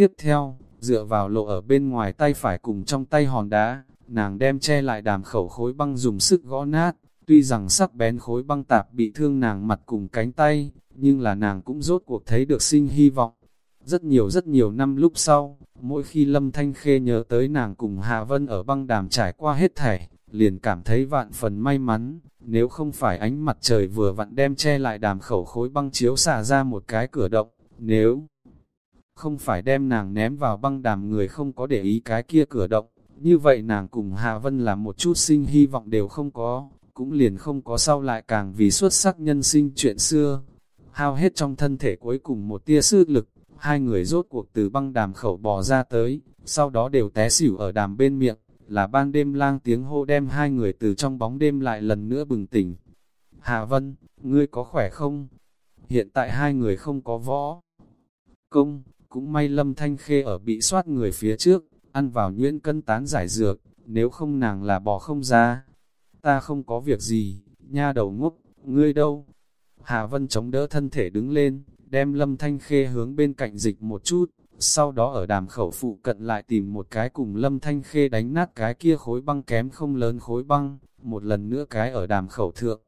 Tiếp theo, dựa vào lộ ở bên ngoài tay phải cùng trong tay hòn đá, nàng đem che lại đàm khẩu khối băng dùng sức gõ nát, tuy rằng sắc bén khối băng tạp bị thương nàng mặt cùng cánh tay, nhưng là nàng cũng rốt cuộc thấy được sinh hy vọng. Rất nhiều rất nhiều năm lúc sau, mỗi khi Lâm Thanh Khê nhớ tới nàng cùng hà Vân ở băng đàm trải qua hết thảy, liền cảm thấy vạn phần may mắn, nếu không phải ánh mặt trời vừa vặn đem che lại đàm khẩu khối băng chiếu xả ra một cái cửa động, nếu không phải đem nàng ném vào băng đàm người không có để ý cái kia cửa động, như vậy nàng cùng Hạ Vân là một chút sinh hy vọng đều không có, cũng liền không có sau lại càng vì xuất sắc nhân sinh chuyện xưa. Hao hết trong thân thể cuối cùng một tia sức lực, hai người rốt cuộc từ băng đàm khẩu bò ra tới, sau đó đều té xỉu ở đàm bên miệng, là ban đêm lang tiếng hô đem hai người từ trong bóng đêm lại lần nữa bừng tỉnh. Hà Vân, ngươi có khỏe không? Hiện tại hai người không có võ. Công, cũng may lâm thanh khê ở bị soát người phía trước, ăn vào nhuyễn cân tán giải dược, nếu không nàng là bỏ không ra. Ta không có việc gì, nha đầu ngốc, ngươi đâu? Hà Vân chống đỡ thân thể đứng lên, đem lâm thanh khê hướng bên cạnh dịch một chút, sau đó ở đàm khẩu phụ cận lại tìm một cái cùng lâm thanh khê đánh nát cái kia khối băng kém không lớn khối băng, một lần nữa cái ở đàm khẩu thượng.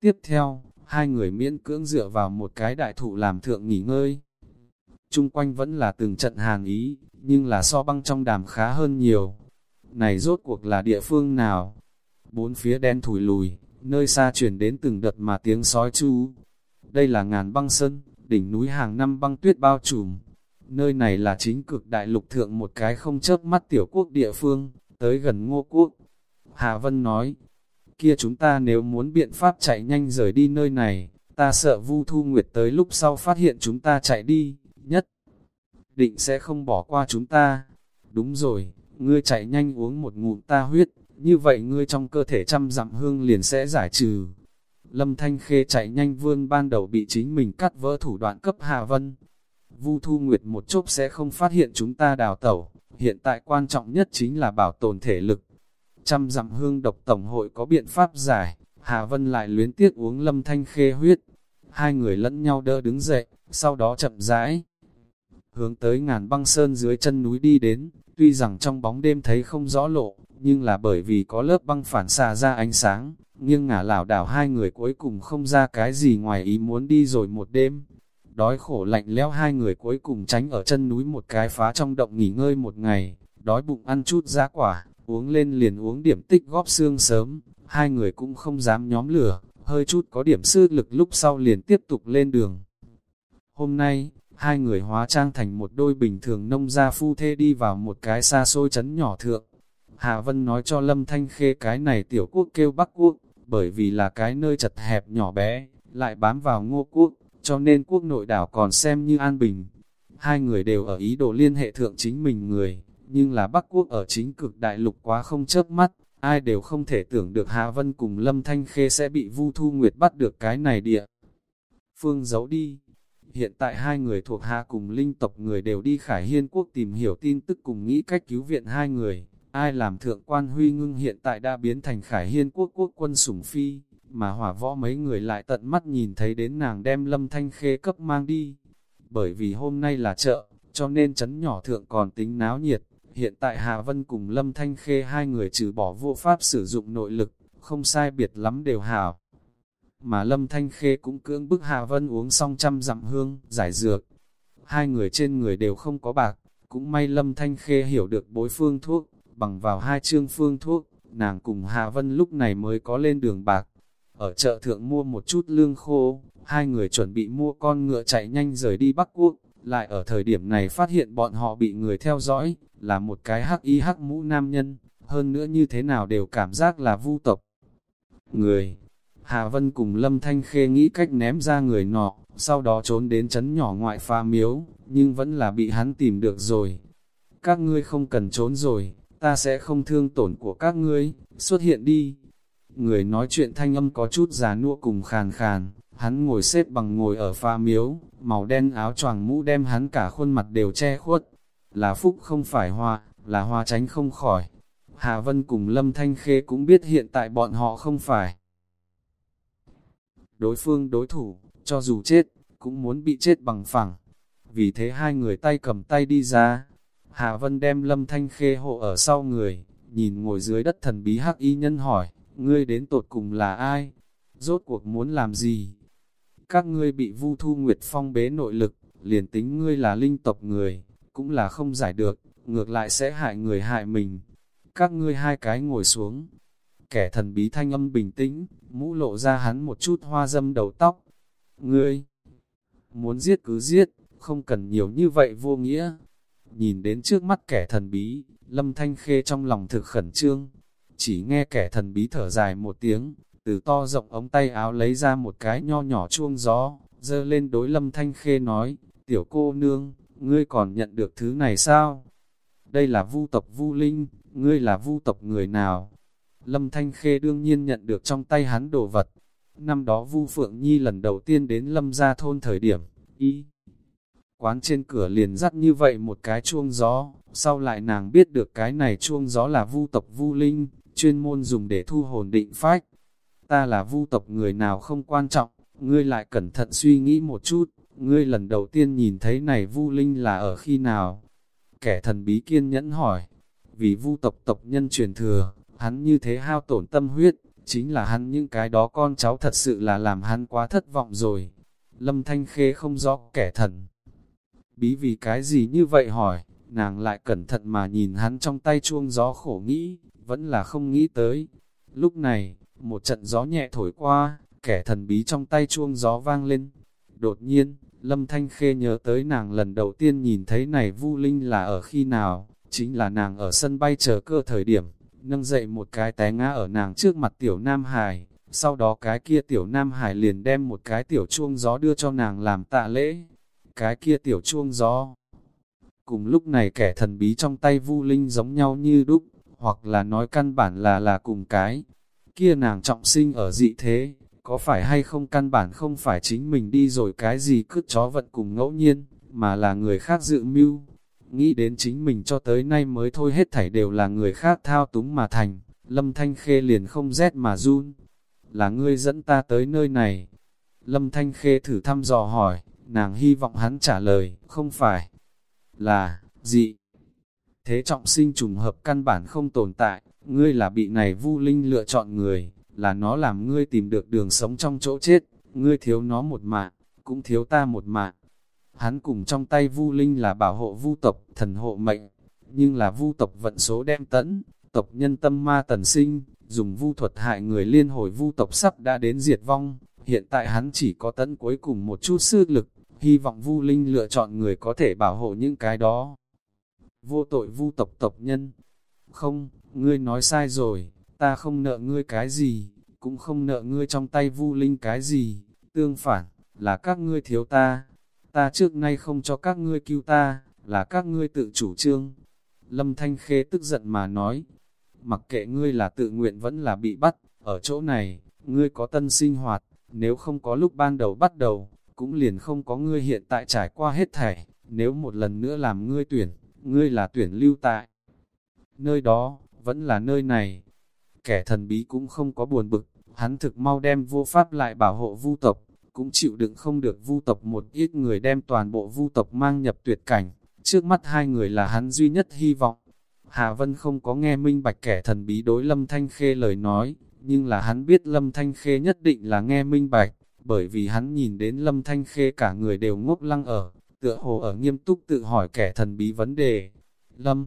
Tiếp theo, hai người miễn cưỡng dựa vào một cái đại thụ làm thượng nghỉ ngơi chung quanh vẫn là từng trận hàn ý, nhưng là so băng trong đàm khá hơn nhiều. Này rốt cuộc là địa phương nào? Bốn phía đen thủi lùi, nơi xa chuyển đến từng đợt mà tiếng sói chú. Đây là ngàn băng sân, đỉnh núi hàng năm băng tuyết bao trùm. Nơi này là chính cực đại lục thượng một cái không chớp mắt tiểu quốc địa phương, tới gần ngô quốc. Hà Vân nói, kia chúng ta nếu muốn biện pháp chạy nhanh rời đi nơi này, ta sợ Vu Thu Nguyệt tới lúc sau phát hiện chúng ta chạy đi, định sẽ không bỏ qua chúng ta. Đúng rồi, ngươi chạy nhanh uống một ngụm ta huyết, như vậy ngươi trong cơ thể trăm dặm hương liền sẽ giải trừ. Lâm Thanh Khê chạy nhanh vươn ban đầu bị chính mình cắt vỡ thủ đoạn cấp Hà Vân. Vu Thu Nguyệt một chốc sẽ không phát hiện chúng ta đào tẩu, hiện tại quan trọng nhất chính là bảo tồn thể lực. Trăm dặm hương độc tổng hội có biện pháp giải, Hà Vân lại luyến tiếc uống Lâm Thanh Khê huyết. Hai người lẫn nhau đỡ đứng dậy, sau đó chậm rãi. Hướng tới ngàn băng sơn dưới chân núi đi đến, tuy rằng trong bóng đêm thấy không rõ lộ, nhưng là bởi vì có lớp băng phản xạ ra ánh sáng, nhưng ngả lảo đảo hai người cuối cùng không ra cái gì ngoài ý muốn đi rồi một đêm. Đói khổ lạnh lẽo hai người cuối cùng tránh ở chân núi một cái phá trong động nghỉ ngơi một ngày, đói bụng ăn chút giá quả, uống lên liền uống điểm tích góp xương sớm, hai người cũng không dám nhóm lửa, hơi chút có điểm sư lực lúc sau liền tiếp tục lên đường. Hôm nay, hai người hóa trang thành một đôi bình thường nông gia phu thê đi vào một cái xa xôi chấn nhỏ thượng. Hà Vân nói cho Lâm Thanh Khê cái này tiểu quốc kêu Bắc Quốc, bởi vì là cái nơi chật hẹp nhỏ bé, lại bám vào ngô quốc, cho nên quốc nội đảo còn xem như an bình. Hai người đều ở ý đồ liên hệ thượng chính mình người, nhưng là Bắc Quốc ở chính cực đại lục quá không chớp mắt, ai đều không thể tưởng được Hà Vân cùng Lâm Thanh Khê sẽ bị Vu Thu Nguyệt bắt được cái này địa. Phương giấu đi. Hiện tại hai người thuộc hạ cùng linh tộc người đều đi Khải Hiên Quốc tìm hiểu tin tức cùng nghĩ cách cứu viện hai người. Ai làm thượng quan huy ngưng hiện tại đã biến thành Khải Hiên Quốc quốc quân sủng phi, mà hỏa võ mấy người lại tận mắt nhìn thấy đến nàng đem lâm thanh khê cấp mang đi. Bởi vì hôm nay là chợ, cho nên chấn nhỏ thượng còn tính náo nhiệt, hiện tại Hà Vân cùng lâm thanh khê hai người trừ bỏ vô pháp sử dụng nội lực, không sai biệt lắm đều hảo. Mà lâm thanh khê cũng cưỡng bức Hà Vân uống xong trăm dặm hương, giải dược. Hai người trên người đều không có bạc, cũng may lâm thanh khê hiểu được bối phương thuốc, bằng vào hai chương phương thuốc, nàng cùng Hà Vân lúc này mới có lên đường bạc. Ở chợ thượng mua một chút lương khô, hai người chuẩn bị mua con ngựa chạy nhanh rời đi Bắc Quốc, lại ở thời điểm này phát hiện bọn họ bị người theo dõi, là một cái hắc y hắc mũ nam nhân, hơn nữa như thế nào đều cảm giác là vu tộc. Người, Hà Vân cùng Lâm Thanh Khê nghĩ cách ném ra người nọ, sau đó trốn đến chấn nhỏ ngoại pha miếu, nhưng vẫn là bị hắn tìm được rồi. Các ngươi không cần trốn rồi, ta sẽ không thương tổn của các ngươi, xuất hiện đi. Người nói chuyện thanh âm có chút già nua cùng khàn khàn, hắn ngồi xếp bằng ngồi ở pha miếu, màu đen áo choàng mũ đem hắn cả khuôn mặt đều che khuất. Là phúc không phải hoa, là hoa tránh không khỏi. Hà Vân cùng Lâm Thanh Khê cũng biết hiện tại bọn họ không phải. Đối phương đối thủ, cho dù chết, cũng muốn bị chết bằng phẳng. vì thế hai người tay cầm tay đi ra. Hà Vân đem Lâm Thanh Khê hộ ở sau người, nhìn ngồi dưới đất thần bí hắc y nhân hỏi, ngươi đến tột cùng là ai? Rốt cuộc muốn làm gì? Các ngươi bị Vu Thu Nguyệt phong bế nội lực, liền tính ngươi là linh tộc người, cũng là không giải được, ngược lại sẽ hại người hại mình. Các ngươi hai cái ngồi xuống. Kẻ thần bí thanh âm bình tĩnh, mũ lộ ra hắn một chút hoa dâm đầu tóc. Ngươi, muốn giết cứ giết, không cần nhiều như vậy vô nghĩa. Nhìn đến trước mắt kẻ thần bí, lâm thanh khê trong lòng thực khẩn trương. Chỉ nghe kẻ thần bí thở dài một tiếng, từ to rộng ống tay áo lấy ra một cái nho nhỏ chuông gió, dơ lên đối lâm thanh khê nói, tiểu cô nương, ngươi còn nhận được thứ này sao? Đây là vu tộc vu linh, ngươi là vu tộc người nào? Lâm Thanh Khê đương nhiên nhận được trong tay hắn đồ vật. Năm đó Vu Phượng Nhi lần đầu tiên đến Lâm gia thôn thời điểm, y quán trên cửa liền dắt như vậy một cái chuông gió, sau lại nàng biết được cái này chuông gió là vu tộc vu linh, chuyên môn dùng để thu hồn định phách. Ta là vu tộc người nào không quan trọng, ngươi lại cẩn thận suy nghĩ một chút, ngươi lần đầu tiên nhìn thấy này vu linh là ở khi nào? Kẻ thần bí kiên nhẫn hỏi, vì vu tộc tộc nhân truyền thừa, hắn như thế hao tổn tâm huyết, chính là hắn những cái đó con cháu thật sự là làm hắn quá thất vọng rồi. Lâm Thanh Khê không rõ kẻ thần. Bí vì cái gì như vậy hỏi, nàng lại cẩn thận mà nhìn hắn trong tay chuông gió khổ nghĩ, vẫn là không nghĩ tới. Lúc này, một trận gió nhẹ thổi qua, kẻ thần bí trong tay chuông gió vang lên. Đột nhiên, Lâm Thanh Khê nhớ tới nàng lần đầu tiên nhìn thấy này Vu Linh là ở khi nào, chính là nàng ở sân bay chờ cơ thời điểm, nâng dậy một cái té ngã ở nàng trước mặt tiểu Nam Hải, sau đó cái kia tiểu Nam Hải liền đem một cái tiểu chuông gió đưa cho nàng làm tạ lễ. Cái kia tiểu chuông gió. Cùng lúc này kẻ thần bí trong tay Vu Linh giống nhau như đúc, hoặc là nói căn bản là là cùng cái. Kia nàng trọng sinh ở dị thế, có phải hay không căn bản không phải chính mình đi rồi cái gì cứt chó vận cùng ngẫu nhiên, mà là người khác dự mưu. Nghĩ đến chính mình cho tới nay mới thôi hết thảy đều là người khác thao túng mà thành, lâm thanh khê liền không rét mà run. Là ngươi dẫn ta tới nơi này. Lâm thanh khê thử thăm dò hỏi, nàng hy vọng hắn trả lời, không phải. Là, dị. Thế trọng sinh trùng hợp căn bản không tồn tại, ngươi là bị này vu linh lựa chọn người, là nó làm ngươi tìm được đường sống trong chỗ chết, ngươi thiếu nó một mạng, cũng thiếu ta một mạng. Hắn cùng trong tay vu linh là bảo hộ vu tộc, thần hộ mệnh, nhưng là vu tộc vận số đem tẫn, tộc nhân tâm ma tần sinh, dùng vu thuật hại người liên hồi vu tộc sắp đã đến diệt vong, hiện tại hắn chỉ có tẫn cuối cùng một chút sức lực, hy vọng vu linh lựa chọn người có thể bảo hộ những cái đó. Vô tội vu tộc tộc nhân, không, ngươi nói sai rồi, ta không nợ ngươi cái gì, cũng không nợ ngươi trong tay vu linh cái gì, tương phản, là các ngươi thiếu ta, ta trước nay không cho các ngươi cứu ta, là các ngươi tự chủ trương. Lâm Thanh Khê tức giận mà nói, mặc kệ ngươi là tự nguyện vẫn là bị bắt, ở chỗ này, ngươi có tân sinh hoạt, nếu không có lúc ban đầu bắt đầu, cũng liền không có ngươi hiện tại trải qua hết thảy, nếu một lần nữa làm ngươi tuyển, ngươi là tuyển lưu tại. Nơi đó, vẫn là nơi này, kẻ thần bí cũng không có buồn bực, hắn thực mau đem vô pháp lại bảo hộ vu tộc, cũng chịu đựng không được vu tộc một ít người đem toàn bộ vu tộc mang nhập tuyệt cảnh, trước mắt hai người là hắn duy nhất hy vọng. Hà Vân không có nghe minh bạch kẻ thần bí đối Lâm Thanh Khê lời nói, nhưng là hắn biết Lâm Thanh Khê nhất định là nghe minh bạch, bởi vì hắn nhìn đến Lâm Thanh Khê cả người đều ngốc lăng ở, tựa hồ ở nghiêm túc tự hỏi kẻ thần bí vấn đề. Lâm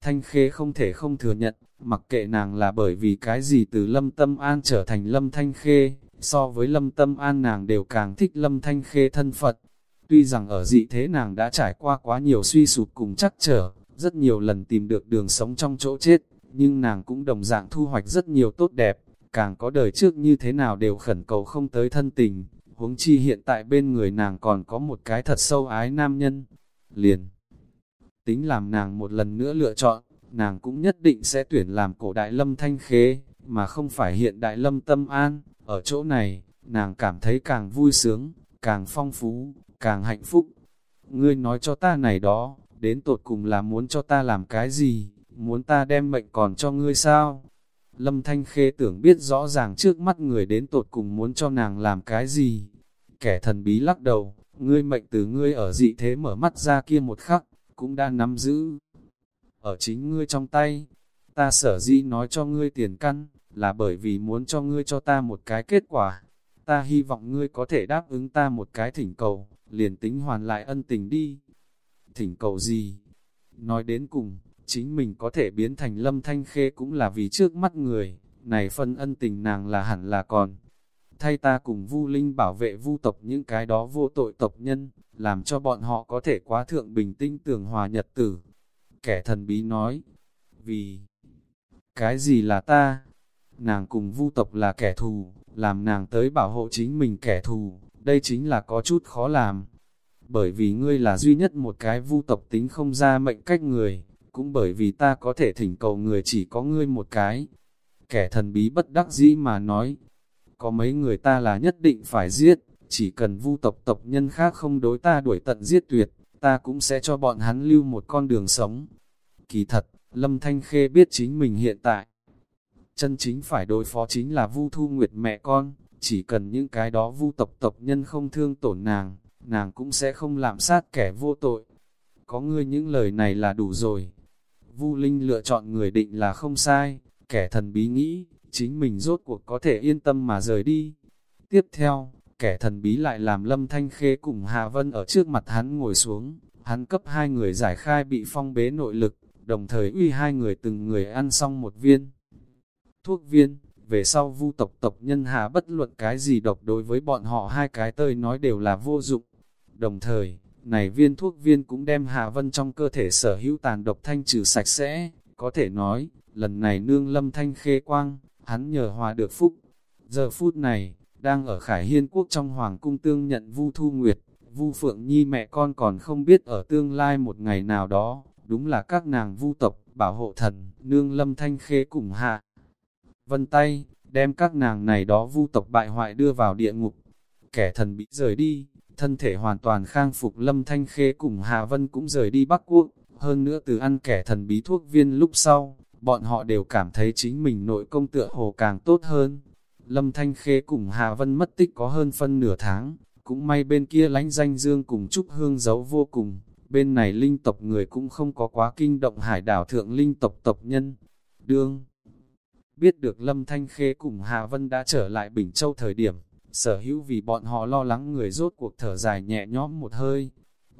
Thanh Khê không thể không thừa nhận, mặc kệ nàng là bởi vì cái gì từ Lâm Tâm An trở thành Lâm Thanh Khê, so với Lâm Tâm An nàng đều càng thích Lâm Thanh Khê thân Phật. Tuy rằng ở dị thế nàng đã trải qua quá nhiều suy sụp cùng chắc trở, rất nhiều lần tìm được đường sống trong chỗ chết, nhưng nàng cũng đồng dạng thu hoạch rất nhiều tốt đẹp, càng có đời trước như thế nào đều khẩn cầu không tới thân tình, huống chi hiện tại bên người nàng còn có một cái thật sâu ái nam nhân. Liền, tính làm nàng một lần nữa lựa chọn, nàng cũng nhất định sẽ tuyển làm cổ đại lâm thanh khế, mà không phải hiện đại lâm tâm an. Ở chỗ này, nàng cảm thấy càng vui sướng, càng phong phú, càng hạnh phúc. Ngươi nói cho ta này đó, đến tột cùng là muốn cho ta làm cái gì, muốn ta đem mệnh còn cho ngươi sao? Lâm Thanh Khê tưởng biết rõ ràng trước mắt người đến tột cùng muốn cho nàng làm cái gì. Kẻ thần bí lắc đầu, ngươi mệnh từ ngươi ở dị thế mở mắt ra kia một khắc, cũng đã nắm giữ. Ở chính ngươi trong tay, ta sở dĩ nói cho ngươi tiền căn, là bởi vì muốn cho ngươi cho ta một cái kết quả. Ta hy vọng ngươi có thể đáp ứng ta một cái thỉnh cầu, liền tính hoàn lại ân tình đi. Thỉnh cầu gì? Nói đến cùng, chính mình có thể biến thành lâm thanh khê cũng là vì trước mắt người, này phân ân tình nàng là hẳn là còn. Thay ta cùng Vu Linh bảo vệ Vu tộc những cái đó vô tội tộc nhân, làm cho bọn họ có thể quá thượng bình tĩnh tường hòa nhật tử. Kẻ thần bí nói, vì cái gì là ta? Nàng cùng Vu tộc là kẻ thù, làm nàng tới bảo hộ chính mình kẻ thù, đây chính là có chút khó làm. Bởi vì ngươi là duy nhất một cái vu tộc tính không ra mệnh cách người, cũng bởi vì ta có thể thỉnh cầu người chỉ có ngươi một cái. Kẻ thần bí bất đắc dĩ mà nói, có mấy người ta là nhất định phải giết, chỉ cần vu tộc tộc nhân khác không đối ta đuổi tận giết tuyệt, ta cũng sẽ cho bọn hắn lưu một con đường sống. Kỳ thật, Lâm Thanh Khê biết chính mình hiện tại, chân chính phải đối phó chính là vu thu nguyệt mẹ con, chỉ cần những cái đó vu tộc tộc nhân không thương tổn nàng, nàng cũng sẽ không làm sát kẻ vô tội. Có ngươi những lời này là đủ rồi. Vu Linh lựa chọn người định là không sai, kẻ thần bí nghĩ, chính mình rốt cuộc có thể yên tâm mà rời đi. Tiếp theo, kẻ thần bí lại làm Lâm Thanh Khê cùng Hà Vân ở trước mặt hắn ngồi xuống, hắn cấp hai người giải khai bị phong bế nội lực, đồng thời uy hai người từng người ăn xong một viên. Thuốc viên, về sau vu tộc tộc nhân hạ bất luận cái gì độc đối với bọn họ hai cái tơi nói đều là vô dụng. Đồng thời, này viên thuốc viên cũng đem Hà Vân trong cơ thể sở hữu tàn độc thanh trừ sạch sẽ, có thể nói, lần này nương lâm thanh khê quang, hắn nhờ hòa được phúc. Giờ phút này, đang ở Khải Hiên Quốc trong Hoàng Cung tương nhận Vu Thu Nguyệt, Vu Phượng Nhi mẹ con còn không biết ở tương lai một ngày nào đó, đúng là các nàng Vu tộc, bảo hộ thần, nương lâm thanh khê cùng hạ. Vân tay, đem các nàng này đó Vu tộc bại hoại đưa vào địa ngục. Kẻ thần bị rời đi, thân thể hoàn toàn khang phục lâm thanh khê cùng Hà Vân cũng rời đi Bắc Quốc, hơn nữa từ ăn kẻ thần bí thuốc viên lúc sau, bọn họ đều cảm thấy chính mình nội công tựa hồ càng tốt hơn. Lâm Thanh Khê cùng Hà Vân mất tích có hơn phân nửa tháng, cũng may bên kia lánh danh dương cùng Trúc Hương giấu vô cùng, bên này linh tộc người cũng không có quá kinh động hải đảo thượng linh tộc tộc nhân. Đương, biết được Lâm Thanh Khê cùng Hà Vân đã trở lại Bình Châu thời điểm, sở hữu vì bọn họ lo lắng người rốt cuộc thở dài nhẹ nhõm một hơi.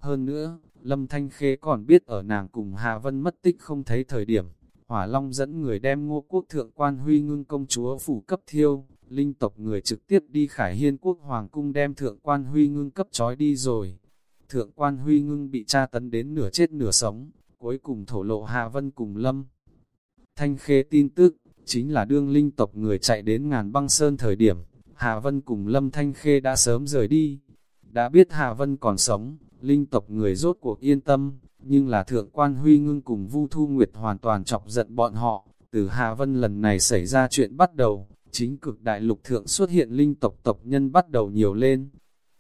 Hơn nữa, Lâm Thanh Khê còn biết ở nàng cùng Hà Vân mất tích không thấy thời điểm, Hỏa Long dẫn người đem ngô quốc thượng quan huy ngưng công chúa phủ cấp thiêu, linh tộc người trực tiếp đi khải hiên quốc hoàng cung đem thượng quan huy ngưng cấp trói đi rồi. Thượng quan huy ngưng bị tra tấn đến nửa chết nửa sống, cuối cùng thổ lộ hà Vân cùng Lâm. Thanh khê tin tức, chính là đương linh tộc người chạy đến ngàn băng sơn thời điểm, hà Vân cùng Lâm Thanh khê đã sớm rời đi. Đã biết hà Vân còn sống, linh tộc người rốt cuộc yên tâm, nhưng là thượng quan huy ngưng cùng Vu Thu Nguyệt hoàn toàn chọc giận bọn họ. Từ Hà Vân lần này xảy ra chuyện bắt đầu, chính cực đại lục thượng xuất hiện linh tộc tộc nhân bắt đầu nhiều lên.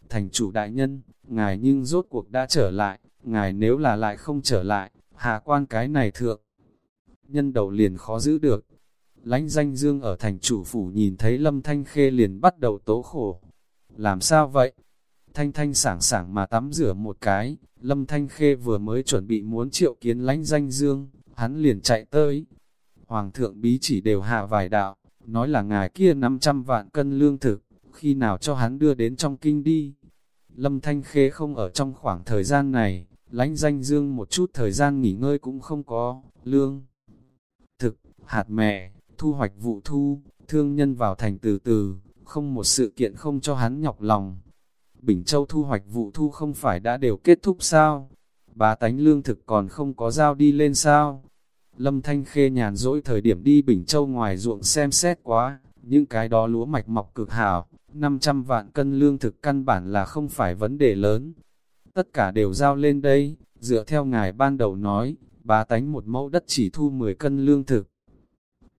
Thành chủ đại nhân, ngài nhưng rốt cuộc đã trở lại, ngài nếu là lại không trở lại, hà quan cái này thượng. Nhân đầu liền khó giữ được lãnh danh dương ở thành chủ phủ nhìn thấy lâm thanh khê liền bắt đầu tố khổ. Làm sao vậy? Thanh thanh sảng sảng mà tắm rửa một cái, lâm thanh khê vừa mới chuẩn bị muốn triệu kiến lãnh danh dương, hắn liền chạy tới. Hoàng thượng bí chỉ đều hạ vài đạo, nói là ngài kia 500 vạn cân lương thực, khi nào cho hắn đưa đến trong kinh đi. Lâm Thanh Khê không ở trong khoảng thời gian này, lãnh danh dương một chút thời gian nghỉ ngơi cũng không có, lương, thực, hạt mẹ, thu hoạch vụ thu, thương nhân vào thành từ từ, không một sự kiện không cho hắn nhọc lòng. Bình Châu thu hoạch vụ thu không phải đã đều kết thúc sao? Bá tánh lương thực còn không có giao đi lên sao? Lâm Thanh Khê nhàn rỗi thời điểm đi Bình Châu ngoài ruộng xem xét quá, những cái đó lúa mạch mọc cực hảo, 500 vạn cân lương thực căn bản là không phải vấn đề lớn. Tất cả đều giao lên đây, dựa theo ngài ban đầu nói, bá tánh một mẫu đất chỉ thu 10 cân lương thực.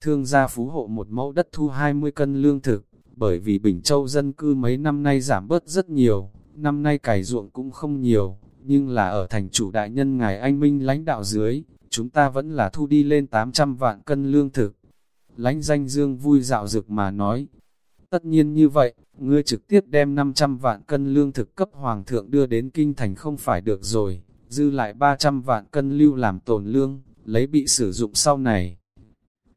Thương gia phú hộ một mẫu đất thu 20 cân lương thực, bởi vì Bình Châu dân cư mấy năm nay giảm bớt rất nhiều, năm nay cải ruộng cũng không nhiều, nhưng là ở thành chủ đại nhân ngài anh Minh lãnh đạo dưới, chúng ta vẫn là thu đi lên 800 vạn cân lương thực. Lánh danh dương vui dạo dực mà nói, Tất nhiên như vậy, ngươi trực tiếp đem 500 vạn cân lương thực cấp hoàng thượng đưa đến kinh thành không phải được rồi, dư lại 300 vạn cân lưu làm tồn lương, lấy bị sử dụng sau này.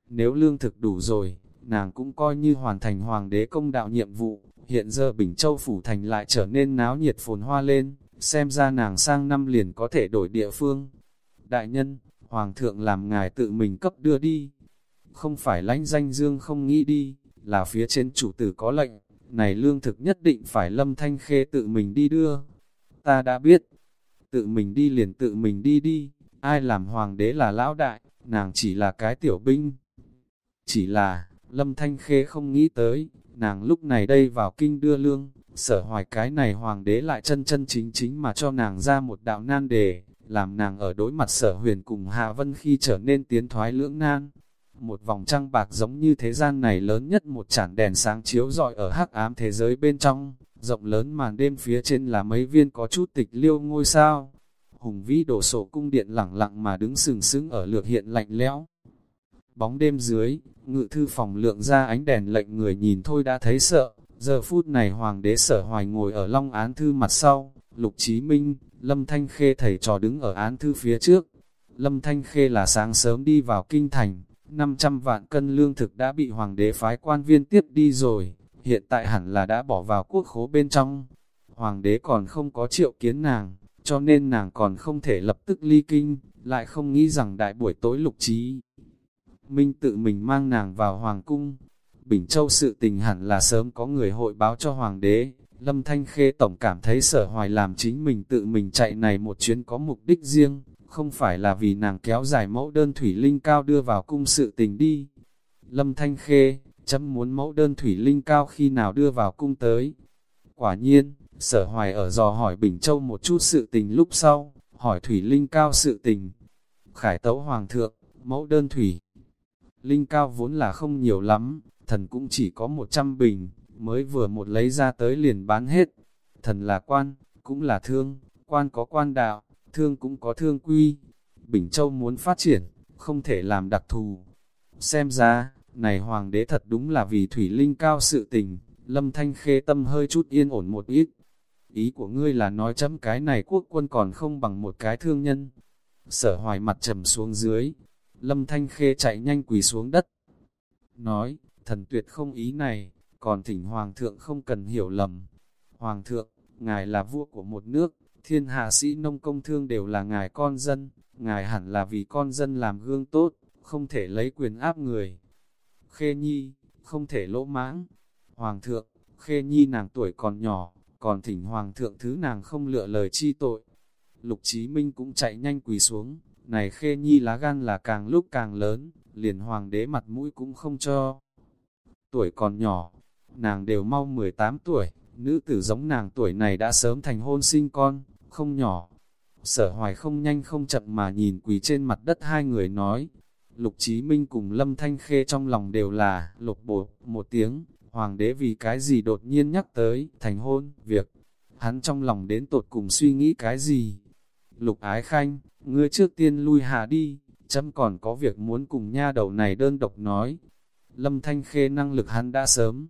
Nếu lương thực đủ rồi, nàng cũng coi như hoàn thành hoàng đế công đạo nhiệm vụ, hiện giờ Bình Châu Phủ Thành lại trở nên náo nhiệt phồn hoa lên, xem ra nàng sang năm liền có thể đổi địa phương. Đại nhân, Hoàng thượng làm ngài tự mình cấp đưa đi. Không phải lãnh danh dương không nghĩ đi, là phía trên chủ tử có lệnh, này lương thực nhất định phải lâm thanh khê tự mình đi đưa. Ta đã biết, tự mình đi liền tự mình đi đi, ai làm hoàng đế là lão đại, nàng chỉ là cái tiểu binh. Chỉ là, lâm thanh khê không nghĩ tới, nàng lúc này đây vào kinh đưa lương, sở hoài cái này hoàng đế lại chân chân chính chính mà cho nàng ra một đạo nan đề, làm nàng ở đối mặt sở huyền cùng Hạ Vân khi trở nên tiến thoái lưỡng nan. Một vòng trăng bạc giống như thế gian này lớn nhất một chản đèn sáng chiếu rọi ở hắc ám thế giới bên trong, rộng lớn màn đêm phía trên là mấy viên có chút tịch liêu ngôi sao. Hùng vĩ đổ sổ cung điện lẳng lặng mà đứng sừng sững ở lược hiện lạnh lẽo. Bóng đêm dưới, ngự thư phòng lượng ra ánh đèn lệnh người nhìn thôi đã thấy sợ, giờ phút này hoàng đế sở hoài ngồi ở long án thư mặt sau, lục chí minh, lâm thanh khê thầy trò đứng ở án thư phía trước. Lâm Thanh Khê là sáng sớm đi vào kinh thành, 500 vạn cân lương thực đã bị hoàng đế phái quan viên tiếp đi rồi, hiện tại hẳn là đã bỏ vào quốc khố bên trong. Hoàng đế còn không có triệu kiến nàng, cho nên nàng còn không thể lập tức ly kinh, lại không nghĩ rằng đại buổi tối lục trí. Minh tự mình mang nàng vào hoàng cung. Bình Châu sự tình hẳn là sớm có người hội báo cho hoàng đế. Lâm Thanh Khê tổng cảm thấy sở hoài làm chính mình tự mình chạy này một chuyến có mục đích riêng, không phải là vì nàng kéo dài mẫu đơn thủy linh cao đưa vào cung sự tình đi. Lâm Thanh Khê, chấm muốn mẫu đơn thủy linh cao khi nào đưa vào cung tới. Quả nhiên, sở hoài ở dò hỏi Bình Châu một chút sự tình lúc sau, hỏi thủy linh cao sự tình. Khải tấu hoàng thượng, mẫu đơn thủy. Linh cao vốn là không nhiều lắm, thần cũng chỉ có 100 bình, mới vừa một lấy ra tới liền bán hết. Thần là quan, cũng là thương, quan có quan đạo, thương cũng có thương quy. Bình Châu muốn phát triển, không thể làm đặc thù. Xem ra, này hoàng đế thật đúng là vì thủy linh cao sự tình, lâm thanh khê tâm hơi chút yên ổn một ít. Ý của ngươi là nói chấm cái này quốc quân còn không bằng một cái thương nhân. Sở hoài mặt trầm xuống dưới, lâm thanh khê chạy nhanh quỳ xuống đất. Nói, thần tuyệt không ý này, còn thỉnh hoàng thượng không cần hiểu lầm. Hoàng thượng, ngài là vua của một nước, thiên hạ sĩ nông công thương đều là ngài con dân, ngài hẳn là vì con dân làm gương tốt, không thể lấy quyền áp người. Khê Nhi, không thể lỗ mãng. Hoàng thượng, Khê Nhi nàng tuổi còn nhỏ, còn thỉnh Hoàng thượng thứ nàng không lựa lời chi tội. Lục Chí Minh cũng chạy nhanh quỳ xuống, này Khê Nhi lá gan là càng lúc càng lớn, liền Hoàng đế mặt mũi cũng không cho. Tuổi còn nhỏ, nàng đều mau 18 tuổi, nữ tử giống nàng tuổi này đã sớm thành hôn sinh con, không nhỏ. Sở hoài không nhanh không chậm mà nhìn quỳ trên mặt đất hai người nói. Lục Chí Minh cùng Lâm Thanh Khê trong lòng đều là lục bộ một tiếng, hoàng đế vì cái gì đột nhiên nhắc tới thành hôn, việc. Hắn trong lòng đến tột cùng suy nghĩ cái gì? Lục Ái Khanh, ngươi trước tiên lui hạ đi, chấm còn có việc muốn cùng nha đầu này đơn độc nói. Lâm Thanh Khê năng lực hắn đã sớm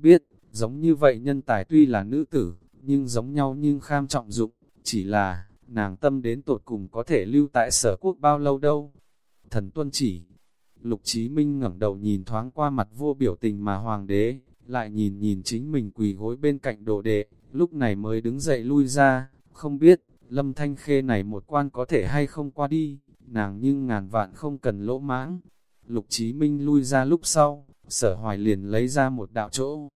biết, giống như vậy nhân tài tuy là nữ tử, nhưng giống nhau nhưng kham trọng dụng, chỉ là, nàng tâm đến tột cùng có thể lưu tại sở quốc bao lâu đâu. Thần tuân chỉ, lục chí minh ngẩng đầu nhìn thoáng qua mặt vô biểu tình mà hoàng đế, lại nhìn nhìn chính mình quỳ gối bên cạnh đồ đệ, lúc này mới đứng dậy lui ra, không biết, lâm thanh khê này một quan có thể hay không qua đi, nàng nhưng ngàn vạn không cần lỗ mãng. Lục chí minh lui ra lúc sau, sở hoài liền lấy ra một đạo chỗ.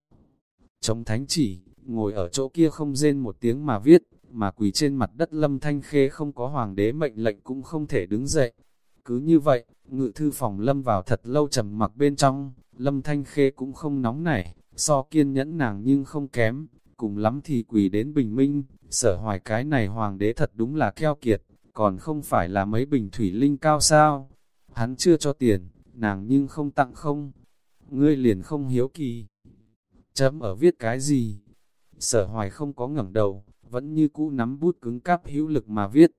Chống thánh chỉ, ngồi ở chỗ kia không rên một tiếng mà viết, mà quỳ trên mặt đất lâm thanh khê không có hoàng đế mệnh lệnh cũng không thể đứng dậy. Cứ như vậy, ngự thư phòng lâm vào thật lâu trầm mặc bên trong, lâm thanh khê cũng không nóng nảy, so kiên nhẫn nàng nhưng không kém, cùng lắm thì quỳ đến bình minh, sở hoài cái này hoàng đế thật đúng là keo kiệt, còn không phải là mấy bình thủy linh cao sao. Hắn chưa cho tiền, nàng nhưng không tặng không, ngươi liền không hiếu kỳ. Chấm ở viết cái gì? Sở hoài không có ngẩng đầu, vẫn như cũ nắm bút cứng cáp hữu lực mà viết.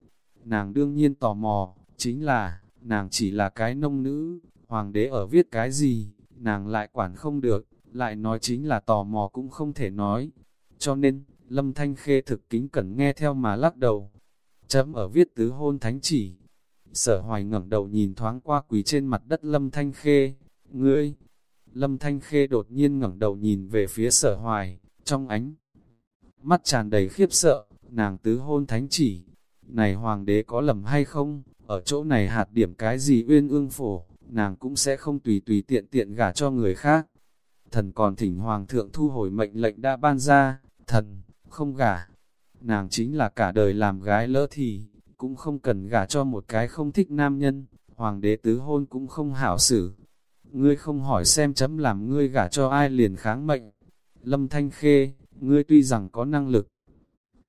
Nàng đương nhiên tò mò, chính là, nàng chỉ là cái nông nữ, hoàng đế ở viết cái gì, nàng lại quản không được, lại nói chính là tò mò cũng không thể nói. Cho nên, Lâm Thanh Khê thực kính cẩn nghe theo mà lắc đầu. Chấm ở viết tứ hôn thánh chỉ. Sở hoài ngẩng đầu nhìn thoáng qua quỳ trên mặt đất Lâm Thanh Khê. Ngươi! Lâm Thanh Khê đột nhiên ngẩng đầu nhìn về phía sở hoài, trong ánh. Mắt tràn đầy khiếp sợ, nàng tứ hôn thánh chỉ. Này hoàng đế có lầm hay không? Ở chỗ này hạt điểm cái gì uyên ương phổ, nàng cũng sẽ không tùy tùy tiện tiện gả cho người khác. Thần còn thỉnh hoàng thượng thu hồi mệnh lệnh đã ban ra, thần, không gả. Nàng chính là cả đời làm gái lỡ thì, cũng không cần gả cho một cái không thích nam nhân, hoàng đế tứ hôn cũng không hảo xử. Ngươi không hỏi xem chấm làm ngươi gả cho ai liền kháng mệnh. Lâm Thanh Khê, ngươi tuy rằng có năng lực,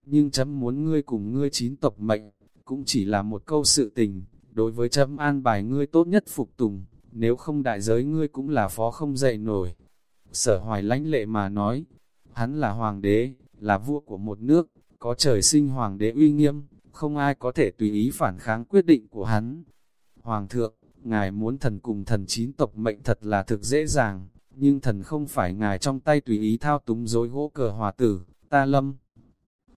nhưng chấm muốn ngươi cùng ngươi chín tộc mệnh, cũng chỉ là một câu sự tình, đối với chấm an bài ngươi tốt nhất phục tùng, nếu không đại giới ngươi cũng là phó không dậy nổi. Sở hoài lãnh lệ mà nói, hắn là hoàng đế, là vua của một nước, có trời sinh hoàng đế uy nghiêm, không ai có thể tùy ý phản kháng quyết định của hắn. Hoàng thượng, ngài muốn thần cùng thần chín tộc mệnh thật là thực dễ dàng, nhưng thần không phải ngài trong tay tùy ý thao túng dối gỗ cờ hòa tử, ta lâm.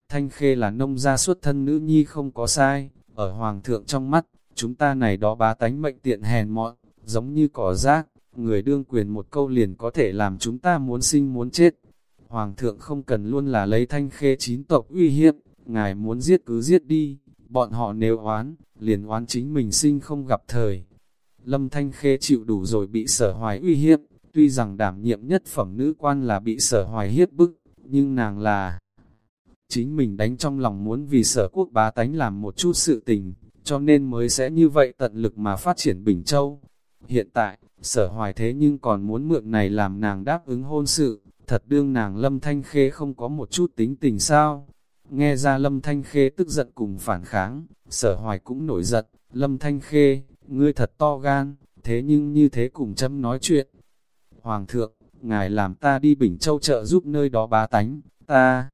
Thanh Khê là nông gia xuất thân nữ nhi không có sai, ở hoàng thượng trong mắt, chúng ta này đó bá tánh mệnh tiện hèn mọn, giống như cỏ rác, người đương quyền một câu liền có thể làm chúng ta muốn sinh muốn chết. Hoàng thượng không cần luôn là lấy thanh khê chín tộc uy hiếp, ngài muốn giết cứ giết đi, bọn họ nếu oán, liền oán chính mình sinh không gặp thời. Lâm thanh khê chịu đủ rồi bị sở hoài uy hiếp, tuy rằng đảm nhiệm nhất phẩm nữ quan là bị sở hoài hiếp bức, nhưng nàng là chính mình đánh trong lòng muốn vì sở quốc bá tánh làm một chút sự tình, cho nên mới sẽ như vậy tận lực mà phát triển Bình Châu. Hiện tại, sở hoài thế nhưng còn muốn mượn này làm nàng đáp ứng hôn sự, thật đương nàng Lâm Thanh Khê không có một chút tính tình sao. Nghe ra Lâm Thanh Khê tức giận cùng phản kháng, sở hoài cũng nổi giận, Lâm Thanh Khê, ngươi thật to gan, thế nhưng như thế cùng chấm nói chuyện. Hoàng thượng, ngài làm ta đi Bình Châu chợ giúp nơi đó bá tánh, ta...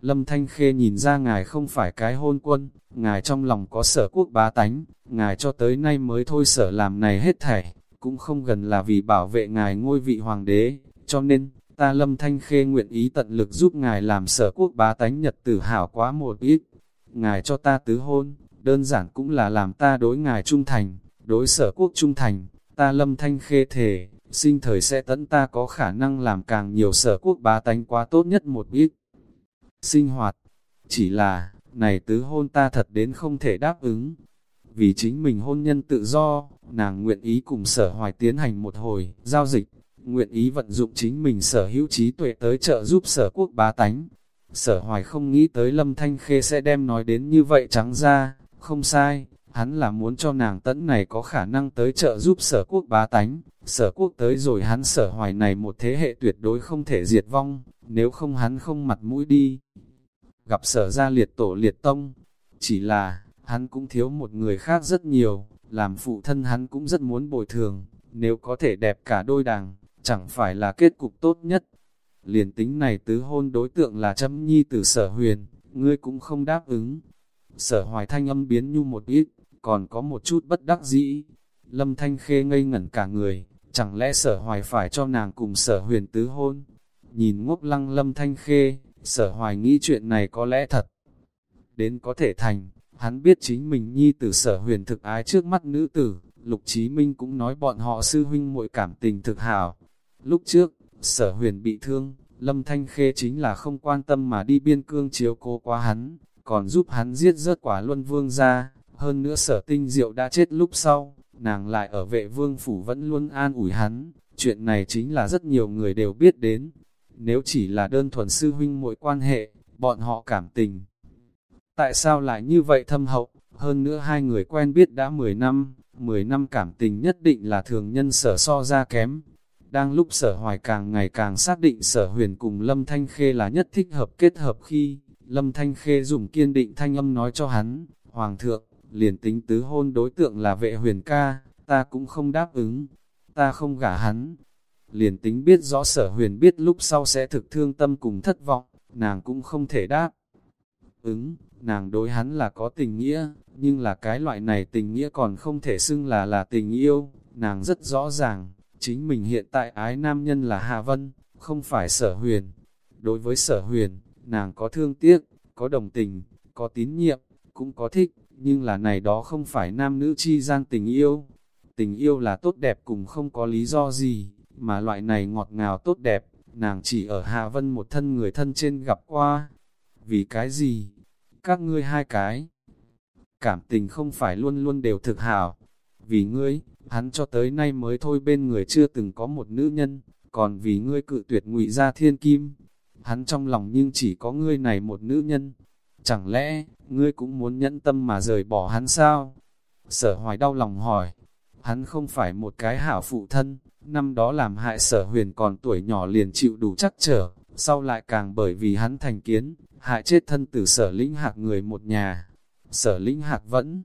Lâm Thanh Khê nhìn ra ngài không phải cái hôn quân, ngài trong lòng có sở quốc bá tánh, ngài cho tới nay mới thôi sở làm này hết thảy, cũng không gần là vì bảo vệ ngài ngôi vị hoàng đế, cho nên, ta Lâm Thanh Khê nguyện ý tận lực giúp ngài làm sở quốc bá tánh nhật tử hảo quá một ít. Ngài cho ta tứ hôn, đơn giản cũng là làm ta đối ngài trung thành, đối sở quốc trung thành, ta Lâm Thanh Khê thể, sinh thời sẽ tận ta có khả năng làm càng nhiều sở quốc bá tánh quá tốt nhất một ít sinh hoạt. Chỉ là, này tứ hôn ta thật đến không thể đáp ứng. Vì chính mình hôn nhân tự do, nàng nguyện ý cùng sở hoài tiến hành một hồi, giao dịch, nguyện ý vận dụng chính mình sở hữu trí tuệ tới trợ giúp sở quốc bá tánh. Sở hoài không nghĩ tới lâm thanh khê sẽ đem nói đến như vậy trắng ra, không sai, hắn là muốn cho nàng tẫn này có khả năng tới trợ giúp sở quốc bá tánh, sở quốc tới rồi hắn sở hoài này một thế hệ tuyệt đối không thể diệt vong, nếu không hắn không mặt mũi đi. Gặp sở ra liệt tổ liệt tông, chỉ là, hắn cũng thiếu một người khác rất nhiều, làm phụ thân hắn cũng rất muốn bồi thường, nếu có thể đẹp cả đôi đàng, chẳng phải là kết cục tốt nhất. Liền tính này tứ hôn đối tượng là châm nhi từ sở huyền, ngươi cũng không đáp ứng. Sở hoài thanh âm biến nhu một ít, còn có một chút bất đắc dĩ. Lâm thanh khê ngây ngẩn cả người, chẳng lẽ sở hoài phải cho nàng cùng sở huyền tứ hôn, Nhìn ngốc lăng lâm thanh khê, sở hoài nghĩ chuyện này có lẽ thật. Đến có thể thành, hắn biết chính mình nhi tử sở huyền thực ái trước mắt nữ tử, Lục Chí Minh cũng nói bọn họ sư huynh muội cảm tình thực hảo. Lúc trước, sở huyền bị thương, Lâm Thanh Khê chính là không quan tâm mà đi biên cương chiếu cố quá hắn, còn giúp hắn giết rớt quả luân vương ra, hơn nữa sở tinh diệu đã chết lúc sau, nàng lại ở vệ vương phủ vẫn luôn an ủi hắn, chuyện này chính là rất nhiều người đều biết đến, nếu chỉ là đơn thuần sư huynh muội quan hệ, bọn họ cảm tình. Tại sao lại như vậy thâm hậu, hơn nữa hai người quen biết đã 10 năm, 10 năm cảm tình nhất định là thường nhân sở so ra kém. Đang lúc sở hoài càng ngày càng xác định sở huyền cùng Lâm Thanh Khê là nhất thích hợp kết hợp khi, Lâm Thanh Khê dùng kiên định thanh âm nói cho hắn, Hoàng thượng, liền tính tứ hôn đối tượng là vệ huyền ca, ta cũng không đáp ứng, ta không gả hắn, liền tính biết rõ sở huyền biết lúc sau sẽ thực thương tâm cùng thất vọng, nàng cũng không thể đáp. Ứng, nàng đối hắn là có tình nghĩa, nhưng là cái loại này tình nghĩa còn không thể xưng là là tình yêu, nàng rất rõ ràng, Chính mình hiện tại ái nam nhân là Hà Vân, không phải sở huyền. Đối với sở huyền, nàng có thương tiếc, có đồng tình, có tín nhiệm, cũng có thích, nhưng là này đó không phải nam nữ chi gian tình yêu. Tình yêu là tốt đẹp cùng không có lý do gì, mà loại này ngọt ngào tốt đẹp, nàng chỉ ở Hà Vân một thân người thân trên gặp qua. Vì cái gì? Các ngươi hai cái. Cảm tình không phải luôn luôn đều thực hảo. Vì ngươi, hắn cho tới nay mới thôi bên người chưa từng có một nữ nhân, còn vì ngươi cự tuyệt ngụy ra thiên kim. Hắn trong lòng nhưng chỉ có ngươi này một nữ nhân. Chẳng lẽ, ngươi cũng muốn nhẫn tâm mà rời bỏ hắn sao? Sở hoài đau lòng hỏi, hắn không phải một cái hảo phụ thân, năm đó làm hại sở huyền còn tuổi nhỏ liền chịu đủ chắc trở, sau lại càng bởi vì hắn thành kiến, hại chết thân tử sở lĩnh hạc người một nhà. Sở lĩnh hạc vẫn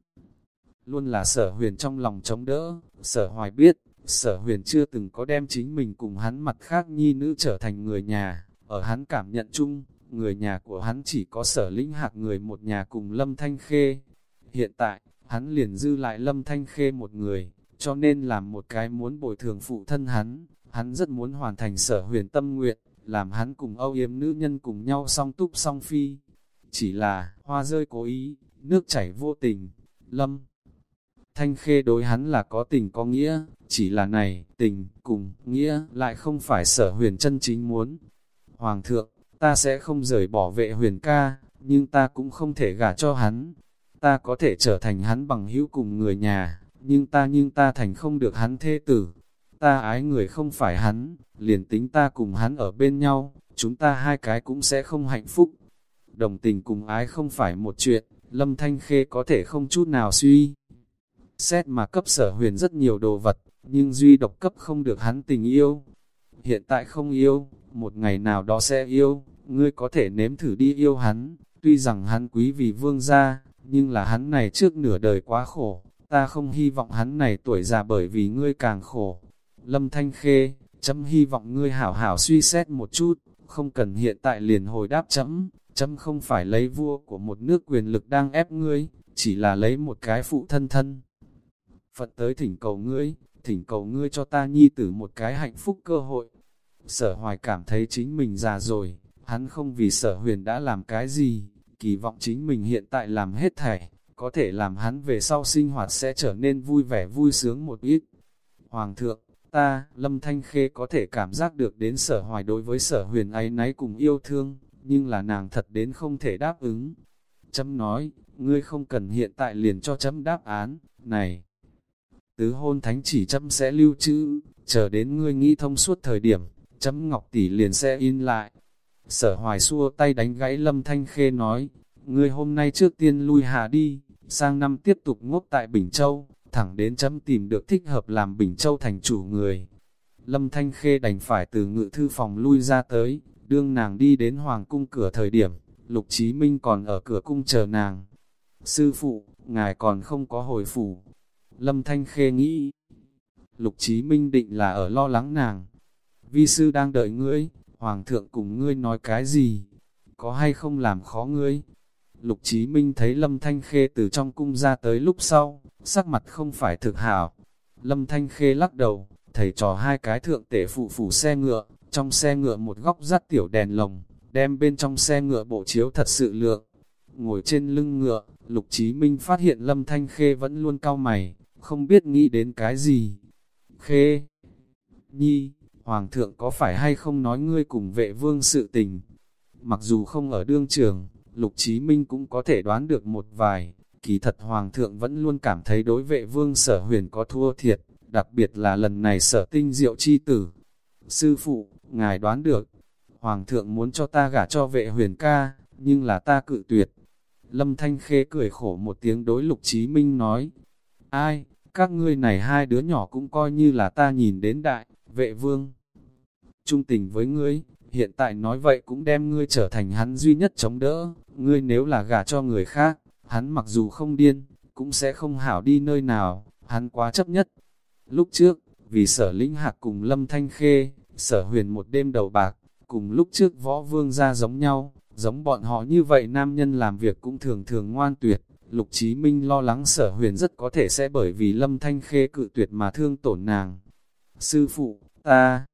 luôn là sở huyền trong lòng chống đỡ, sở hoài biết, sở huyền chưa từng có đem chính mình cùng hắn mặt khác nhi nữ trở thành người nhà, ở hắn cảm nhận chung, người nhà của hắn chỉ có sở lĩnh hạc người một nhà cùng Lâm Thanh Khê. Hiện tại, hắn liền dư lại Lâm Thanh Khê một người, cho nên làm một cái muốn bồi thường phụ thân hắn, hắn rất muốn hoàn thành sở huyền tâm nguyện, làm hắn cùng âu yếm nữ nhân cùng nhau song túc song phi. Chỉ là, hoa rơi cố ý, nước chảy vô tình, Lâm. Thanh Khê đối hắn là có tình có nghĩa, chỉ là này, tình, cùng, nghĩa, lại không phải sở huyền chân chính muốn. Hoàng thượng, ta sẽ không rời bỏ vệ huyền ca, nhưng ta cũng không thể gả cho hắn. Ta có thể trở thành hắn bằng hữu cùng người nhà, nhưng ta nhưng ta thành không được hắn thê tử. Ta ái người không phải hắn, liền tính ta cùng hắn ở bên nhau, chúng ta hai cái cũng sẽ không hạnh phúc. Đồng tình cùng ái không phải một chuyện, Lâm Thanh Khê có thể không chút nào suy. Xét mà cấp sở huyền rất nhiều đồ vật, nhưng duy độc cấp không được hắn tình yêu. Hiện tại không yêu, một ngày nào đó sẽ yêu, ngươi có thể nếm thử đi yêu hắn, tuy rằng hắn quý vì vương gia, nhưng là hắn này trước nửa đời quá khổ, ta không hy vọng hắn này tuổi già bởi vì ngươi càng khổ. Lâm Thanh Khê, chấm hy vọng ngươi hảo hảo suy xét một chút, không cần hiện tại liền hồi đáp chấm, chấm không phải lấy vua của một nước quyền lực đang ép ngươi, chỉ là lấy một cái phụ thân thân. Phật tới thỉnh cầu ngươi, thỉnh cầu ngươi cho ta nhi tử một cái hạnh phúc cơ hội. Sở hoài cảm thấy chính mình già rồi, hắn không vì sở huyền đã làm cái gì, kỳ vọng chính mình hiện tại làm hết thảy, có thể làm hắn về sau sinh hoạt sẽ trở nên vui vẻ vui sướng một ít. Hoàng thượng, ta, Lâm Thanh Khê có thể cảm giác được đến sở hoài đối với sở huyền ấy náy cùng yêu thương, nhưng là nàng thật đến không thể đáp ứng. Chấm nói, ngươi không cần hiện tại liền cho chấm đáp án, này. Tứ hôn thánh chỉ chấm sẽ lưu trữ, chờ đến ngươi nghĩ thông suốt thời điểm, chấm ngọc tỷ liền sẽ in lại. Sở hoài xua tay đánh gãy Lâm Thanh Khê nói, ngươi hôm nay trước tiên lui hạ đi, sang năm tiếp tục ngốc tại Bình Châu, thẳng đến chấm tìm được thích hợp làm Bình Châu thành chủ người. Lâm Thanh Khê đành phải từ ngự thư phòng lui ra tới, đương nàng đi đến Hoàng cung cửa thời điểm, Lục Chí Minh còn ở cửa cung chờ nàng. Sư phụ, ngài còn không có hồi phủ. Lâm Thanh Khê nghĩ, Lục Chí Minh định là ở lo lắng nàng. Vi sư đang đợi ngươi, Hoàng thượng cùng ngươi nói cái gì? Có hay không làm khó ngươi? Lục Chí Minh thấy Lâm Thanh Khê từ trong cung ra tới lúc sau, sắc mặt không phải thực hảo. Lâm Thanh Khê lắc đầu, thầy trò hai cái thượng tể phụ phủ xe ngựa, trong xe ngựa một góc dắt tiểu đèn lồng, đem bên trong xe ngựa bộ chiếu thật sự lượng. Ngồi trên lưng ngựa, Lục Chí Minh phát hiện Lâm Thanh Khê vẫn luôn cau mày, không biết nghĩ đến cái gì. Khê, Nhi, Hoàng thượng có phải hay không nói ngươi cùng vệ vương sự tình? Mặc dù không ở đương trường, Lục Chí Minh cũng có thể đoán được một vài, kỳ thật Hoàng thượng vẫn luôn cảm thấy đối vệ vương sở huyền có thua thiệt, đặc biệt là lần này sở tinh diệu chi tử. Sư phụ, ngài đoán được, Hoàng thượng muốn cho ta gả cho vệ huyền ca, nhưng là ta cự tuyệt. Lâm Thanh Khê cười khổ một tiếng đối Lục Chí Minh nói, ai, các ngươi này hai đứa nhỏ cũng coi như là ta nhìn đến đại, vệ vương. Trung tình với ngươi, hiện tại nói vậy cũng đem ngươi trở thành hắn duy nhất chống đỡ, ngươi nếu là gả cho người khác, hắn mặc dù không điên, cũng sẽ không hảo đi nơi nào, hắn quá chấp nhất. Lúc trước, vì sở lĩnh hạc cùng Lâm Thanh Khê, sở huyền một đêm đầu bạc, cùng lúc trước võ vương ra giống nhau, giống bọn họ như vậy nam nhân làm việc cũng thường thường ngoan tuyệt. Lục Chí Minh lo lắng sở huyền rất có thể sẽ bởi vì Lâm Thanh Khê cự tuyệt mà thương tổn nàng. Sư phụ, ta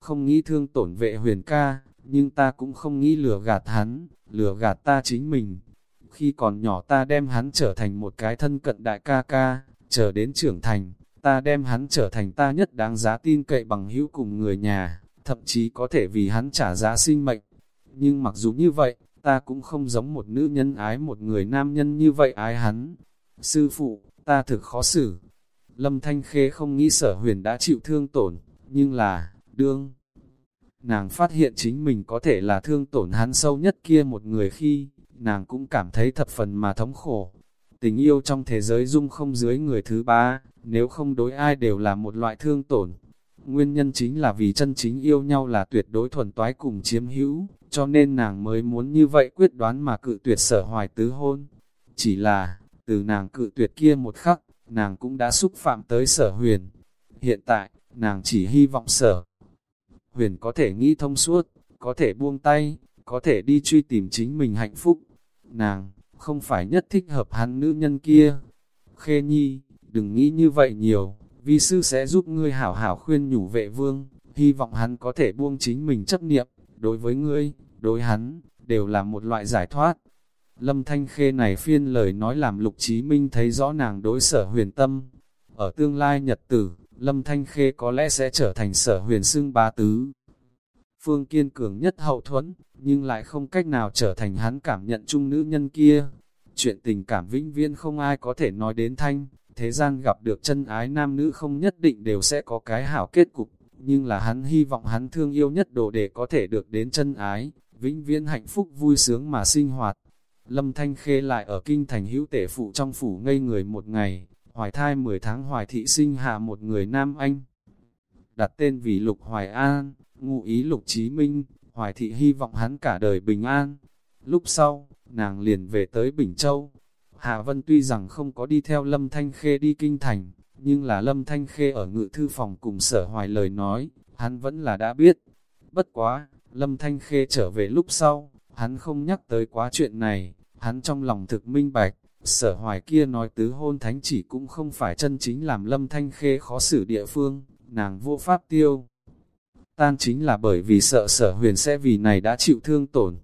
không nghĩ thương tổn vệ huyền ca, nhưng ta cũng không nghĩ lừa gạt hắn, lừa gạt ta chính mình. Khi còn nhỏ ta đem hắn trở thành một cái thân cận đại ca ca, chờ đến trưởng thành, ta đem hắn trở thành ta nhất đáng giá tin cậy bằng hữu cùng người nhà, thậm chí có thể vì hắn trả giá sinh mệnh. Nhưng mặc dù như vậy, ta cũng không giống một nữ nhân ái một người nam nhân như vậy ái hắn. Sư phụ, ta thực khó xử. Lâm Thanh Khê không nghĩ sở huyền đã chịu thương tổn, nhưng là, đương. Nàng phát hiện chính mình có thể là thương tổn hắn sâu nhất kia một người khi, nàng cũng cảm thấy thập phần mà thống khổ. Tình yêu trong thế giới dung không dưới người thứ ba, nếu không đối ai đều là một loại thương tổn. Nguyên nhân chính là vì chân chính yêu nhau là tuyệt đối thuần toái cùng chiếm hữu, cho nên nàng mới muốn như vậy quyết đoán mà cự tuyệt sở hoài tứ hôn. Chỉ là, từ nàng cự tuyệt kia một khắc, nàng cũng đã xúc phạm tới sở huyền. Hiện tại, nàng chỉ hy vọng sở huyền có thể nghĩ thông suốt, có thể buông tay, có thể đi truy tìm chính mình hạnh phúc. Nàng, không phải nhất thích hợp hắn nữ nhân kia. Khê nhi, đừng nghĩ như vậy nhiều, vi sư sẽ giúp ngươi hảo hảo khuyên nhủ vệ vương, hy vọng hắn có thể buông chính mình chấp niệm, đối với ngươi, đối hắn, đều là một loại giải thoát. Lâm Thanh Khê này phiên lời nói làm Lục Chí Minh thấy rõ nàng đối sở huyền tâm. Ở tương lai nhật tử, Lâm Thanh Khê có lẽ sẽ trở thành sở huyền xương bá tứ. Phương kiên cường nhất hậu thuẫn, nhưng lại không cách nào trở thành hắn cảm nhận chung nữ nhân kia. Chuyện tình cảm vĩnh viễn không ai có thể nói đến thanh, thế gian gặp được chân ái nam nữ không nhất định đều sẽ có cái hảo kết cục, nhưng là hắn hy vọng hắn thương yêu nhất đồ để có thể được đến chân ái, vĩnh viễn hạnh phúc vui sướng mà sinh hoạt. Lâm Thanh Khê lại ở kinh thành hữu tể phụ trong phủ ngây người một ngày, hoài thai 10 tháng hoài thị sinh hạ một người nam anh. Đặt tên vì Lục Hoài An, ngụ ý Lục Chí Minh, hoài thị hy vọng hắn cả đời bình an. Lúc sau, nàng liền về tới Bình Châu. Hạ Vân tuy rằng không có đi theo Lâm Thanh Khê đi kinh thành, nhưng là Lâm Thanh Khê ở ngự thư phòng cùng sở hoài lời nói, hắn vẫn là đã biết. Bất quá, Lâm Thanh Khê trở về lúc sau, hắn không nhắc tới quá chuyện này, hắn trong lòng thực minh bạch, sở hoài kia nói tứ hôn thánh chỉ cũng không phải chân chính làm Lâm Thanh Khê khó xử địa phương, nàng vô pháp tiêu. Tan chính là bởi vì sợ sở huyền sẽ vì này đã chịu thương tổn,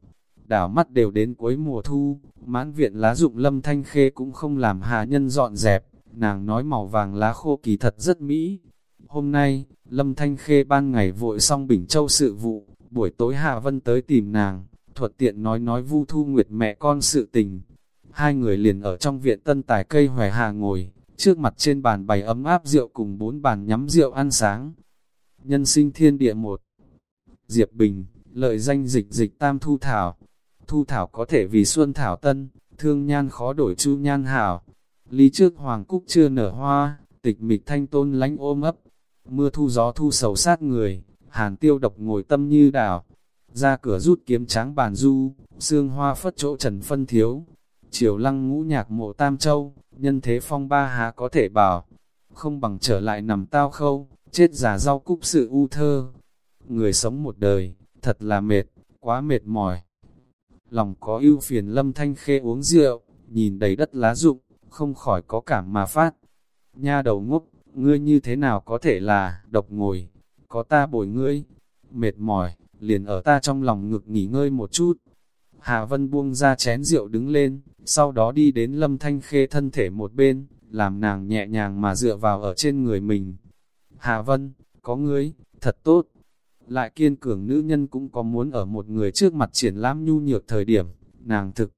đảo mắt đều đến cuối mùa thu, mãn viện lá dụng lâm thanh khê cũng không làm hạ nhân dọn dẹp, nàng nói màu vàng lá khô kỳ thật rất mỹ. Hôm nay, lâm thanh khê ban ngày vội xong Bình Châu sự vụ, buổi tối Hạ Vân tới tìm nàng, thuật tiện nói nói vu thu nguyệt mẹ con sự tình. Hai người liền ở trong viện tân tài cây hòe hà ngồi, trước mặt trên bàn bày ấm áp rượu cùng bốn bàn nhắm rượu ăn sáng. Nhân sinh thiên địa một Diệp Bình, lợi danh dịch dịch tam thu thảo, thu thảo có thể vì xuân thảo tân, thương nhan khó đổi chu nhan hảo. Lý trước hoàng cúc chưa nở hoa, tịch mịch thanh tôn lánh ôm ấp, mưa thu gió thu sầu sát người, hàn tiêu độc ngồi tâm như đảo. Ra cửa rút kiếm tráng bàn du, xương hoa phất chỗ trần phân thiếu. Triều lăng ngũ nhạc mộ tam châu, nhân thế phong ba há có thể bảo. Không bằng trở lại nằm tao khâu, chết giả rau cúc sự u thơ. Người sống một đời, thật là mệt, quá mệt mỏi lòng có ưu phiền lâm thanh khê uống rượu, nhìn đầy đất lá rụng, không khỏi có cảm mà phát. Nha đầu ngốc, ngươi như thế nào có thể là độc ngồi, có ta bồi ngươi, mệt mỏi, liền ở ta trong lòng ngực nghỉ ngơi một chút. Hà Vân buông ra chén rượu đứng lên, sau đó đi đến lâm thanh khê thân thể một bên, làm nàng nhẹ nhàng mà dựa vào ở trên người mình. Hà Vân, có ngươi, thật tốt lại kiên cường nữ nhân cũng có muốn ở một người trước mặt triển lãm nhu nhược thời điểm, nàng thực.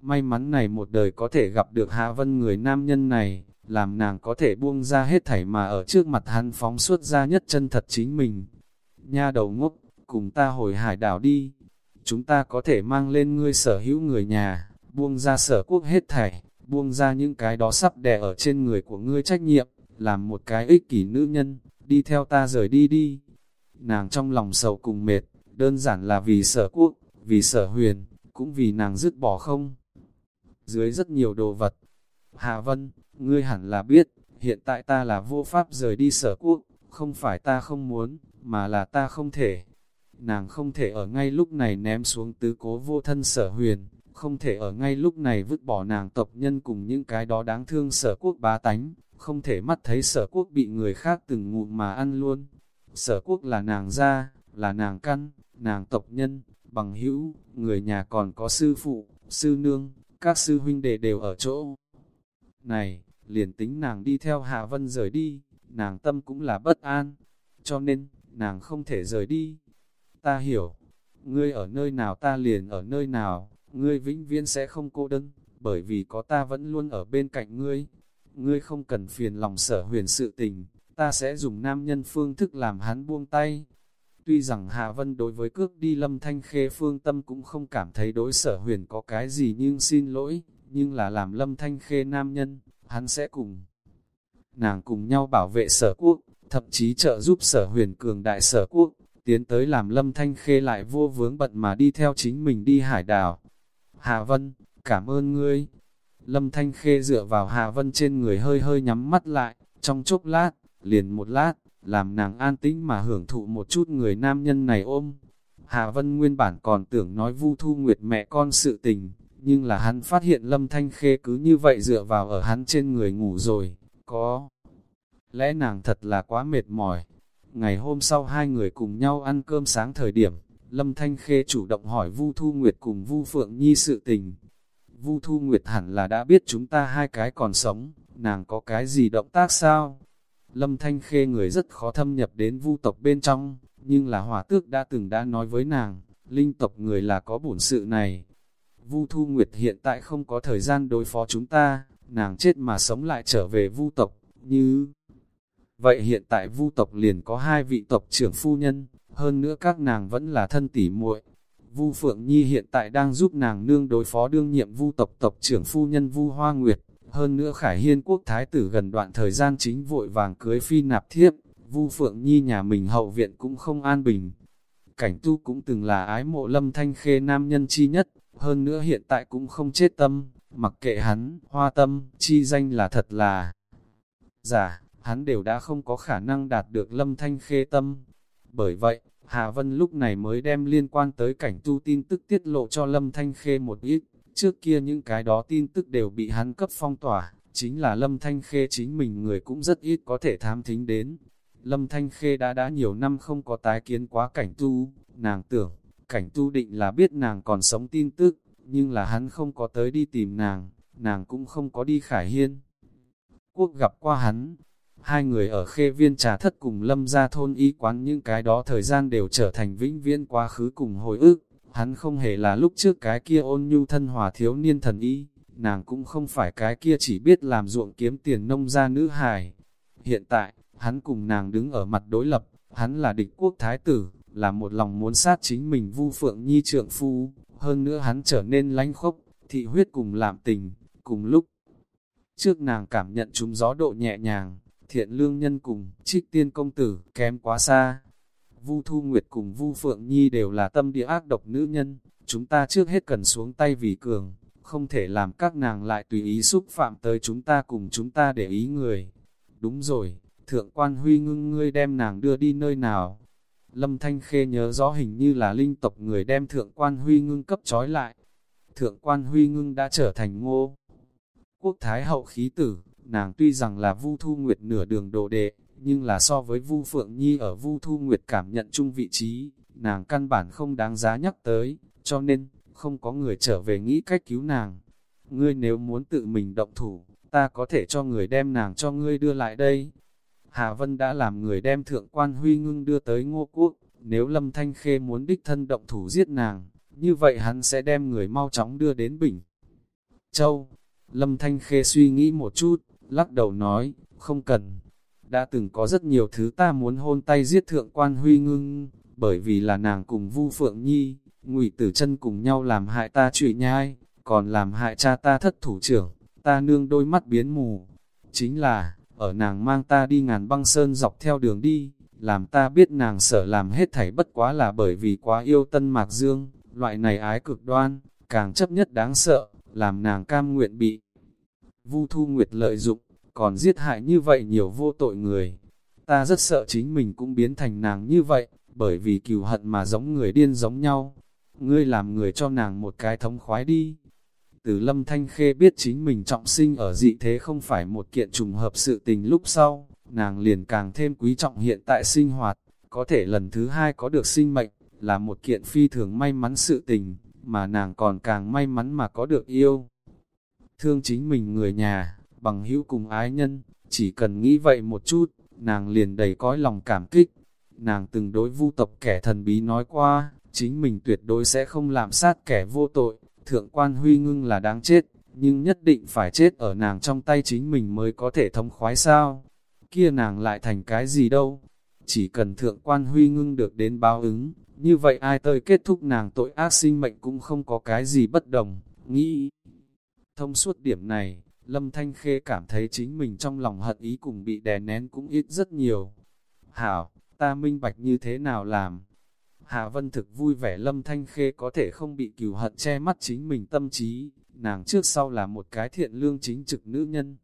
May mắn này một đời có thể gặp được Hạ Vân người nam nhân này, làm nàng có thể buông ra hết thảy mà ở trước mặt hắn phóng suốt ra nhất chân thật chính mình. Nha đầu ngốc, cùng ta hồi hải đảo đi, chúng ta có thể mang lên ngươi sở hữu người nhà, buông ra sở quốc hết thảy, buông ra những cái đó sắp đè ở trên người của ngươi trách nhiệm, làm một cái ích kỷ nữ nhân, đi theo ta rời đi đi nàng trong lòng sầu cùng mệt, đơn giản là vì sở quốc, vì sở huyền, cũng vì nàng dứt bỏ không. Dưới rất nhiều đồ vật, Hà Vân, ngươi hẳn là biết, hiện tại ta là vô pháp rời đi sở quốc, không phải ta không muốn, mà là ta không thể. Nàng không thể ở ngay lúc này ném xuống tứ cố vô thân sở huyền, không thể ở ngay lúc này vứt bỏ nàng tộc nhân cùng những cái đó đáng thương sở quốc bá tánh, không thể mắt thấy sở quốc bị người khác từng ngụm mà ăn luôn. Sở quốc là nàng gia, là nàng căn, nàng tộc nhân, bằng hữu, người nhà còn có sư phụ, sư nương, các sư huynh đệ đều ở chỗ. Này, liền tính nàng đi theo Hạ Vân rời đi, nàng tâm cũng là bất an, cho nên, nàng không thể rời đi. Ta hiểu, ngươi ở nơi nào ta liền ở nơi nào, ngươi vĩnh viễn sẽ không cô đơn, bởi vì có ta vẫn luôn ở bên cạnh ngươi. Ngươi không cần phiền lòng sở huyền sự tình, ta sẽ dùng nam nhân phương thức làm hắn buông tay. Tuy rằng Hạ Vân đối với cước đi lâm thanh khê phương tâm cũng không cảm thấy đối sở huyền có cái gì nhưng xin lỗi, nhưng là làm lâm thanh khê nam nhân, hắn sẽ cùng nàng cùng nhau bảo vệ sở quốc, thậm chí trợ giúp sở huyền cường đại sở quốc, tiến tới làm lâm thanh khê lại vô vướng bận mà đi theo chính mình đi hải đảo. Hạ Vân, cảm ơn ngươi. Lâm thanh khê dựa vào Hạ Vân trên người hơi hơi nhắm mắt lại, trong chốc lát, liền một lát, làm nàng an tĩnh mà hưởng thụ một chút người nam nhân này ôm. Hạ Vân nguyên bản còn tưởng nói Vu Thu Nguyệt mẹ con sự tình, nhưng là hắn phát hiện Lâm Thanh Khê cứ như vậy dựa vào ở hắn trên người ngủ rồi, có. Lẽ nàng thật là quá mệt mỏi. Ngày hôm sau hai người cùng nhau ăn cơm sáng thời điểm, Lâm Thanh Khê chủ động hỏi Vu Thu Nguyệt cùng Vu Phượng Nhi sự tình. Vu Thu Nguyệt hẳn là đã biết chúng ta hai cái còn sống, nàng có cái gì động tác sao? Lâm Thanh Khê người rất khó thâm nhập đến vu tộc bên trong, nhưng là hỏa tước đã từng đã nói với nàng, linh tộc người là có bổn sự này. Vu Thu Nguyệt hiện tại không có thời gian đối phó chúng ta, nàng chết mà sống lại trở về vu tộc, như... Vậy hiện tại vu tộc liền có hai vị tộc trưởng phu nhân, hơn nữa các nàng vẫn là thân tỉ muội. Vu Phượng Nhi hiện tại đang giúp nàng nương đối phó đương nhiệm vu tộc tộc trưởng phu nhân Vu Hoa Nguyệt. Hơn nữa Khải Hiên quốc thái tử gần đoạn thời gian chính vội vàng cưới phi nạp thiếp, Vu Phượng Nhi nhà mình hậu viện cũng không an bình. Cảnh tu cũng từng là ái mộ lâm thanh khê nam nhân chi nhất, hơn nữa hiện tại cũng không chết tâm, mặc kệ hắn, hoa tâm, chi danh là thật là giả, hắn đều đã không có khả năng đạt được lâm thanh khê tâm. Bởi vậy, Hà Vân lúc này mới đem liên quan tới cảnh tu tin tức tiết lộ cho lâm thanh khê một ít, Trước kia những cái đó tin tức đều bị hắn cấp phong tỏa, chính là Lâm Thanh Khê chính mình người cũng rất ít có thể tham thính đến. Lâm Thanh Khê đã đã nhiều năm không có tái kiến quá cảnh tu, nàng tưởng, cảnh tu định là biết nàng còn sống tin tức, nhưng là hắn không có tới đi tìm nàng, nàng cũng không có đi khải hiên. Quốc gặp qua hắn, hai người ở khê viên trà thất cùng lâm ra thôn y quán những cái đó thời gian đều trở thành vĩnh viễn quá khứ cùng hồi ức. Hắn không hề là lúc trước cái kia ôn nhu thân hòa thiếu niên thần y, nàng cũng không phải cái kia chỉ biết làm ruộng kiếm tiền nông gia nữ hài. Hiện tại, hắn cùng nàng đứng ở mặt đối lập, hắn là địch quốc thái tử, là một lòng muốn sát chính mình vu phượng nhi trượng phu, hơn nữa hắn trở nên lánh khốc, thị huyết cùng làm tình, cùng lúc. Trước nàng cảm nhận chúng gió độ nhẹ nhàng, thiện lương nhân cùng, trích tiên công tử, kém quá xa, Vu Thu Nguyệt cùng Vu Phượng Nhi đều là tâm địa ác độc nữ nhân, chúng ta trước hết cần xuống tay vì cường, không thể làm các nàng lại tùy ý xúc phạm tới chúng ta cùng chúng ta để ý người. Đúng rồi, thượng quan huy ngưng ngươi đem nàng đưa đi nơi nào? Lâm Thanh Khê nhớ rõ hình như là linh tộc người đem thượng quan huy ngưng cấp trói lại. Thượng quan huy ngưng đã trở thành ngô. Quốc thái hậu khí tử, nàng tuy rằng là vu thu nguyệt nửa đường đồ đệ, nhưng là so với Vu Phượng Nhi ở Vu Thu Nguyệt cảm nhận chung vị trí, nàng căn bản không đáng giá nhắc tới, cho nên, không có người trở về nghĩ cách cứu nàng. Ngươi nếu muốn tự mình động thủ, ta có thể cho người đem nàng cho ngươi đưa lại đây. Hà Vân đã làm người đem thượng quan huy ngưng đưa tới ngô quốc, nếu Lâm Thanh Khê muốn đích thân động thủ giết nàng, như vậy hắn sẽ đem người mau chóng đưa đến Bình. Châu, Lâm Thanh Khê suy nghĩ một chút, lắc đầu nói, không cần, đã từng có rất nhiều thứ ta muốn hôn tay giết thượng quan huy ngưng, bởi vì là nàng cùng Vu Phượng Nhi, ngụy tử chân cùng nhau làm hại ta trụy nhai, còn làm hại cha ta thất thủ trưởng, ta nương đôi mắt biến mù. Chính là, ở nàng mang ta đi ngàn băng sơn dọc theo đường đi, làm ta biết nàng sợ làm hết thảy bất quá là bởi vì quá yêu tân mạc dương, loại này ái cực đoan, càng chấp nhất đáng sợ, làm nàng cam nguyện bị. Vu Thu Nguyệt lợi dụng, còn giết hại như vậy nhiều vô tội người. Ta rất sợ chính mình cũng biến thành nàng như vậy, bởi vì cừu hận mà giống người điên giống nhau. Ngươi làm người cho nàng một cái thống khoái đi. Từ Lâm Thanh Khê biết chính mình trọng sinh ở dị thế không phải một kiện trùng hợp sự tình lúc sau, nàng liền càng thêm quý trọng hiện tại sinh hoạt, có thể lần thứ hai có được sinh mệnh, là một kiện phi thường may mắn sự tình, mà nàng còn càng may mắn mà có được yêu. Thương chính mình người nhà, bằng hữu cùng ái nhân, chỉ cần nghĩ vậy một chút, nàng liền đầy cõi lòng cảm kích. Nàng từng đối vu tộc kẻ thần bí nói qua, chính mình tuyệt đối sẽ không làm sát kẻ vô tội, thượng quan huy ngưng là đáng chết, nhưng nhất định phải chết ở nàng trong tay chính mình mới có thể thông khoái sao. Kia nàng lại thành cái gì đâu, chỉ cần thượng quan huy ngưng được đến báo ứng, như vậy ai tơi kết thúc nàng tội ác sinh mệnh cũng không có cái gì bất đồng, nghĩ. Thông suốt điểm này, Lâm Thanh Khê cảm thấy chính mình trong lòng hận ý cùng bị đè nén cũng ít rất nhiều. Hảo, ta minh bạch như thế nào làm? Hạ Vân thực vui vẻ Lâm Thanh Khê có thể không bị cừu hận che mắt chính mình tâm trí, nàng trước sau là một cái thiện lương chính trực nữ nhân.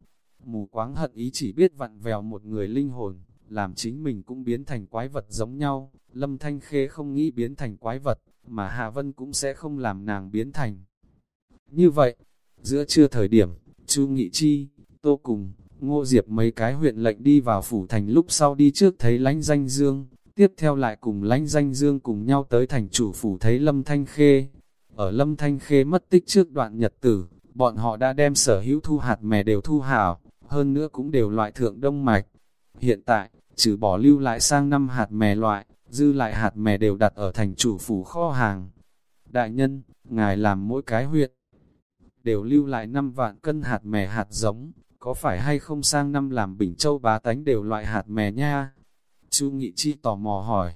Mù quáng hận ý chỉ biết vặn vèo một người linh hồn, làm chính mình cũng biến thành quái vật giống nhau. Lâm Thanh Khê không nghĩ biến thành quái vật, mà Hạ Vân cũng sẽ không làm nàng biến thành. Như vậy, giữa trưa thời điểm, Chu Nghị Chi, Tô Cùng, Ngô Diệp mấy cái huyện lệnh đi vào phủ thành lúc sau đi trước thấy lánh danh dương, tiếp theo lại cùng lánh danh dương cùng nhau tới thành chủ phủ thấy Lâm Thanh Khê. Ở Lâm Thanh Khê mất tích trước đoạn nhật tử, bọn họ đã đem sở hữu thu hạt mè đều thu hảo, hơn nữa cũng đều loại thượng đông mạch. Hiện tại, trừ bỏ lưu lại sang năm hạt mè loại, dư lại hạt mè đều đặt ở thành chủ phủ kho hàng. Đại nhân, ngài làm mỗi cái huyện, đều lưu lại 5 vạn cân hạt mè hạt giống, có phải hay không sang năm làm Bình Châu bá tánh đều loại hạt mè nha? Chu Nghị Chi tò mò hỏi,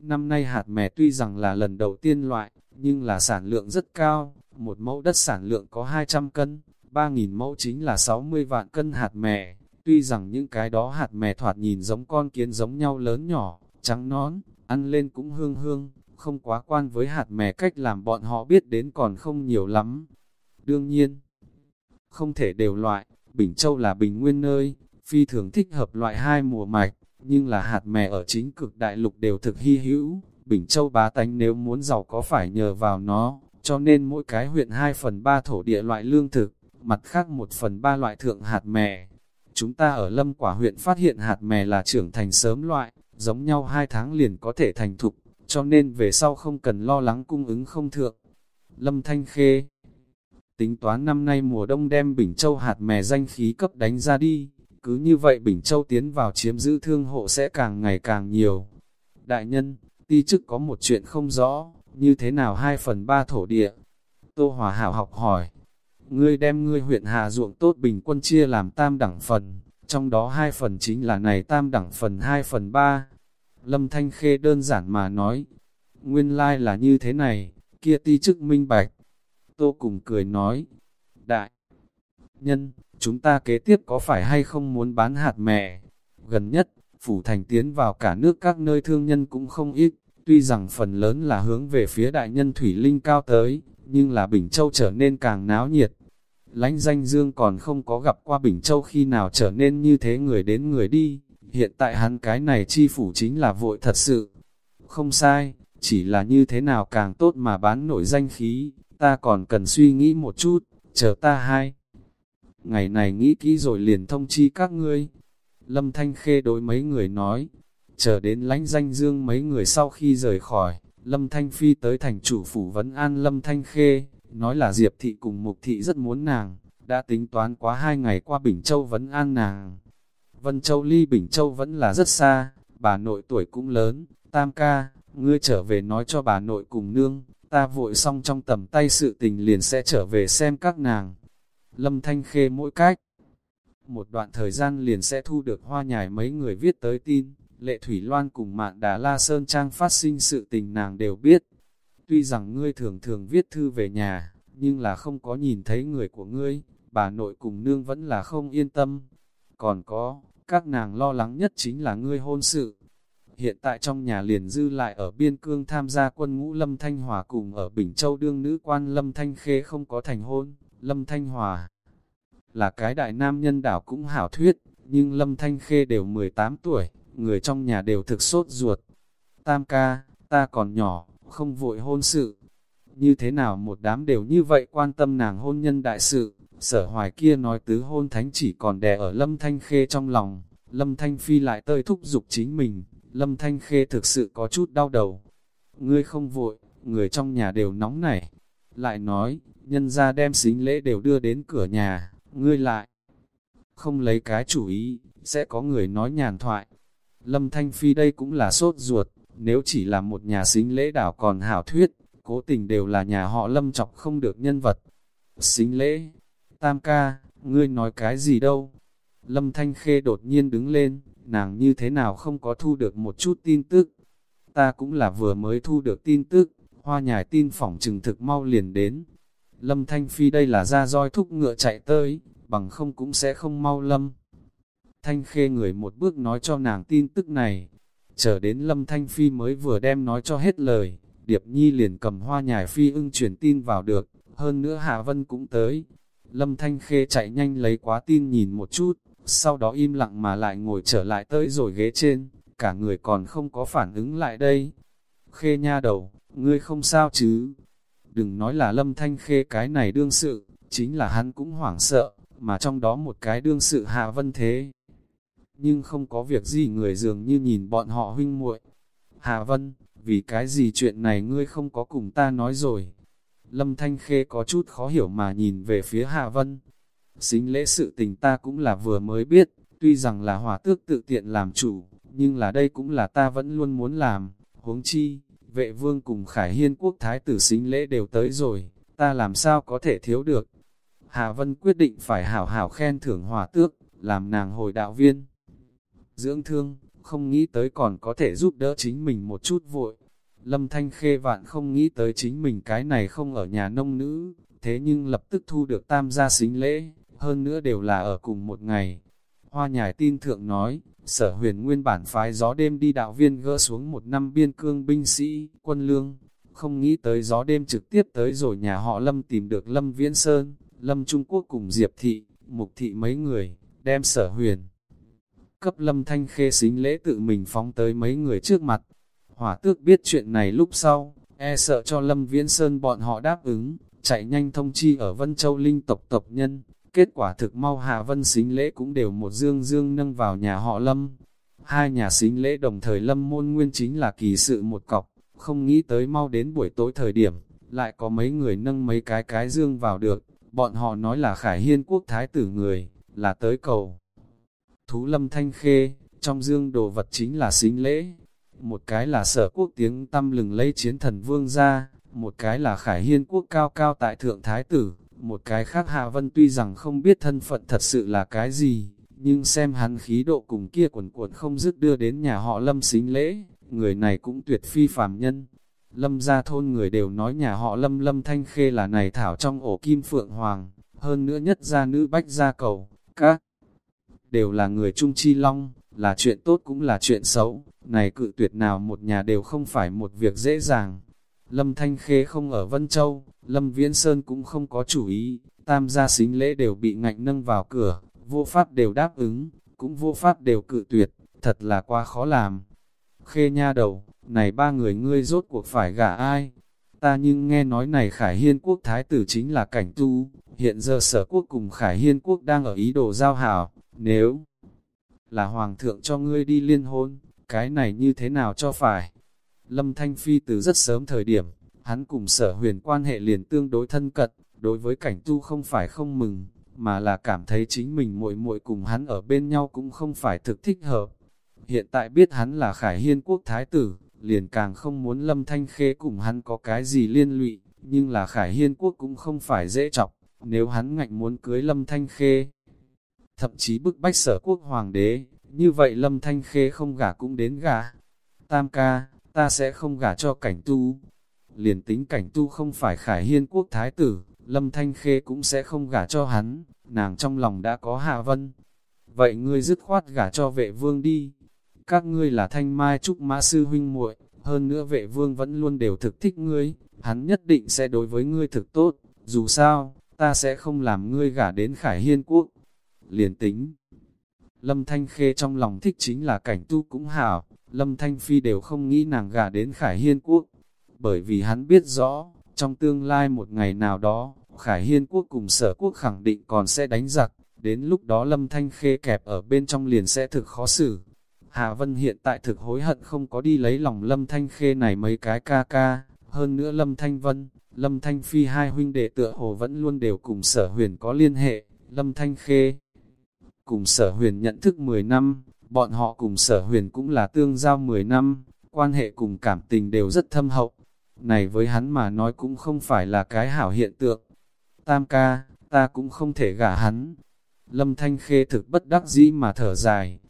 năm nay hạt mè tuy rằng là lần đầu tiên loại, nhưng là sản lượng rất cao, một mẫu đất sản lượng có 200 cân, 3.000 mẫu chính là 60 vạn cân hạt mè. Tuy rằng những cái đó hạt mè thoạt nhìn giống con kiến giống nhau lớn nhỏ, trắng nón, ăn lên cũng hương hương, không quá quan với hạt mè cách làm bọn họ biết đến còn không nhiều lắm. Đương nhiên, không thể đều loại, Bình Châu là bình nguyên nơi, phi thường thích hợp loại hai mùa mạch, nhưng là hạt mè ở chính cực đại lục đều thực hy hữu, Bình Châu bá tánh nếu muốn giàu có phải nhờ vào nó, cho nên mỗi cái huyện 2 phần 3 thổ địa loại lương thực, mặt khác 1 phần 3 loại thượng hạt mè. Chúng ta ở Lâm Quả huyện phát hiện hạt mè là trưởng thành sớm loại, giống nhau 2 tháng liền có thể thành thục, cho nên về sau không cần lo lắng cung ứng không thượng. Lâm Thanh Khê Tính toán năm nay mùa đông đem Bình Châu hạt mè danh khí cấp đánh ra đi, cứ như vậy Bình Châu tiến vào chiếm giữ thương hộ sẽ càng ngày càng nhiều. Đại nhân, ti chức có một chuyện không rõ, như thế nào 2 phần 3 thổ địa? Tô Hòa Hảo học hỏi, ngươi đem ngươi huyện Hà ruộng tốt bình quân chia làm tam đẳng phần, trong đó hai phần chính là này tam đẳng phần 2 phần 3. Lâm Thanh Khê đơn giản mà nói, nguyên lai like là như thế này, kia ti chức minh bạch. Tô cùng cười nói, đại nhân, chúng ta kế tiếp có phải hay không muốn bán hạt mè? Gần nhất, Phủ Thành tiến vào cả nước các nơi thương nhân cũng không ít, tuy rằng phần lớn là hướng về phía đại nhân Thủy Linh cao tới, nhưng là Bình Châu trở nên càng náo nhiệt. Lánh danh dương còn không có gặp qua Bình Châu khi nào trở nên như thế người đến người đi, hiện tại hắn cái này chi phủ chính là vội thật sự. Không sai, chỉ là như thế nào càng tốt mà bán nổi danh khí, ta còn cần suy nghĩ một chút, chờ ta hai. Ngày này nghĩ kỹ rồi liền thông chi các ngươi. Lâm Thanh Khê đối mấy người nói, chờ đến lánh danh dương mấy người sau khi rời khỏi, Lâm Thanh Phi tới thành chủ phủ vấn an Lâm Thanh Khê, nói là Diệp Thị cùng Mục Thị rất muốn nàng, đã tính toán quá hai ngày qua Bình Châu vấn an nàng. Vân Châu ly Bình Châu vẫn là rất xa, bà nội tuổi cũng lớn, tam ca, ngươi trở về nói cho bà nội cùng nương, ta vội xong trong tầm tay sự tình liền sẽ trở về xem các nàng. Lâm Thanh Khê mỗi cách, một đoạn thời gian liền sẽ thu được hoa nhài mấy người viết tới tin, Lệ Thủy Loan cùng Mạn Đà La Sơn Trang phát sinh sự tình nàng đều biết. Tuy rằng ngươi thường thường viết thư về nhà, nhưng là không có nhìn thấy người của ngươi, bà nội cùng nương vẫn là không yên tâm. Còn có, các nàng lo lắng nhất chính là ngươi hôn sự. Hiện tại trong nhà liền dư lại ở biên cương tham gia quân ngũ Lâm Thanh Hòa cùng ở Bình Châu đương nữ quan Lâm Thanh Khê không có thành hôn, Lâm Thanh Hòa là cái đại nam nhân đảo cũng hảo thuyết, nhưng Lâm Thanh Khê đều 18 tuổi, người trong nhà đều thực sốt ruột. Tam ca, ta còn nhỏ, không vội hôn sự. như thế nào một đám đều như vậy quan tâm nàng hôn nhân đại sự, sở hoài kia nói tứ hôn thánh chỉ còn đè ở lâm thanh khê trong lòng, lâm thanh phi lại tơi thúc giục chính mình, lâm thanh khê thực sự có chút đau đầu. Ngươi không vội, người trong nhà đều nóng nảy, lại nói, nhân ra đem xính lễ đều đưa đến cửa nhà, ngươi lại không lấy cái chủ ý, sẽ có người nói nhàn thoại. Lâm Thanh Phi đây cũng là sốt ruột, nếu chỉ là một nhà xính lễ đảo còn hảo thuyết, cố tình đều là nhà họ Lâm chọc không được nhân vật. Xính lễ, tam ca, ngươi nói cái gì đâu? Lâm Thanh Khê đột nhiên đứng lên, nàng như thế nào không có thu được một chút tin tức. Ta cũng là vừa mới thu được tin tức, hoa nhài tin phỏng trừng thực mau liền đến. Lâm Thanh Phi đây là ra roi thúc ngựa chạy tới, bằng không cũng sẽ không mau lâm. Thanh Khê người một bước nói cho nàng tin tức này, chờ đến Lâm Thanh Phi mới vừa đem nói cho hết lời, Điệp Nhi liền cầm hoa nhài phi ưng truyền tin vào được, hơn nữa Hạ Vân cũng tới. Lâm Thanh Khê chạy nhanh lấy quá tin nhìn một chút, sau đó im lặng mà lại ngồi trở lại tới rồi ghế trên, cả người còn không có phản ứng lại đây. Khê nha đầu, ngươi không sao chứ? Đừng nói là Lâm Thanh Khê cái này đương sự, chính là hắn cũng hoảng sợ, mà trong đó một cái đương sự Hạ Vân thế. Nhưng không có việc gì người dường như nhìn bọn họ huynh muội. Hạ Vân, vì cái gì chuyện này ngươi không có cùng ta nói rồi. Lâm Thanh Khê có chút khó hiểu mà nhìn về phía Hạ Vân. Xính lễ sự tình ta cũng là vừa mới biết, tuy rằng là hỏa tước tự tiện làm chủ, nhưng là đây cũng là ta vẫn luôn muốn làm. Huống chi, vệ vương cùng Khải Hiên quốc thái tử xính lễ đều tới rồi, ta làm sao có thể thiếu được. Hà Vân quyết định phải hảo hảo khen thưởng hỏa tước, làm nàng hồi đạo viên. Dưỡng thương, không nghĩ tới còn có thể giúp đỡ chính mình một chút vội. Lâm Thanh Khê vạn không nghĩ tới chính mình cái này không ở nhà nông nữ, thế nhưng lập tức thu được tam gia xính lễ, hơn nữa đều là ở cùng một ngày. Hoa nhài tin thượng nói, sở huyền nguyên bản phái gió đêm đi đạo viên gỡ xuống một năm biên cương binh sĩ, quân lương, không nghĩ tới gió đêm trực tiếp tới rồi nhà họ Lâm tìm được Lâm Viễn Sơn, Lâm Trung Quốc cùng Diệp Thị, Mục Thị mấy người, đem sở huyền cấp lâm thanh khê xính lễ tự mình phóng tới mấy người trước mặt. Hỏa tước biết chuyện này lúc sau, e sợ cho lâm viễn sơn bọn họ đáp ứng, chạy nhanh thông chi ở Vân Châu Linh tộc tộc nhân. Kết quả thực mau Hạ Vân xính lễ cũng đều một dương dương nâng vào nhà họ lâm. Hai nhà xính lễ đồng thời lâm môn nguyên chính là kỳ sự một cọc, không nghĩ tới mau đến buổi tối thời điểm, lại có mấy người nâng mấy cái cái dương vào được, bọn họ nói là khải hiên quốc thái tử người, là tới cầu thú lâm thanh khê, trong dương đồ vật chính là xính lễ. Một cái là sở quốc tiếng tâm lừng lấy chiến thần vương ra, một cái là khải hiên quốc cao cao tại thượng thái tử, một cái khác Hạ Vân tuy rằng không biết thân phận thật sự là cái gì, nhưng xem hắn khí độ cùng kia quần cuộn không dứt đưa đến nhà họ lâm xính lễ, người này cũng tuyệt phi phàm nhân. Lâm gia thôn người đều nói nhà họ lâm lâm thanh khê là này thảo trong ổ kim phượng hoàng, hơn nữa nhất gia nữ bách gia cầu, các đều là người trung chi long, là chuyện tốt cũng là chuyện xấu, này cự tuyệt nào một nhà đều không phải một việc dễ dàng. Lâm Thanh Khê không ở Vân Châu, Lâm Viễn Sơn cũng không có chủ ý, tam gia xính lễ đều bị ngạnh nâng vào cửa, vô pháp đều đáp ứng, cũng vô pháp đều cự tuyệt, thật là quá khó làm. Khê nha đầu, này ba người ngươi rốt cuộc phải gả ai? Ta nhưng nghe nói này Khải Hiên Quốc Thái tử chính là cảnh tu, hiện giờ sở quốc cùng Khải Hiên Quốc đang ở ý đồ giao hảo, nếu là hoàng thượng cho ngươi đi liên hôn, cái này như thế nào cho phải? Lâm Thanh Phi từ rất sớm thời điểm, hắn cùng sở huyền quan hệ liền tương đối thân cận, đối với cảnh tu không phải không mừng, mà là cảm thấy chính mình muội muội cùng hắn ở bên nhau cũng không phải thực thích hợp. Hiện tại biết hắn là Khải Hiên quốc thái tử, liền càng không muốn Lâm Thanh Khê cùng hắn có cái gì liên lụy, nhưng là Khải Hiên quốc cũng không phải dễ chọc, nếu hắn ngạnh muốn cưới Lâm Thanh Khê, thậm chí bức bách sở quốc hoàng đế, như vậy lâm thanh khê không gả cũng đến gả. Tam ca, ta sẽ không gả cho cảnh tu. Liền tính cảnh tu không phải khải hiên quốc thái tử, lâm thanh khê cũng sẽ không gả cho hắn, nàng trong lòng đã có hạ vân. Vậy ngươi dứt khoát gả cho vệ vương đi. Các ngươi là thanh mai trúc mã sư huynh muội hơn nữa vệ vương vẫn luôn đều thực thích ngươi, hắn nhất định sẽ đối với ngươi thực tốt, dù sao, ta sẽ không làm ngươi gả đến khải hiên quốc liền tính. Lâm Thanh Khê trong lòng thích chính là cảnh tu cũng hảo, Lâm Thanh Phi đều không nghĩ nàng gả đến Khải Hiên Quốc, bởi vì hắn biết rõ, Trong tương lai một ngày nào đó, Khải Hiên quốc cùng sở quốc khẳng định còn sẽ đánh giặc, đến lúc đó Lâm Thanh Khê kẹp ở bên trong liền sẽ thực khó xử. Hà Vân hiện tại thực hối hận không có đi lấy lòng Lâm Thanh Khê này mấy cái ca ca, hơn nữa Lâm Thanh Vân, Lâm Thanh Phi hai huynh đệ tựa hồ vẫn luôn đều cùng sở huyền có liên hệ, Lâm Thanh Khê. Cùng sở huyền nhận thức 10 năm, bọn họ cùng sở huyền cũng là tương giao 10 năm, quan hệ cùng cảm tình đều rất thâm hậu. Này với hắn mà nói cũng không phải là cái hảo hiện tượng. Tam ca, ta cũng không thể gả hắn. Lâm Thanh Khê thực bất đắc dĩ mà thở dài.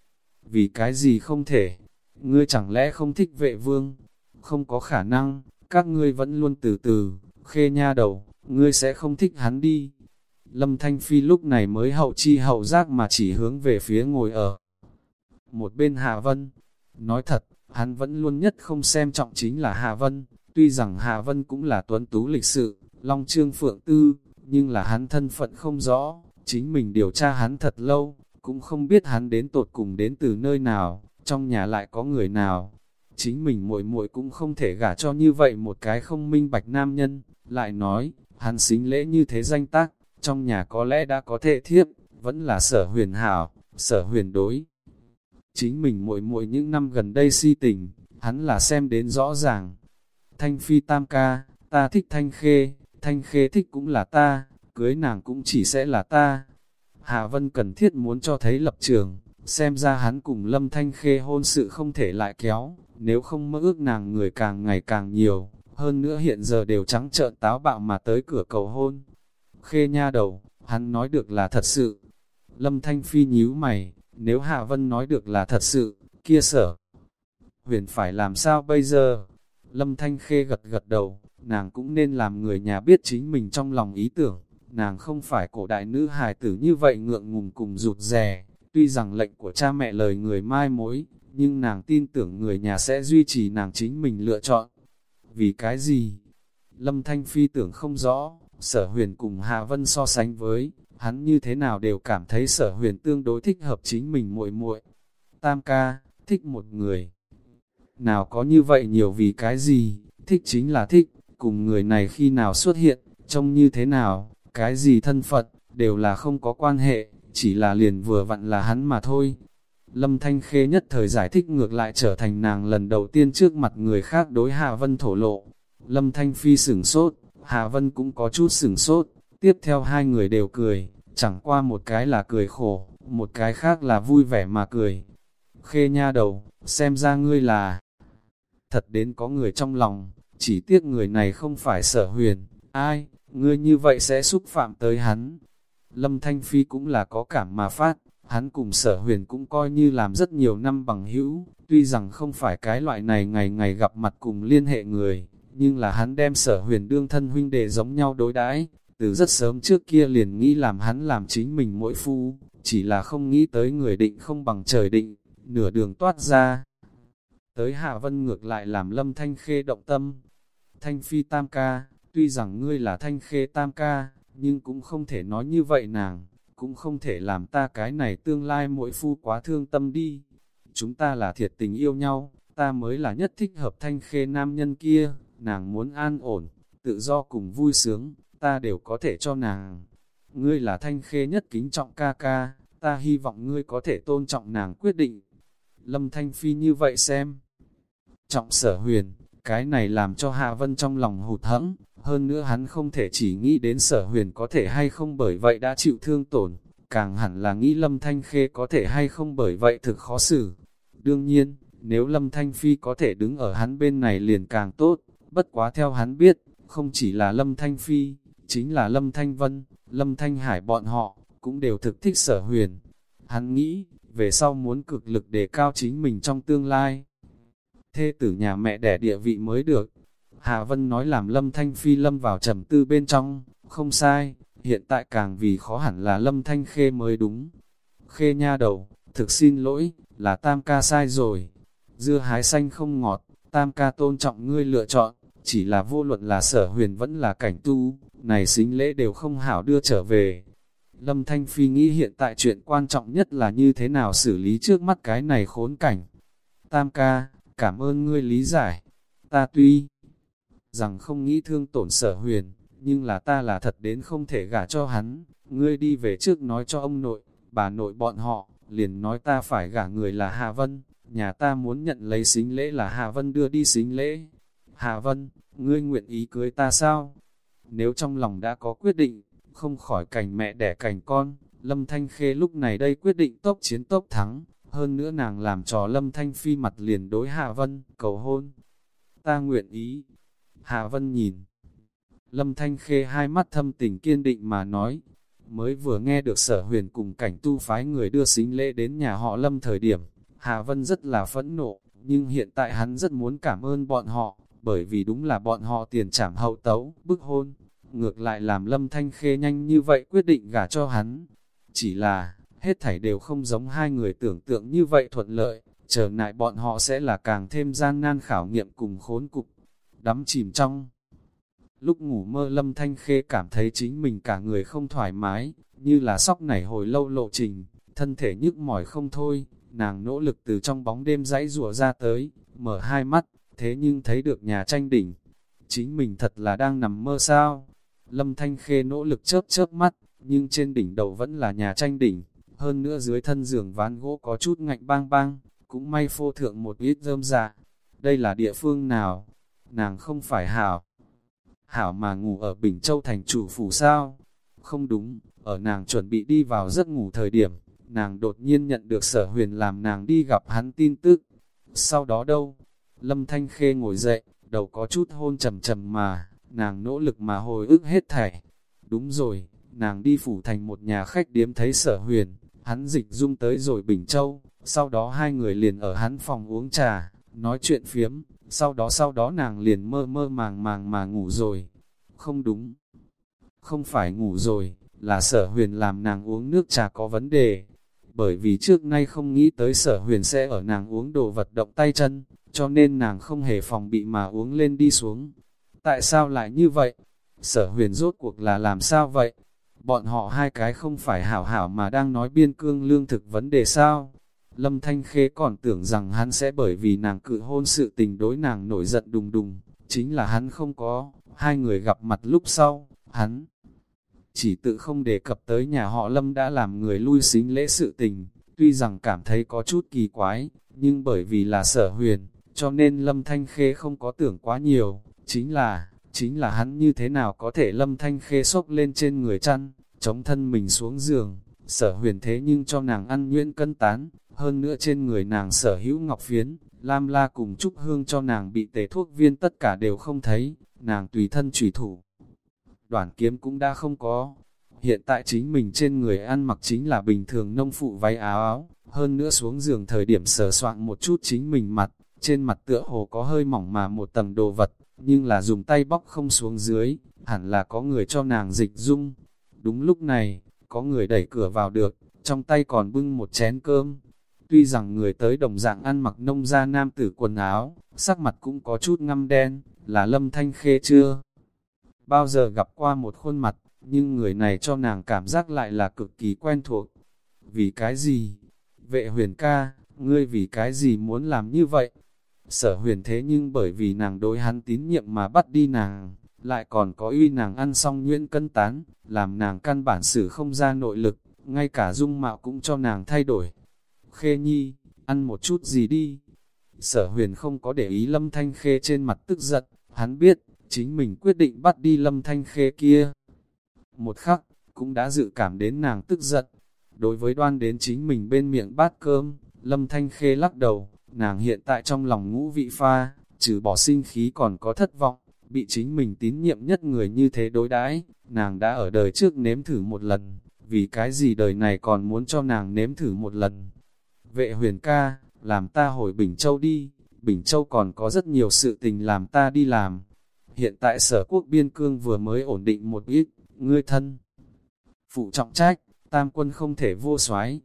Vì cái gì không thể? Ngươi chẳng lẽ không thích vệ vương? Không có khả năng, các ngươi vẫn luôn từ từ, khê nha đầu, ngươi sẽ không thích hắn đi. Lâm Thanh Phi lúc này mới hậu chi hậu giác mà chỉ hướng về phía ngồi ở một bên Hà Vân. Nói thật, hắn vẫn luôn nhất không xem trọng chính là Hà Vân, tuy rằng Hà Vân cũng là tuấn tú lịch sự, Long Trương Phượng Tư, nhưng là hắn thân phận không rõ, chính mình điều tra hắn thật lâu, cũng không biết hắn đến tột cùng đến từ nơi nào, trong nhà lại có người nào. Chính mình muội muội cũng không thể gả cho như vậy một cái không minh bạch nam nhân, lại nói, hắn xính lễ như thế danh tác, trong nhà có lẽ đã có thể thiếp, vẫn là sở huyền hảo, sở huyền đối. Chính mình muội muội những năm gần đây si tình, hắn là xem đến rõ ràng. Thanh phi tam ca, ta thích thanh khê, thanh khê thích cũng là ta, cưới nàng cũng chỉ sẽ là ta. Hà Vân cần thiết muốn cho thấy lập trường, xem ra hắn cùng lâm thanh khê hôn sự không thể lại kéo, nếu không mơ ước nàng người càng ngày càng nhiều, hơn nữa hiện giờ đều trắng trợn táo bạo mà tới cửa cầu hôn. Khê nha đầu, hắn nói được là thật sự. Lâm Thanh Phi nhíu mày, nếu Hạ Vân nói được là thật sự, kia sở. Huyền phải làm sao bây giờ? Lâm Thanh Khê gật gật đầu, nàng cũng nên làm người nhà biết chính mình trong lòng ý tưởng. Nàng không phải cổ đại nữ hài tử như vậy ngượng ngùng cùng rụt rè. Tuy rằng lệnh của cha mẹ lời người mai mối, nhưng nàng tin tưởng người nhà sẽ duy trì nàng chính mình lựa chọn. Vì cái gì? Lâm Thanh Phi tưởng không rõ, sở huyền cùng Hạ Vân so sánh với, hắn như thế nào đều cảm thấy sở huyền tương đối thích hợp chính mình muội muội. Tam ca, thích một người. Nào có như vậy nhiều vì cái gì, thích chính là thích, cùng người này khi nào xuất hiện, trông như thế nào, cái gì thân phận, đều là không có quan hệ, chỉ là liền vừa vặn là hắn mà thôi. Lâm Thanh Khê nhất thời giải thích ngược lại trở thành nàng lần đầu tiên trước mặt người khác đối Hạ Vân thổ lộ. Lâm Thanh Phi sửng sốt, hà Vân cũng có chút sửng sốt, tiếp theo hai người đều cười, chẳng qua một cái là cười khổ, một cái khác là vui vẻ mà cười. Khê nha đầu, xem ra ngươi là thật đến có người trong lòng, chỉ tiếc người này không phải sở huyền, ai, ngươi như vậy sẽ xúc phạm tới hắn. Lâm Thanh Phi cũng là có cảm mà phát, hắn cùng sở huyền cũng coi như làm rất nhiều năm bằng hữu, tuy rằng không phải cái loại này ngày ngày gặp mặt cùng liên hệ người, nhưng là hắn đem sở huyền đương thân huynh đệ giống nhau đối đãi từ rất sớm trước kia liền nghĩ làm hắn làm chính mình mỗi phu, chỉ là không nghĩ tới người định không bằng trời định, nửa đường toát ra. Tới Hạ Vân ngược lại làm lâm thanh khê động tâm. Thanh phi tam ca, tuy rằng ngươi là thanh khê tam ca, nhưng cũng không thể nói như vậy nàng, cũng không thể làm ta cái này tương lai mỗi phu quá thương tâm đi. Chúng ta là thiệt tình yêu nhau, ta mới là nhất thích hợp thanh khê nam nhân kia, nàng muốn an ổn, tự do cùng vui sướng, ta đều có thể cho nàng. Ngươi là thanh khê nhất kính trọng ca ca, ta hy vọng ngươi có thể tôn trọng nàng quyết định. Lâm Thanh Phi như vậy xem. Trọng sở huyền, cái này làm cho Hạ Vân trong lòng hụt hẫng, hơn nữa hắn không thể chỉ nghĩ đến sở huyền có thể hay không bởi vậy đã chịu thương tổn, càng hẳn là nghĩ Lâm Thanh Khê có thể hay không bởi vậy thực khó xử. Đương nhiên, nếu Lâm Thanh Phi có thể đứng ở hắn bên này liền càng tốt, bất quá theo hắn biết, không chỉ là Lâm Thanh Phi, chính là Lâm Thanh Vân, Lâm Thanh Hải bọn họ, cũng đều thực thích sở huyền. Hắn nghĩ, về sau muốn cực lực để cao chính mình trong tương lai. Thê tử nhà mẹ đẻ địa vị mới được. Hà Vân nói làm Lâm Thanh Phi lâm vào trầm tư bên trong, không sai, hiện tại càng vì khó hẳn là Lâm Thanh Khê mới đúng. Khê nha đầu, thực xin lỗi, là Tam ca sai rồi. Dưa hái xanh không ngọt, Tam ca tôn trọng ngươi lựa chọn, chỉ là vô luận là sở huyền vẫn là cảnh tu, này xính lễ đều không hảo đưa trở về. Lâm Thanh Phi nghĩ hiện tại chuyện quan trọng nhất là như thế nào xử lý trước mắt cái này khốn cảnh. Tam ca, cảm ơn ngươi lý giải. Ta tuy rằng không nghĩ thương tổn sở huyền, nhưng là ta là thật đến không thể gả cho hắn, ngươi đi về trước nói cho ông nội, bà nội bọn họ, liền nói ta phải gả người là Hà Vân, nhà ta muốn nhận lấy xính lễ là Hà Vân đưa đi xính lễ. Hà Vân, ngươi nguyện ý cưới ta sao? Nếu trong lòng đã có quyết định, không khỏi cảnh mẹ đẻ cảnh con, Lâm Thanh Khê lúc này đây quyết định tốc chiến tốc thắng, hơn nữa nàng làm trò Lâm Thanh Phi mặt liền đối hạ Vân, cầu hôn. Ta nguyện ý. hạ Vân nhìn. Lâm Thanh Khê hai mắt thâm tình kiên định mà nói, mới vừa nghe được sở huyền cùng cảnh tu phái người đưa xính lễ đến nhà họ Lâm thời điểm, hạ Vân rất là phẫn nộ, nhưng hiện tại hắn rất muốn cảm ơn bọn họ, bởi vì đúng là bọn họ tiền trảm hậu tấu, bức hôn, ngược lại làm Lâm Thanh Khê nhanh như vậy quyết định gả cho hắn. Chỉ là, hết thảy đều không giống hai người tưởng tượng như vậy thuận lợi, chờ nại bọn họ sẽ là càng thêm gian nan khảo nghiệm cùng khốn cục, đắm chìm trong. Lúc ngủ mơ Lâm Thanh Khê cảm thấy chính mình cả người không thoải mái, như là sóc nảy hồi lâu lộ trình, thân thể nhức mỏi không thôi, nàng nỗ lực từ trong bóng đêm dãy rùa ra tới, mở hai mắt, thế nhưng thấy được nhà tranh đỉnh. Chính mình thật là đang nằm mơ sao? Lâm Thanh Khê nỗ lực chớp chớp mắt, nhưng trên đỉnh đầu vẫn là nhà tranh đỉnh, hơn nữa dưới thân giường ván gỗ có chút ngạnh bang bang, cũng may phô thượng một ít rơm dạ. Đây là địa phương nào? Nàng không phải hảo. Hảo mà ngủ ở Bình Châu thành chủ phủ sao? Không đúng, ở nàng chuẩn bị đi vào giấc ngủ thời điểm, nàng đột nhiên nhận được sở huyền làm nàng đi gặp hắn tin tức. Sau đó đâu? Lâm Thanh Khê ngồi dậy, đầu có chút hôn trầm trầm mà, nàng nỗ lực mà hồi ức hết thảy. Đúng rồi, nàng đi phủ thành một nhà khách điếm thấy sở huyền, hắn dịch dung tới rồi Bình Châu, sau đó hai người liền ở hắn phòng uống trà, nói chuyện phiếm, sau đó sau đó nàng liền mơ mơ màng màng mà ngủ rồi. Không đúng, không phải ngủ rồi, là sở huyền làm nàng uống nước trà có vấn đề, bởi vì trước nay không nghĩ tới sở huyền sẽ ở nàng uống đồ vật động tay chân, cho nên nàng không hề phòng bị mà uống lên đi xuống. Tại sao lại như vậy? Sở huyền rốt cuộc là làm sao vậy? Bọn họ hai cái không phải hảo hảo mà đang nói biên cương lương thực vấn đề sao? Lâm Thanh Khê còn tưởng rằng hắn sẽ bởi vì nàng cự hôn sự tình đối nàng nổi giận đùng đùng, chính là hắn không có, hai người gặp mặt lúc sau, hắn chỉ tự không đề cập tới nhà họ Lâm đã làm người lui xính lễ sự tình, tuy rằng cảm thấy có chút kỳ quái, nhưng bởi vì là sở huyền, cho nên Lâm Thanh Khê không có tưởng quá nhiều, chính là, chính là hắn như thế nào có thể Lâm Thanh Khê sốc lên trên người chăn, chống thân mình xuống giường, sở huyền thế nhưng cho nàng ăn nguyên cân tán, hơn nữa trên người nàng sở hữu ngọc phiến, Lam La cùng Trúc Hương cho nàng bị tề thuốc viên tất cả đều không thấy, nàng tùy thân trùy thủ. Đoàn kiếm cũng đã không có. Hiện tại chính mình trên người ăn mặc chính là bình thường nông phụ váy áo. Áo, hơn nữa xuống giường thời điểm sờ soạn một chút chính mình mặt, trên mặt tựa hồ có hơi mỏng mà một tầng đồ vật, nhưng là dùng tay bóc không xuống dưới, hẳn là có người cho nàng dịch dung. Đúng lúc này, có người đẩy cửa vào được, trong tay còn bưng một chén cơm, Tuy rằng người tới đồng dạng ăn mặc nông gia nam tử quần áo, sắc mặt cũng có chút ngăm đen, là lâm thanh khê chưa? Bao giờ gặp qua một khuôn mặt, nhưng người này cho nàng cảm giác lại là cực kỳ quen thuộc. Vì cái gì? Vệ huyền ca, ngươi vì cái gì muốn làm như vậy? Sở huyền thế nhưng bởi vì nàng đối hắn tín nhiệm mà bắt đi nàng, lại còn có uy nàng ăn xong nhuyễn cân tán, làm nàng căn bản xử không ra nội lực, ngay cả dung mạo cũng cho nàng thay đổi. Khê Nhi, ăn một chút gì đi. Sở huyền không có để ý Lâm Thanh Khê trên mặt tức giận, hắn biết, chính mình quyết định bắt đi Lâm Thanh Khê kia. Một khắc, cũng đã dự cảm đến nàng tức giận. Đối với đoan đến chính mình bên miệng bát cơm, Lâm Thanh Khê lắc đầu, nàng hiện tại trong lòng ngũ vị pha, trừ bỏ sinh khí còn có thất vọng, bị chính mình tín nhiệm nhất người như thế đối đãi nàng đã ở đời trước nếm thử một lần, vì cái gì đời này còn muốn cho nàng nếm thử một lần, Vệ huyền ca, làm ta hồi Bình Châu đi, Bình Châu còn có rất nhiều sự tình làm ta đi làm. Hiện tại sở quốc biên cương vừa mới ổn định một ít, ngươi thân. Phụ trọng trách, tam quân không thể vô soái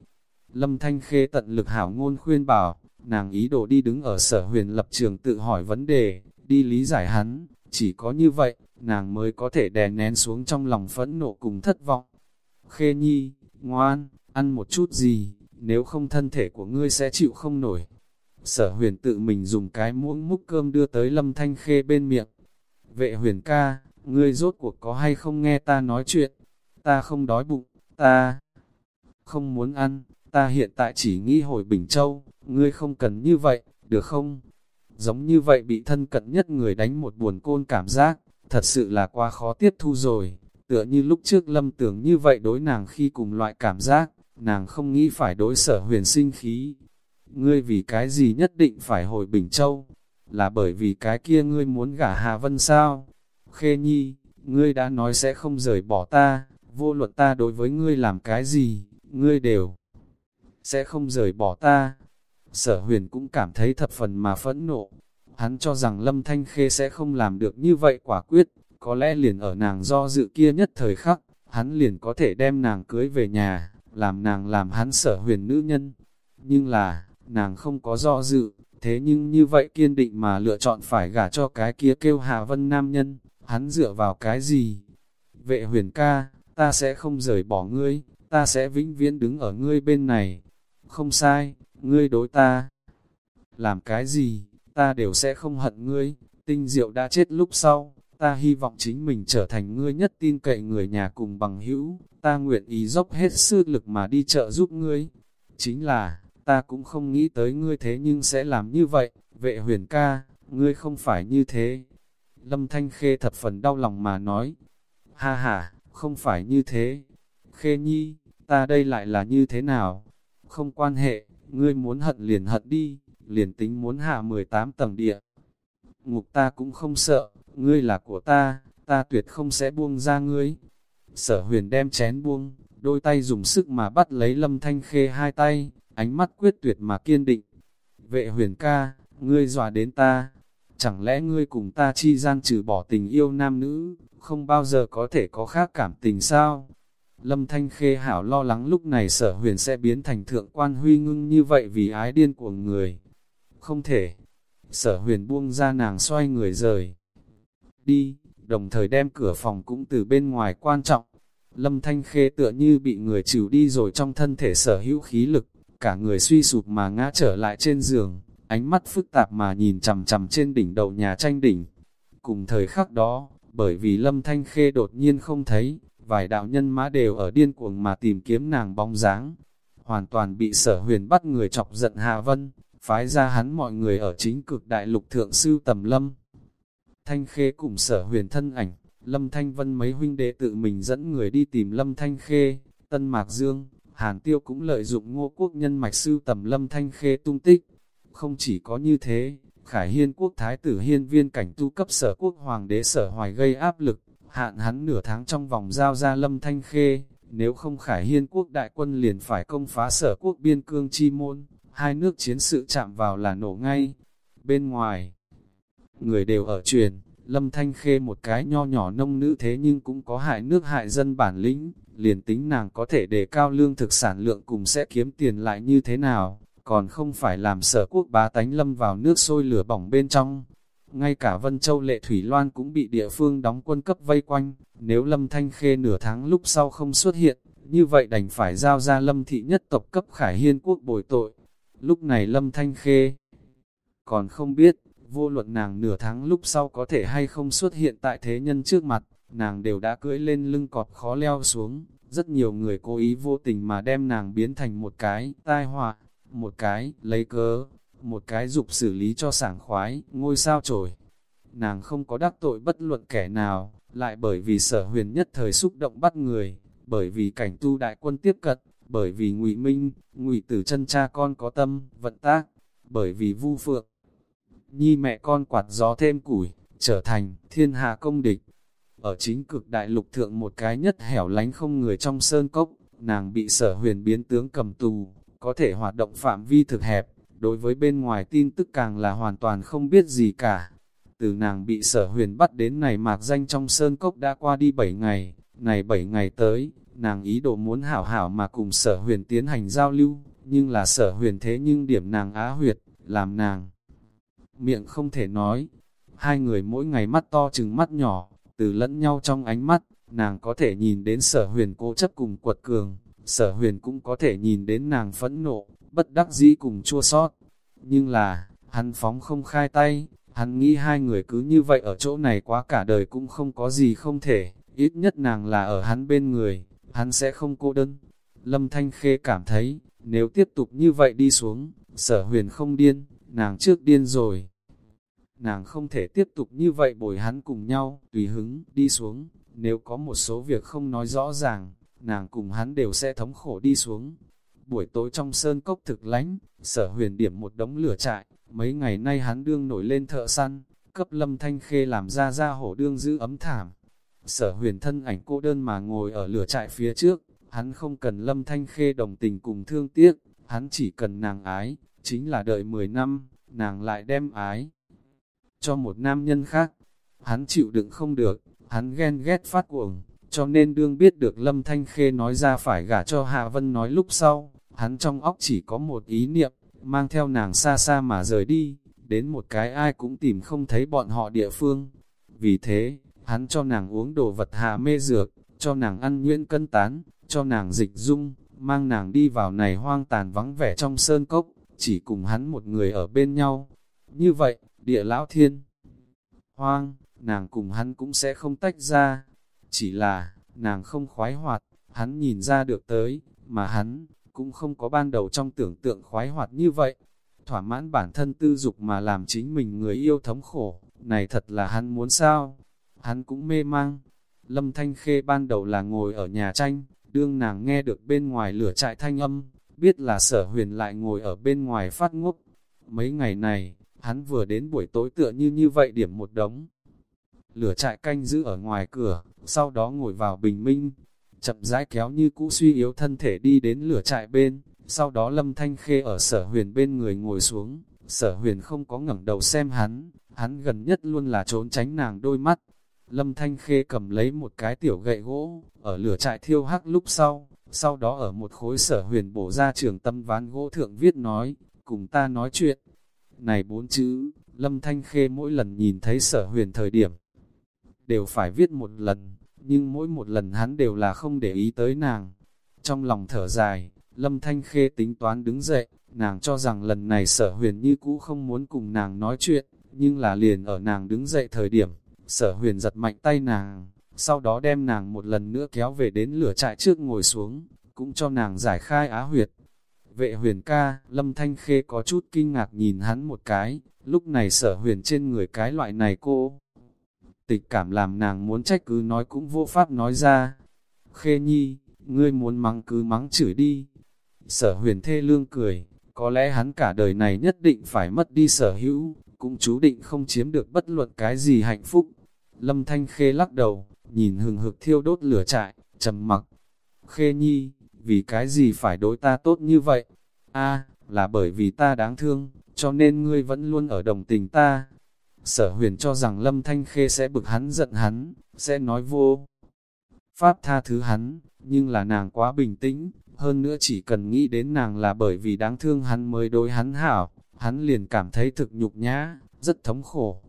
Lâm Thanh Khê tận lực hảo ngôn khuyên bảo, nàng ý đồ đi đứng ở sở huyền lập trường tự hỏi vấn đề, đi lý giải hắn, chỉ có như vậy, nàng mới có thể đè nén xuống trong lòng phẫn nộ cùng thất vọng. Khê nhi, ngoan, ăn một chút gì, nếu không thân thể của ngươi sẽ chịu không nổi. Sở huyền tự mình dùng cái muỗng múc cơm đưa tới lâm thanh khê bên miệng. Vệ huyền ca, ngươi rốt cuộc có hay không nghe ta nói chuyện? Ta không đói bụng, ta không muốn ăn, ta hiện tại chỉ nghĩ hồi Bình Châu, ngươi không cần như vậy, được không? Giống như vậy bị thân cận nhất người đánh một buồn côn cảm giác, thật sự là quá khó tiếp thu rồi, tựa như lúc trước lâm tưởng như vậy đối nàng khi cùng loại cảm giác, nàng không nghĩ phải đối sở huyền sinh khí. Ngươi vì cái gì nhất định phải hồi Bình Châu? Là bởi vì cái kia ngươi muốn gả Hà Vân sao? Khê Nhi, ngươi đã nói sẽ không rời bỏ ta, vô luận ta đối với ngươi làm cái gì, ngươi đều sẽ không rời bỏ ta. Sở huyền cũng cảm thấy thập phần mà phẫn nộ. Hắn cho rằng Lâm Thanh Khê sẽ không làm được như vậy quả quyết, có lẽ liền ở nàng do dự kia nhất thời khắc, hắn liền có thể đem nàng cưới về nhà, làm nàng làm hắn sở huyền nữ nhân. Nhưng là, nàng không có do dự, thế nhưng như vậy kiên định mà lựa chọn phải gả cho cái kia kêu Hà Vân Nam nhân, hắn dựa vào cái gì? Vệ huyền ca, ta sẽ không rời bỏ ngươi, ta sẽ vĩnh viễn đứng ở ngươi bên này. Không sai, ngươi đối ta. Làm cái gì, ta đều sẽ không hận ngươi, tinh diệu đã chết lúc sau, ta hy vọng chính mình trở thành ngươi nhất tin cậy người nhà cùng bằng hữu, ta nguyện ý dốc hết sư lực mà đi trợ giúp ngươi. Chính là, ta cũng không nghĩ tới ngươi thế nhưng sẽ làm như vậy, vệ huyền ca, ngươi không phải như thế. Lâm Thanh Khê thập phần đau lòng mà nói, ha ha, không phải như thế. Khê Nhi, ta đây lại là như thế nào? Không quan hệ, ngươi muốn hận liền hận đi, liền tính muốn hạ 18 tầng địa. Ngục ta cũng không sợ, ngươi là của ta, ta tuyệt không sẽ buông ra ngươi. Sở huyền đem chén buông, đôi tay dùng sức mà bắt lấy lâm thanh khê hai tay, ánh mắt quyết tuyệt mà kiên định. Vệ huyền ca, ngươi dọa đến ta, chẳng lẽ ngươi cùng ta chi gian trừ bỏ tình yêu nam nữ, không bao giờ có thể có khác cảm tình sao? Lâm Thanh Khê hảo lo lắng lúc này sở huyền sẽ biến thành thượng quan huy ngưng như vậy vì ái điên của người. Không thể. Sở huyền buông ra nàng xoay người rời. Đi, đồng thời đem cửa phòng cũng từ bên ngoài quan trọng. Lâm Thanh Khê tựa như bị người chịu đi rồi trong thân thể sở hữu khí lực, cả người suy sụp mà ngã trở lại trên giường, ánh mắt phức tạp mà nhìn chằm chằm trên đỉnh đầu nhà tranh đỉnh. Cùng thời khắc đó, bởi vì Lâm Thanh Khê đột nhiên không thấy, vài đạo nhân mã đều ở điên cuồng mà tìm kiếm nàng bóng dáng. Hoàn toàn bị sở huyền bắt người chọc giận Hạ Vân, phái ra hắn mọi người ở chính cực đại lục thượng sư tầm lâm. Thanh Khê cùng sở huyền thân ảnh, Lâm Thanh Vân mấy huynh đệ tự mình dẫn người đi tìm Lâm Thanh Khê, Tân Mạc Dương, Hàn Tiêu cũng lợi dụng ngô quốc nhân mạch sư tầm Lâm Thanh Khê tung tích. Không chỉ có như thế, Khải Hiên quốc thái tử hiên viên cảnh tu cấp sở quốc hoàng đế sở hoài gây áp lực, hạn hắn nửa tháng trong vòng giao ra lâm thanh khê, nếu không khải hiên quốc đại quân liền phải công phá sở quốc biên cương chi môn, hai nước chiến sự chạm vào là nổ ngay. Bên ngoài, người đều ở truyền, lâm thanh khê một cái nho nhỏ nông nữ thế nhưng cũng có hại nước hại dân bản lĩnh, liền tính nàng có thể đề cao lương thực sản lượng cùng sẽ kiếm tiền lại như thế nào, còn không phải làm sở quốc bá tánh lâm vào nước sôi lửa bỏng bên trong, ngay cả Vân Châu Lệ Thủy Loan cũng bị địa phương đóng quân cấp vây quanh, nếu Lâm Thanh Khê nửa tháng lúc sau không xuất hiện, như vậy đành phải giao ra Lâm Thị nhất tộc cấp Khải Hiên quốc bồi tội. Lúc này Lâm Thanh Khê còn không biết, vô luận nàng nửa tháng lúc sau có thể hay không xuất hiện tại thế nhân trước mặt, nàng đều đã cưỡi lên lưng cọt khó leo xuống. Rất nhiều người cố ý vô tình mà đem nàng biến thành một cái tai họa, một cái lấy cớ, một cái dục xử lý cho sảng khoái, ngôi sao trổi. Nàng không có đắc tội bất luận kẻ nào, lại bởi vì sở huyền nhất thời xúc động bắt người, bởi vì cảnh tu đại quân tiếp cận, bởi vì ngụy Minh, ngụy Tử chân cha con có tâm, vận tác, bởi vì vu phượng. Nhi mẹ con quạt gió thêm củi, trở thành thiên hạ công địch. Ở chính cực đại lục thượng một cái nhất hẻo lánh không người trong sơn cốc, nàng bị sở huyền biến tướng cầm tù, có thể hoạt động phạm vi thực hẹp, đối với bên ngoài tin tức càng là hoàn toàn không biết gì cả. Từ nàng bị sở huyền bắt đến này mạc danh trong sơn cốc đã qua đi 7 ngày, này 7 ngày tới, nàng ý đồ muốn hảo hảo mà cùng sở huyền tiến hành giao lưu, nhưng là sở huyền thế nhưng điểm nàng á huyệt, làm nàng miệng không thể nói. Hai người mỗi ngày mắt to chừng mắt nhỏ, từ lẫn nhau trong ánh mắt, nàng có thể nhìn đến sở huyền cố chấp cùng quật cường, sở huyền cũng có thể nhìn đến nàng phẫn nộ, bất đắc dĩ cùng chua sót. Nhưng là, hắn phóng không khai tay, Hắn nghĩ hai người cứ như vậy ở chỗ này quá cả đời cũng không có gì không thể, ít nhất nàng là ở hắn bên người, hắn sẽ không cô đơn. Lâm Thanh Khê cảm thấy, nếu tiếp tục như vậy đi xuống, sở huyền không điên, nàng trước điên rồi. Nàng không thể tiếp tục như vậy bồi hắn cùng nhau, tùy hứng, đi xuống, nếu có một số việc không nói rõ ràng, nàng cùng hắn đều sẽ thống khổ đi xuống. Buổi tối trong sơn cốc thực lánh, sở huyền điểm một đống lửa trại, mấy ngày nay hắn đương nổi lên thợ săn, cấp lâm thanh khê làm ra ra hổ đương giữ ấm thảm. Sở huyền thân ảnh cô đơn mà ngồi ở lửa trại phía trước, hắn không cần lâm thanh khê đồng tình cùng thương tiếc, hắn chỉ cần nàng ái, chính là đợi 10 năm, nàng lại đem ái cho một nam nhân khác. Hắn chịu đựng không được, hắn ghen ghét phát cuồng, cho nên đương biết được Lâm Thanh Khê nói ra phải gả cho Hạ Vân nói lúc sau, hắn trong óc chỉ có một ý niệm, mang theo nàng xa xa mà rời đi, đến một cái ai cũng tìm không thấy bọn họ địa phương. Vì thế, hắn cho nàng uống đồ vật hạ mê dược, cho nàng ăn nguyên cân tán, cho nàng dịch dung, mang nàng đi vào này hoang tàn vắng vẻ trong sơn cốc, chỉ cùng hắn một người ở bên nhau. Như vậy, địa lão thiên, hoang, nàng cùng hắn cũng sẽ không tách ra. Chỉ là, nàng không khoái hoạt, hắn nhìn ra được tới, mà hắn, cũng không có ban đầu trong tưởng tượng khoái hoạt như vậy. Thỏa mãn bản thân tư dục mà làm chính mình người yêu thống khổ, này thật là hắn muốn sao? Hắn cũng mê mang. Lâm Thanh Khê ban đầu là ngồi ở nhà tranh, đương nàng nghe được bên ngoài lửa trại thanh âm, biết là sở huyền lại ngồi ở bên ngoài phát ngốc. Mấy ngày này, hắn vừa đến buổi tối tựa như như vậy điểm một đống. Lửa trại canh giữ ở ngoài cửa, sau đó ngồi vào bình minh, chậm rãi kéo như cũ suy yếu thân thể đi đến lửa trại bên, sau đó lâm thanh khê ở sở huyền bên người ngồi xuống, sở huyền không có ngẩng đầu xem hắn, hắn gần nhất luôn là trốn tránh nàng đôi mắt. Lâm Thanh Khê cầm lấy một cái tiểu gậy gỗ, ở lửa trại thiêu hắc lúc sau, sau đó ở một khối sở huyền bổ ra trường tâm ván gỗ thượng viết nói, cùng ta nói chuyện. Này bốn chữ, Lâm Thanh Khê mỗi lần nhìn thấy sở huyền thời điểm, đều phải viết một lần, nhưng mỗi một lần hắn đều là không để ý tới nàng. Trong lòng thở dài, Lâm Thanh Khê tính toán đứng dậy, nàng cho rằng lần này sở huyền như cũ không muốn cùng nàng nói chuyện, nhưng là liền ở nàng đứng dậy thời điểm, sở huyền giật mạnh tay nàng, sau đó đem nàng một lần nữa kéo về đến lửa trại trước ngồi xuống, cũng cho nàng giải khai á huyệt. Vệ huyền ca, Lâm Thanh Khê có chút kinh ngạc nhìn hắn một cái, lúc này sở huyền trên người cái loại này cô. Tịch cảm làm nàng muốn trách cứ nói cũng vô pháp nói ra. Khê nhi, ngươi muốn mắng cứ mắng chửi đi. Sở huyền thê lương cười, có lẽ hắn cả đời này nhất định phải mất đi sở hữu, cũng chú định không chiếm được bất luận cái gì hạnh phúc. Lâm Thanh Khê lắc đầu, nhìn hừng hực thiêu đốt lửa trại, trầm mặc. Khê nhi, vì cái gì phải đối ta tốt như vậy? a là bởi vì ta đáng thương, cho nên ngươi vẫn luôn ở đồng tình ta. Sở huyền cho rằng Lâm Thanh Khê sẽ bực hắn giận hắn, sẽ nói vô. Pháp tha thứ hắn, nhưng là nàng quá bình tĩnh, hơn nữa chỉ cần nghĩ đến nàng là bởi vì đáng thương hắn mới đối hắn hảo, hắn liền cảm thấy thực nhục nhã, rất thống khổ.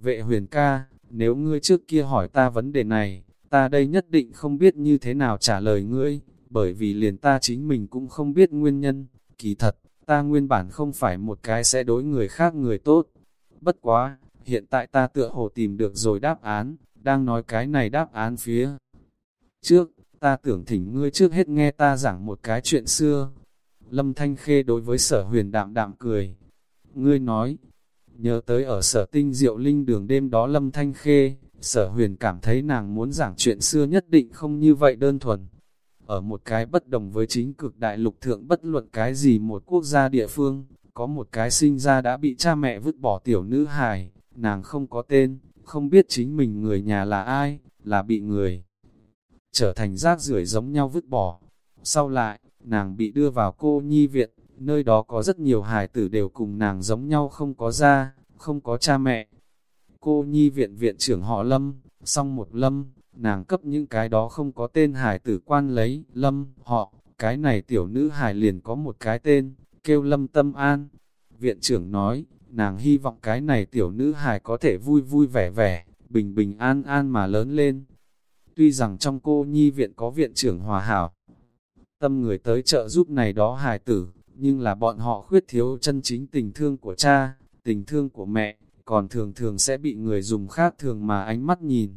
Vệ huyền ca, nếu ngươi trước kia hỏi ta vấn đề này, ta đây nhất định không biết như thế nào trả lời ngươi, bởi vì liền ta chính mình cũng không biết nguyên nhân, kỳ thật, ta nguyên bản không phải một cái sẽ đối người khác người tốt. Bất quá, hiện tại ta tựa hồ tìm được rồi đáp án, đang nói cái này đáp án phía. Trước, ta tưởng thỉnh ngươi trước hết nghe ta giảng một cái chuyện xưa. Lâm Thanh Khê đối với sở huyền đạm đạm cười. Ngươi nói, nhớ tới ở sở tinh diệu linh đường đêm đó Lâm Thanh Khê, sở huyền cảm thấy nàng muốn giảng chuyện xưa nhất định không như vậy đơn thuần. Ở một cái bất đồng với chính cực đại lục thượng bất luận cái gì một quốc gia địa phương, có một cái sinh ra đã bị cha mẹ vứt bỏ tiểu nữ hài, nàng không có tên, không biết chính mình người nhà là ai, là bị người trở thành rác rưởi giống nhau vứt bỏ. Sau lại, nàng bị đưa vào cô nhi viện, nơi đó có rất nhiều hài tử đều cùng nàng giống nhau không có gia, không có cha mẹ. Cô nhi viện viện trưởng họ Lâm, xong một Lâm, nàng cấp những cái đó không có tên hài tử quan lấy, Lâm, họ, cái này tiểu nữ hài liền có một cái tên, kêu Lâm Tâm An. Viện trưởng nói, nàng hy vọng cái này tiểu nữ hài có thể vui vui vẻ vẻ, bình bình an an mà lớn lên. Tuy rằng trong cô nhi viện có viện trưởng hòa hảo, tâm người tới trợ giúp này đó hài tử, nhưng là bọn họ khuyết thiếu chân chính tình thương của cha, tình thương của mẹ, còn thường thường sẽ bị người dùng khác thường mà ánh mắt nhìn.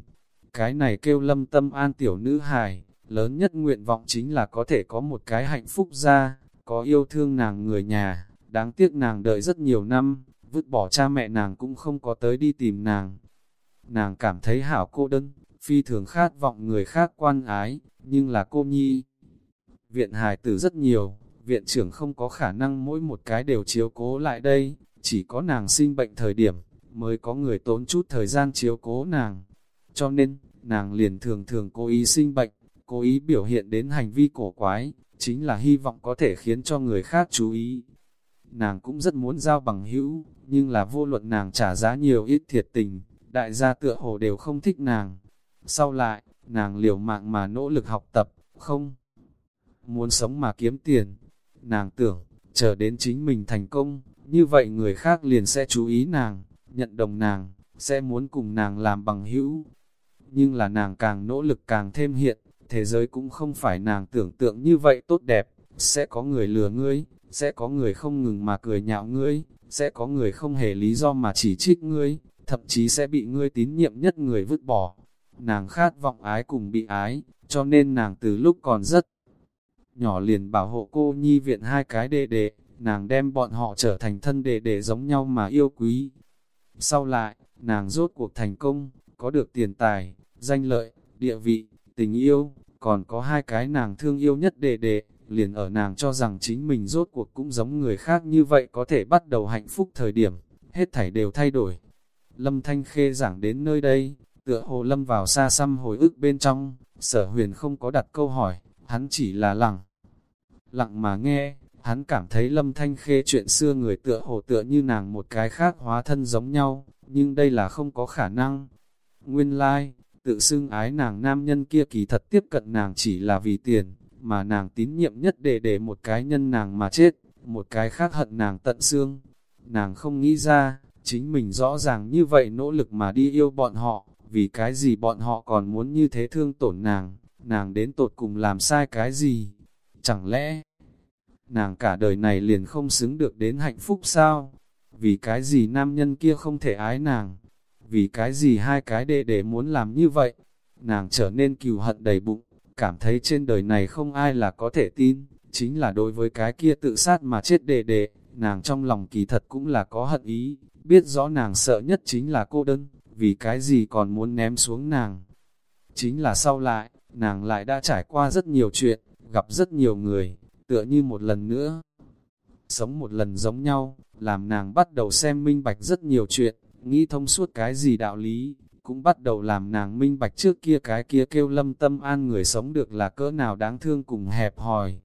Cái này kêu lâm tâm an tiểu nữ hài, lớn nhất nguyện vọng chính là có thể có một cái hạnh phúc ra, có yêu thương nàng người nhà, đáng tiếc nàng đợi rất nhiều năm, vứt bỏ cha mẹ nàng cũng không có tới đi tìm nàng. Nàng cảm thấy hảo cô đơn, phi thường khát vọng người khác quan ái, nhưng là cô nhi. Viện hài tử rất nhiều, viện trưởng không có khả năng mỗi một cái đều chiếu cố lại đây, chỉ có nàng sinh bệnh thời điểm, mới có người tốn chút thời gian chiếu cố nàng. Cho nên, nàng liền thường thường cố ý sinh bệnh, cố ý biểu hiện đến hành vi cổ quái, chính là hy vọng có thể khiến cho người khác chú ý. Nàng cũng rất muốn giao bằng hữu, nhưng là vô luận nàng trả giá nhiều ít thiệt tình, đại gia tựa hồ đều không thích nàng. Sau lại, nàng liều mạng mà nỗ lực học tập, không muốn sống mà kiếm tiền. Nàng tưởng, chờ đến chính mình thành công, như vậy người khác liền sẽ chú ý nàng, nhận đồng nàng, sẽ muốn cùng nàng làm bằng hữu. Nhưng là nàng càng nỗ lực càng thêm hiện, thế giới cũng không phải nàng tưởng tượng như vậy tốt đẹp, sẽ có người lừa ngươi, sẽ có người không ngừng mà cười nhạo ngươi, sẽ có người không hề lý do mà chỉ trích ngươi, thậm chí sẽ bị ngươi tín nhiệm nhất người vứt bỏ. Nàng khát vọng ái cùng bị ái, cho nên nàng từ lúc còn rất nhỏ liền bảo hộ cô nhi viện hai cái đệ đệ, nàng đem bọn họ trở thành thân đệ đệ giống nhau mà yêu quý. Sau lại, nàng rốt cuộc thành công, có được tiền tài, danh lợi, địa vị, tình yêu, còn có hai cái nàng thương yêu nhất đệ đệ, liền ở nàng cho rằng chính mình rốt cuộc cũng giống người khác như vậy có thể bắt đầu hạnh phúc thời điểm, hết thảy đều thay đổi. Lâm Thanh Khê giảng đến nơi đây, tựa hồ Lâm vào xa xăm hồi ức bên trong, sở huyền không có đặt câu hỏi, hắn chỉ là lặng. Lặng mà nghe, hắn cảm thấy Lâm Thanh Khê chuyện xưa người tựa hồ tựa như nàng một cái khác hóa thân giống nhau, nhưng đây là không có khả năng. Nguyên lai, like, tự xưng ái nàng nam nhân kia kỳ thật tiếp cận nàng chỉ là vì tiền, mà nàng tín nhiệm nhất để để một cái nhân nàng mà chết, một cái khác hận nàng tận xương. Nàng không nghĩ ra, chính mình rõ ràng như vậy nỗ lực mà đi yêu bọn họ, vì cái gì bọn họ còn muốn như thế thương tổn nàng, nàng đến tột cùng làm sai cái gì? Chẳng lẽ, nàng cả đời này liền không xứng được đến hạnh phúc sao? Vì cái gì nam nhân kia không thể ái nàng? Vì cái gì hai cái đệ đệ muốn làm như vậy? Nàng trở nên cừu hận đầy bụng, cảm thấy trên đời này không ai là có thể tin, chính là đối với cái kia tự sát mà chết đệ đệ, nàng trong lòng kỳ thật cũng là có hận ý, biết rõ nàng sợ nhất chính là cô đơn, vì cái gì còn muốn ném xuống nàng. Chính là sau lại, nàng lại đã trải qua rất nhiều chuyện, gặp rất nhiều người, tựa như một lần nữa. Sống một lần giống nhau, làm nàng bắt đầu xem minh bạch rất nhiều chuyện, nghĩ thông suốt cái gì đạo lý, cũng bắt đầu làm nàng minh bạch trước kia cái kia kêu lâm tâm an người sống được là cỡ nào đáng thương cùng hẹp hòi.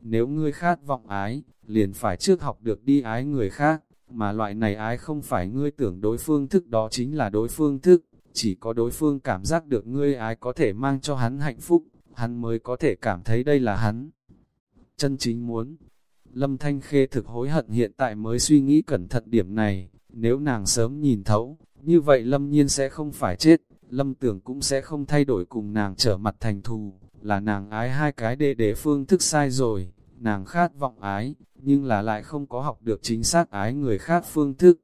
Nếu ngươi khát vọng ái, liền phải trước học được đi ái người khác, mà loại này ái không phải ngươi tưởng đối phương thức đó chính là đối phương thức, chỉ có đối phương cảm giác được ngươi ái có thể mang cho hắn hạnh phúc, hắn mới có thể cảm thấy đây là hắn. Chân chính muốn, Lâm Thanh Khê thực hối hận hiện tại mới suy nghĩ cẩn thận điểm này, nếu nàng sớm nhìn thấu, như vậy Lâm Nhiên sẽ không phải chết, Lâm Tưởng cũng sẽ không thay đổi cùng nàng trở mặt thành thù, là nàng ái hai cái đệ để phương thức sai rồi, nàng khát vọng ái, nhưng là lại không có học được chính xác ái người khác phương thức.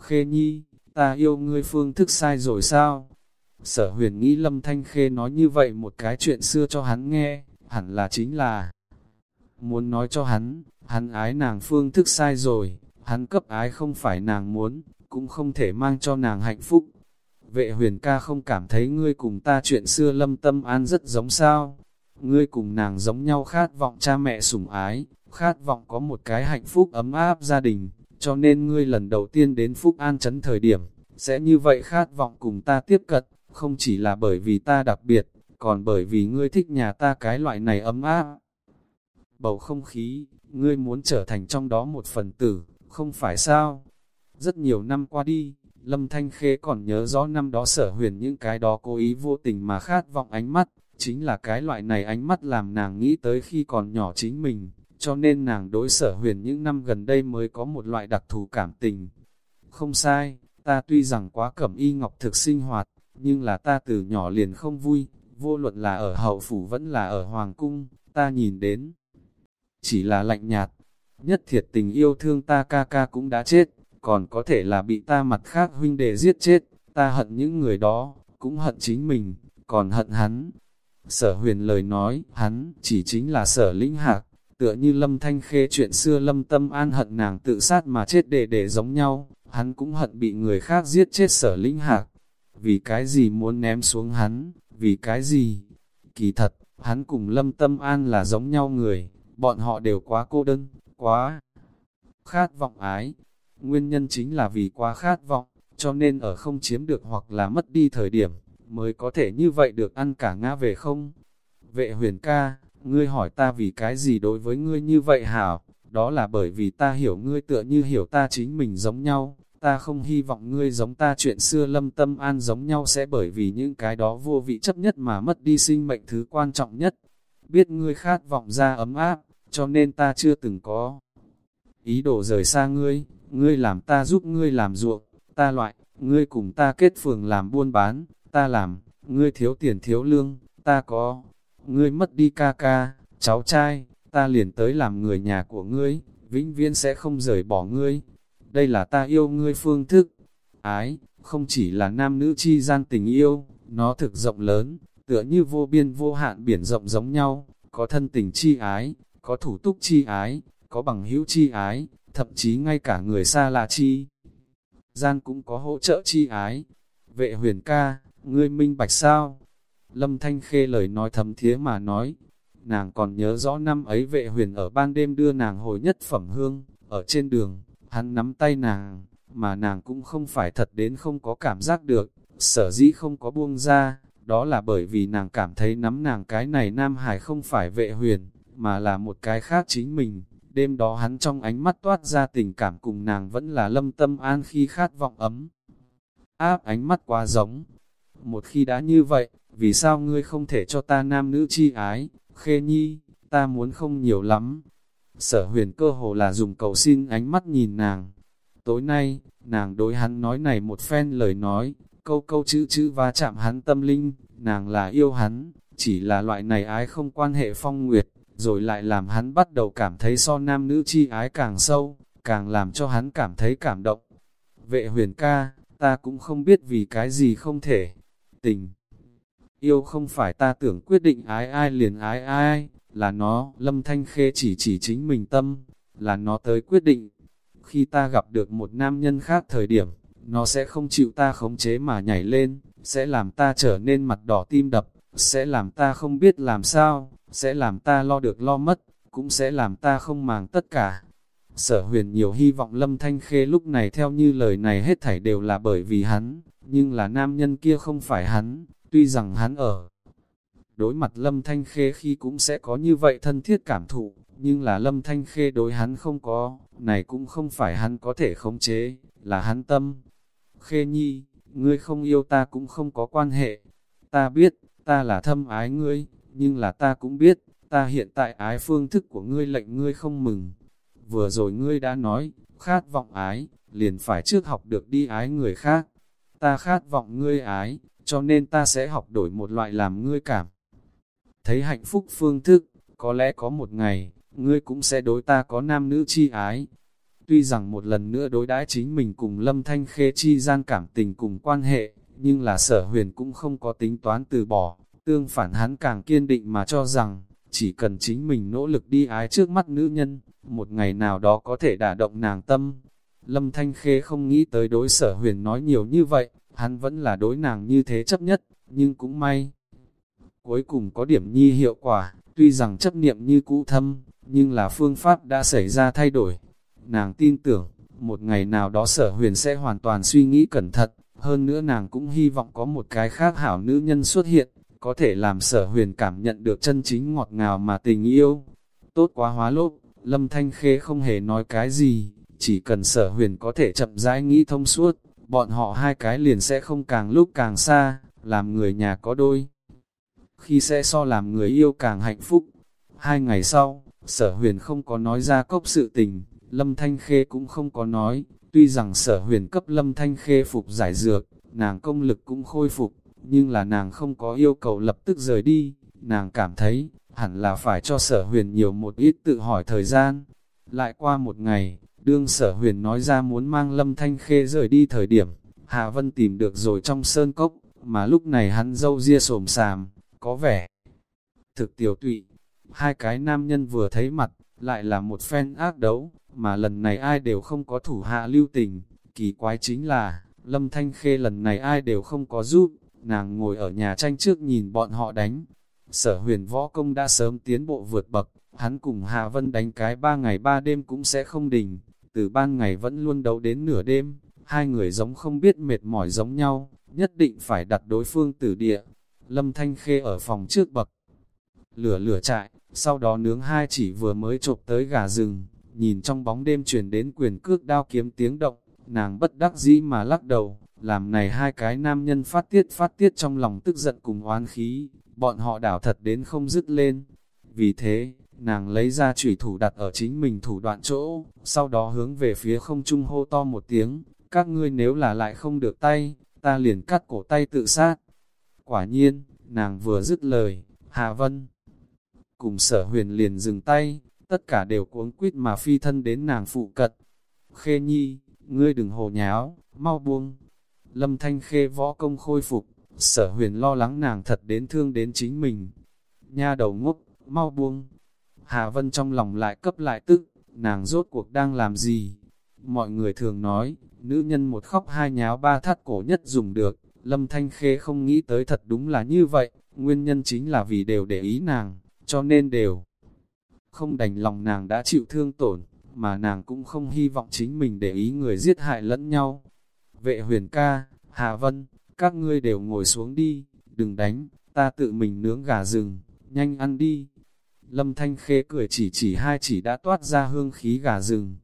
Khê Nhi, ta yêu ngươi phương thức sai rồi sao? Sở huyền nghĩ Lâm Thanh Khê nói như vậy một cái chuyện xưa cho hắn nghe, hẳn là chính là muốn nói cho hắn, hắn ái nàng phương thức sai rồi, hắn cấp ái không phải nàng muốn, cũng không thể mang cho nàng hạnh phúc. Vệ huyền ca không cảm thấy ngươi cùng ta chuyện xưa lâm tâm an rất giống sao. Ngươi cùng nàng giống nhau khát vọng cha mẹ sủng ái, khát vọng có một cái hạnh phúc ấm áp gia đình, cho nên ngươi lần đầu tiên đến Phúc An chấn thời điểm, sẽ như vậy khát vọng cùng ta tiếp cận, không chỉ là bởi vì ta đặc biệt, còn bởi vì ngươi thích nhà ta cái loại này ấm áp. Bầu không khí, ngươi muốn trở thành trong đó một phần tử, không phải sao? Rất nhiều năm qua đi, Lâm Thanh Khê còn nhớ rõ năm đó sở huyền những cái đó cố ý vô tình mà khát vọng ánh mắt, chính là cái loại này ánh mắt làm nàng nghĩ tới khi còn nhỏ chính mình, cho nên nàng đối sở huyền những năm gần đây mới có một loại đặc thù cảm tình. Không sai, ta tuy rằng quá cẩm y ngọc thực sinh hoạt, nhưng là ta từ nhỏ liền không vui, vô luận là ở hậu phủ vẫn là ở hoàng cung, ta nhìn đến. Chỉ là lạnh nhạt, nhất thiệt tình yêu thương ta ca ca cũng đã chết, còn có thể là bị ta mặt khác huynh đệ giết chết, ta hận những người đó, cũng hận chính mình, còn hận hắn. Sở huyền lời nói, hắn chỉ chính là sở lĩnh hạc, tựa như lâm thanh khê chuyện xưa lâm tâm an hận nàng tự sát mà chết để để giống nhau, hắn cũng hận bị người khác giết chết sở lĩnh hạc. Vì cái gì muốn ném xuống hắn, vì cái gì? Kỳ thật, hắn cùng lâm tâm an là giống nhau người, bọn họ đều quá cô đơn, quá khát vọng ái. Nguyên nhân chính là vì quá khát vọng, cho nên ở không chiếm được hoặc là mất đi thời điểm, mới có thể như vậy được ăn cả ngã về không? Vệ huyền ca, ngươi hỏi ta vì cái gì đối với ngươi như vậy hảo, đó là bởi vì ta hiểu ngươi tựa như hiểu ta chính mình giống nhau, ta không hy vọng ngươi giống ta chuyện xưa lâm tâm an giống nhau sẽ bởi vì những cái đó vô vị chấp nhất mà mất đi sinh mệnh thứ quan trọng nhất. Biết ngươi khát vọng ra ấm áp, cho nên ta chưa từng có ý đồ rời xa ngươi, ngươi làm ta giúp ngươi làm ruộng, ta loại, ngươi cùng ta kết phường làm buôn bán, ta làm, ngươi thiếu tiền thiếu lương, ta có, ngươi mất đi ca ca, cháu trai, ta liền tới làm người nhà của ngươi, vĩnh viễn sẽ không rời bỏ ngươi. Đây là ta yêu ngươi phương thức. Ái, không chỉ là nam nữ chi gian tình yêu, nó thực rộng lớn, tựa như vô biên vô hạn biển rộng giống nhau, có thân tình chi ái, có thủ túc chi ái, có bằng hữu chi ái, thậm chí ngay cả người xa lạ chi. Gian cũng có hỗ trợ chi ái. Vệ huyền ca, ngươi minh bạch sao? Lâm Thanh Khê lời nói thấm thía mà nói, nàng còn nhớ rõ năm ấy vệ huyền ở ban đêm đưa nàng hồi nhất phẩm hương, ở trên đường, hắn nắm tay nàng, mà nàng cũng không phải thật đến không có cảm giác được, sở dĩ không có buông ra, đó là bởi vì nàng cảm thấy nắm nàng cái này Nam Hải không phải vệ huyền, mà là một cái khác chính mình. Đêm đó hắn trong ánh mắt toát ra tình cảm cùng nàng vẫn là lâm tâm an khi khát vọng ấm. Áp ánh mắt quá giống. Một khi đã như vậy, vì sao ngươi không thể cho ta nam nữ chi ái, khê nhi, ta muốn không nhiều lắm. Sở huyền cơ hồ là dùng cầu xin ánh mắt nhìn nàng. Tối nay, nàng đối hắn nói này một phen lời nói, câu câu chữ chữ va chạm hắn tâm linh, nàng là yêu hắn, chỉ là loại này ái không quan hệ phong nguyệt, rồi lại làm hắn bắt đầu cảm thấy so nam nữ chi ái càng sâu, càng làm cho hắn cảm thấy cảm động. Vệ huyền ca, ta cũng không biết vì cái gì không thể. Tình, yêu không phải ta tưởng quyết định ái ai liền ái ai, là nó, lâm thanh khê chỉ chỉ chính mình tâm, là nó tới quyết định. Khi ta gặp được một nam nhân khác thời điểm, nó sẽ không chịu ta khống chế mà nhảy lên, sẽ làm ta trở nên mặt đỏ tim đập, sẽ làm ta không biết làm sao, sẽ làm ta lo được lo mất, cũng sẽ làm ta không màng tất cả. Sở huyền nhiều hy vọng Lâm Thanh Khê lúc này theo như lời này hết thảy đều là bởi vì hắn, nhưng là nam nhân kia không phải hắn, tuy rằng hắn ở. Đối mặt Lâm Thanh Khê khi cũng sẽ có như vậy thân thiết cảm thụ, nhưng là Lâm Thanh Khê đối hắn không có, này cũng không phải hắn có thể khống chế, là hắn tâm. Khê Nhi, ngươi không yêu ta cũng không có quan hệ. Ta biết, ta là thâm ái ngươi, nhưng là ta cũng biết, ta hiện tại ái phương thức của ngươi lệnh ngươi không mừng. Vừa rồi ngươi đã nói, khát vọng ái, liền phải trước học được đi ái người khác. Ta khát vọng ngươi ái, cho nên ta sẽ học đổi một loại làm ngươi cảm. Thấy hạnh phúc phương thức, có lẽ có một ngày, ngươi cũng sẽ đối ta có nam nữ chi ái. Tuy rằng một lần nữa đối đãi chính mình cùng lâm thanh khê chi gian cảm tình cùng quan hệ, nhưng là sở huyền cũng không có tính toán từ bỏ, tương phản hắn càng kiên định mà cho rằng, chỉ cần chính mình nỗ lực đi ái trước mắt nữ nhân, một ngày nào đó có thể đả động nàng tâm. Lâm Thanh Khê không nghĩ tới đối sở huyền nói nhiều như vậy, hắn vẫn là đối nàng như thế chấp nhất, nhưng cũng may. Cuối cùng có điểm nhi hiệu quả, tuy rằng chấp niệm như cũ thâm, nhưng là phương pháp đã xảy ra thay đổi. Nàng tin tưởng, một ngày nào đó sở huyền sẽ hoàn toàn suy nghĩ cẩn thận, hơn nữa nàng cũng hy vọng có một cái khác hảo nữ nhân xuất hiện, có thể làm sở huyền cảm nhận được chân chính ngọt ngào mà tình yêu. Tốt quá hóa lốp, lâm thanh khê không hề nói cái gì, chỉ cần sở huyền có thể chậm rãi nghĩ thông suốt, bọn họ hai cái liền sẽ không càng lúc càng xa, làm người nhà có đôi. Khi sẽ so làm người yêu càng hạnh phúc. Hai ngày sau, sở huyền không có nói ra cốc sự tình, lâm thanh khê cũng không có nói, tuy rằng sở huyền cấp lâm thanh khê phục giải dược, nàng công lực cũng khôi phục, nhưng là nàng không có yêu cầu lập tức rời đi, nàng cảm thấy, hẳn là phải cho sở huyền nhiều một ít tự hỏi thời gian. Lại qua một ngày, Đương sở huyền nói ra muốn mang Lâm Thanh Khê rời đi thời điểm, Hạ Vân tìm được rồi trong sơn cốc, mà lúc này hắn dâu ria sồm sàm, có vẻ thực tiểu tụy. Hai cái nam nhân vừa thấy mặt, lại là một phen ác đấu, mà lần này ai đều không có thủ hạ lưu tình. Kỳ quái chính là, Lâm Thanh Khê lần này ai đều không có giúp, nàng ngồi ở nhà tranh trước nhìn bọn họ đánh. Sở huyền võ công đã sớm tiến bộ vượt bậc, hắn cùng hà Vân đánh cái ba ngày ba đêm cũng sẽ không đình, từ ban ngày vẫn luôn đấu đến nửa đêm, hai người giống không biết mệt mỏi giống nhau, nhất định phải đặt đối phương tử địa. Lâm Thanh Khê ở phòng trước bậc, lửa lửa chạy, sau đó nướng hai chỉ vừa mới chộp tới gà rừng, nhìn trong bóng đêm truyền đến quyền cước đao kiếm tiếng động, nàng bất đắc dĩ mà lắc đầu, làm này hai cái nam nhân phát tiết phát tiết trong lòng tức giận cùng oán khí, bọn họ đảo thật đến không dứt lên. Vì thế, nàng lấy ra chủy thủ đặt ở chính mình thủ đoạn chỗ, sau đó hướng về phía không trung hô to một tiếng, các ngươi nếu là lại không được tay, ta liền cắt cổ tay tự sát. Quả nhiên, nàng vừa dứt lời, Hà Vân cùng sở huyền liền dừng tay, tất cả đều cuống quýt mà phi thân đến nàng phụ cận. Khê nhi, ngươi đừng hồ nháo, mau buông. Lâm thanh khê võ công khôi phục, sở huyền lo lắng nàng thật đến thương đến chính mình. Nha đầu ngốc, mau buông. Hà Vân trong lòng lại cấp lại tức, nàng rốt cuộc đang làm gì? Mọi người thường nói, nữ nhân một khóc hai nháo ba thắt cổ nhất dùng được, Lâm Thanh Khê không nghĩ tới thật đúng là như vậy, nguyên nhân chính là vì đều để ý nàng, cho nên đều không đành lòng nàng đã chịu thương tổn, mà nàng cũng không hy vọng chính mình để ý người giết hại lẫn nhau. Vệ huyền ca, Hà Vân, các ngươi đều ngồi xuống đi, đừng đánh, ta tự mình nướng gà rừng, nhanh ăn đi. Lâm Thanh Khê cười chỉ chỉ hai chỉ đã toát ra hương khí gà rừng.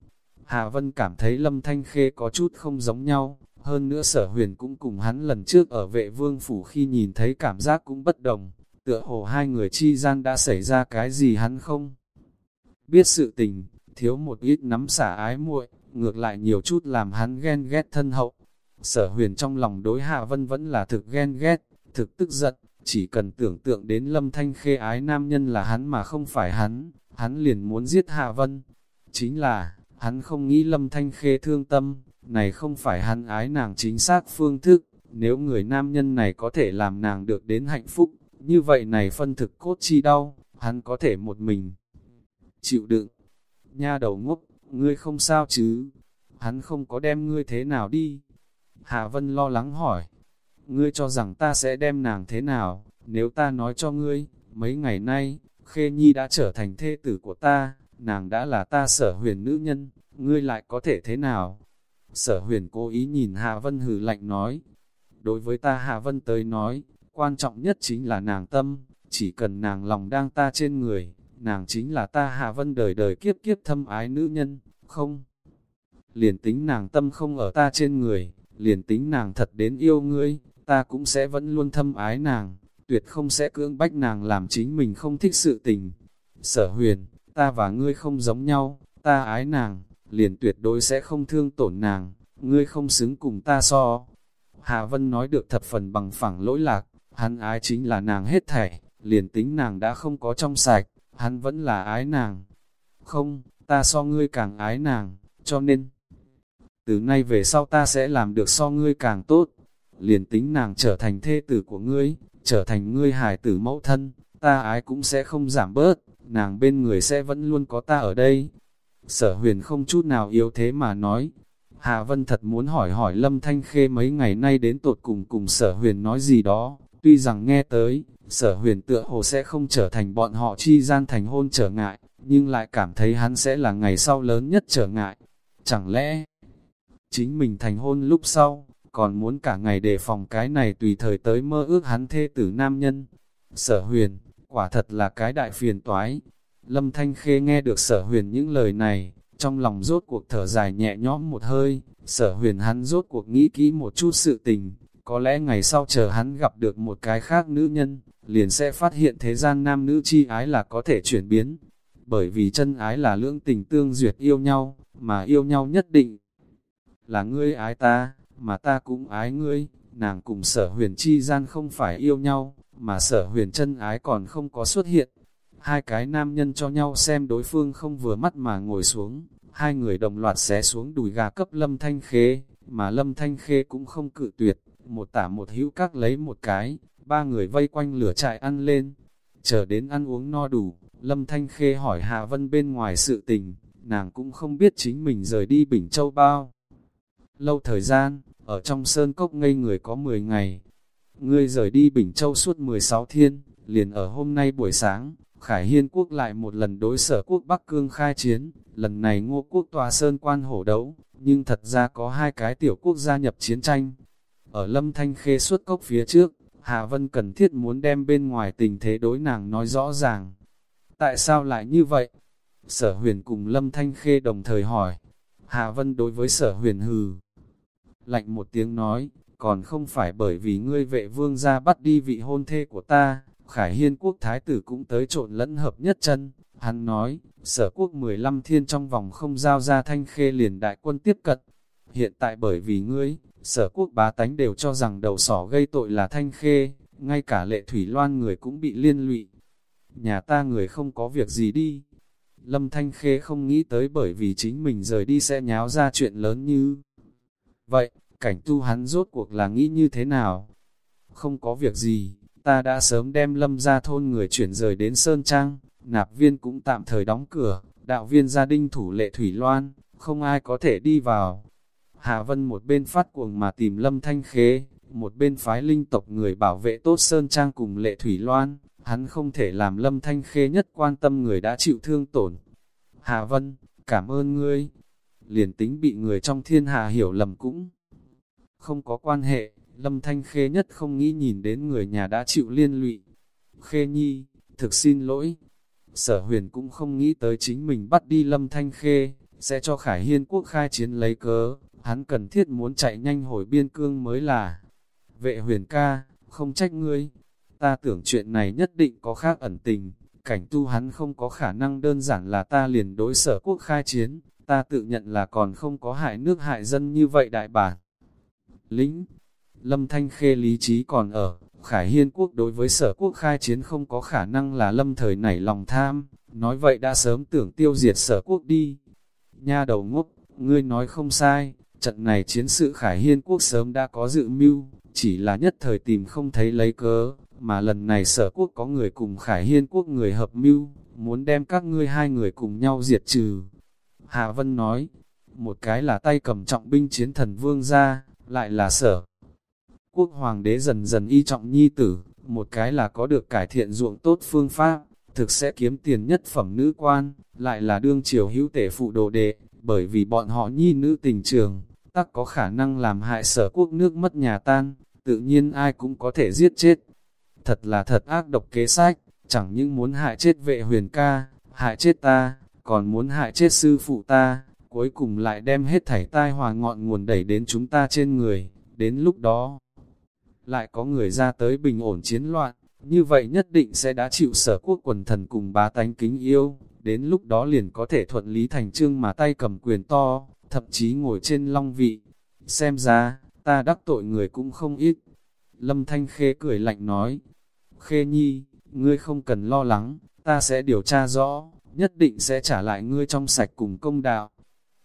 Hà Vân cảm thấy Lâm Thanh Khê có chút không giống nhau, hơn nữa sở huyền cũng cùng hắn lần trước ở vệ vương phủ khi nhìn thấy cảm giác cũng bất đồng, tựa hồ hai người chi gian đã xảy ra cái gì hắn không biết sự tình, thiếu một ít nắm xả ái muội, ngược lại nhiều chút làm hắn ghen ghét thân hậu. Sở huyền trong lòng đối Hạ Vân vẫn là thực ghen ghét, thực tức giận, chỉ cần tưởng tượng đến lâm thanh khê ái nam nhân là hắn mà không phải hắn, hắn liền muốn giết Hạ Vân. Chính là, hắn không nghĩ lâm thanh khê thương tâm, này không phải hắn ái nàng chính xác phương thức, nếu người nam nhân này có thể làm nàng được đến hạnh phúc, như vậy này phân thực cốt chi đau, hắn có thể một mình chịu đựng. Nha đầu ngốc, ngươi không sao chứ? Hắn không có đem ngươi thế nào đi? Hà Vân lo lắng hỏi. Ngươi cho rằng ta sẽ đem nàng thế nào? Nếu ta nói cho ngươi, mấy ngày nay, Khê Nhi đã trở thành thê tử của ta, nàng đã là ta sở huyền nữ nhân, ngươi lại có thể thế nào? Sở huyền cố ý nhìn Hà Vân hừ lạnh nói. Đối với ta Hà Vân tới nói, quan trọng nhất chính là nàng tâm, chỉ cần nàng lòng đang ta trên người, nàng chính là ta Hà Vân đời đời kiếp kiếp thâm ái nữ nhân, không? Liền tính nàng tâm không ở ta trên người, liền tính nàng thật đến yêu ngươi, ta cũng sẽ vẫn luôn thâm ái nàng, tuyệt không sẽ cưỡng bách nàng làm chính mình không thích sự tình. Sở huyền, ta và ngươi không giống nhau, ta ái nàng, liền tuyệt đối sẽ không thương tổn nàng, ngươi không xứng cùng ta so. Hạ Vân nói được thập phần bằng phẳng lỗi lạc, hắn ái chính là nàng hết thảy, liền tính nàng đã không có trong sạch, hắn vẫn là ái nàng. Không, ta so ngươi càng ái nàng, cho nên, từ nay về sau ta sẽ làm được so ngươi càng tốt. Liền tính nàng trở thành thê tử của ngươi, trở thành ngươi hài tử mẫu thân, ta ái cũng sẽ không giảm bớt, nàng bên người sẽ vẫn luôn có ta ở đây. Sở huyền không chút nào yếu thế mà nói. Hạ Vân thật muốn hỏi hỏi Lâm Thanh Khê mấy ngày nay đến tột cùng cùng sở huyền nói gì đó, tuy rằng nghe tới, sở huyền tựa hồ sẽ không trở thành bọn họ chi gian thành hôn trở ngại, nhưng lại cảm thấy hắn sẽ là ngày sau lớn nhất trở ngại. Chẳng lẽ, chính mình thành hôn lúc sau, còn muốn cả ngày đề phòng cái này tùy thời tới mơ ước hắn thê tử nam nhân. Sở huyền, quả thật là cái đại phiền toái. Lâm Thanh Khê nghe được sở huyền những lời này, trong lòng rốt cuộc thở dài nhẹ nhõm một hơi, sở huyền hắn rốt cuộc nghĩ kỹ một chút sự tình, có lẽ ngày sau chờ hắn gặp được một cái khác nữ nhân, liền sẽ phát hiện thế gian nam nữ chi ái là có thể chuyển biến. Bởi vì chân ái là lưỡng tình tương duyệt yêu nhau, mà yêu nhau nhất định là ngươi ái ta, mà ta cũng ái ngươi, nàng cùng sở huyền chi gian không phải yêu nhau, mà sở huyền chân ái còn không có xuất hiện. Hai cái nam nhân cho nhau xem đối phương không vừa mắt mà ngồi xuống, hai người đồng loạt xé xuống đùi gà cấp Lâm Thanh Khê, mà Lâm Thanh Khê cũng không cự tuyệt, một tả một hữu các lấy một cái, ba người vây quanh lửa trại ăn lên. Chờ đến ăn uống no đủ, Lâm Thanh Khê hỏi Hạ Vân bên ngoài sự tình, nàng cũng không biết chính mình rời đi Bình Châu bao. Lâu thời gian, ở trong sơn cốc ngây người có 10 ngày. Ngươi rời đi Bình Châu suốt 16 thiên, liền ở hôm nay buổi sáng, Khải Hiên quốc lại một lần đối sở quốc Bắc Cương khai chiến, lần này ngô quốc tòa sơn quan hổ đấu, nhưng thật ra có hai cái tiểu quốc gia nhập chiến tranh. Ở Lâm Thanh Khê suốt cốc phía trước, Hà Vân cần thiết muốn đem bên ngoài tình thế đối nàng nói rõ ràng. Tại sao lại như vậy? Sở huyền cùng Lâm Thanh Khê đồng thời hỏi. Hà Vân đối với sở huyền hừ. Lạnh một tiếng nói, còn không phải bởi vì ngươi vệ vương ra bắt đi vị hôn thê của ta, Khải Hiên quốc thái tử cũng tới trộn lẫn hợp nhất chân. Hắn nói, sở quốc 15 thiên trong vòng không giao ra thanh khê liền đại quân tiếp cận. Hiện tại bởi vì ngươi, sở quốc bá tánh đều cho rằng đầu sỏ gây tội là thanh khê, ngay cả lệ thủy loan người cũng bị liên lụy. Nhà ta người không có việc gì đi. Lâm Thanh Khê không nghĩ tới bởi vì chính mình rời đi sẽ nháo ra chuyện lớn như. Vậy, cảnh tu hắn rốt cuộc là nghĩ như thế nào? Không có việc gì, ta đã sớm đem lâm ra thôn người chuyển rời đến Sơn Trang, nạp viên cũng tạm thời đóng cửa, đạo viên gia đình thủ lệ Thủy Loan, không ai có thể đi vào. Hà Vân một bên phát cuồng mà tìm lâm thanh khế, một bên phái linh tộc người bảo vệ tốt Sơn Trang cùng lệ Thủy Loan, hắn không thể làm lâm thanh khê nhất quan tâm người đã chịu thương tổn. Hà Vân, cảm ơn ngươi. Liền tính bị người trong thiên hạ hiểu lầm cũng không có quan hệ, lâm thanh khê nhất không nghĩ nhìn đến người nhà đã chịu liên lụy. Khê nhi, thực xin lỗi. Sở huyền cũng không nghĩ tới chính mình bắt đi lâm thanh khê, sẽ cho Khải Hiên quốc khai chiến lấy cớ, hắn cần thiết muốn chạy nhanh hồi biên cương mới là. Vệ huyền ca, không trách ngươi, ta tưởng chuyện này nhất định có khác ẩn tình, cảnh tu hắn không có khả năng đơn giản là ta liền đối sở quốc khai chiến, ta tự nhận là còn không có hại nước hại dân như vậy đại bản. Lính, Lâm Thanh Khê lý trí còn ở, Khải Hiên quốc đối với sở quốc khai chiến không có khả năng là lâm thời nảy lòng tham, nói vậy đã sớm tưởng tiêu diệt sở quốc đi. Nha đầu ngốc, ngươi nói không sai, trận này chiến sự Khải Hiên quốc sớm đã có dự mưu, chỉ là nhất thời tìm không thấy lấy cớ, mà lần này sở quốc có người cùng Khải Hiên quốc người hợp mưu, muốn đem các ngươi hai người cùng nhau diệt trừ. Hạ Vân nói, một cái là tay cầm trọng binh chiến thần vương ra, lại là sở. Quốc hoàng đế dần dần y trọng nhi tử, một cái là có được cải thiện ruộng tốt phương pháp, thực sẽ kiếm tiền nhất phẩm nữ quan, lại là đương triều hữu tể phụ đồ đệ, bởi vì bọn họ nhi nữ tình trường, tắc có khả năng làm hại sở quốc nước mất nhà tan, tự nhiên ai cũng có thể giết chết. Thật là thật ác độc kế sách, chẳng những muốn hại chết vệ huyền ca, hại chết ta, còn muốn hại chết sư phụ ta, cuối cùng lại đem hết thảy tai hòa ngọn nguồn đẩy đến chúng ta trên người, đến lúc đó. Lại có người ra tới bình ổn chiến loạn, như vậy nhất định sẽ đã chịu sở quốc quần thần cùng bá tánh kính yêu, đến lúc đó liền có thể thuận lý thành trương mà tay cầm quyền to, thậm chí ngồi trên long vị. Xem ra, ta đắc tội người cũng không ít. Lâm Thanh Khê cười lạnh nói, Khê Nhi, ngươi không cần lo lắng, ta sẽ điều tra rõ, nhất định sẽ trả lại ngươi trong sạch cùng công đạo.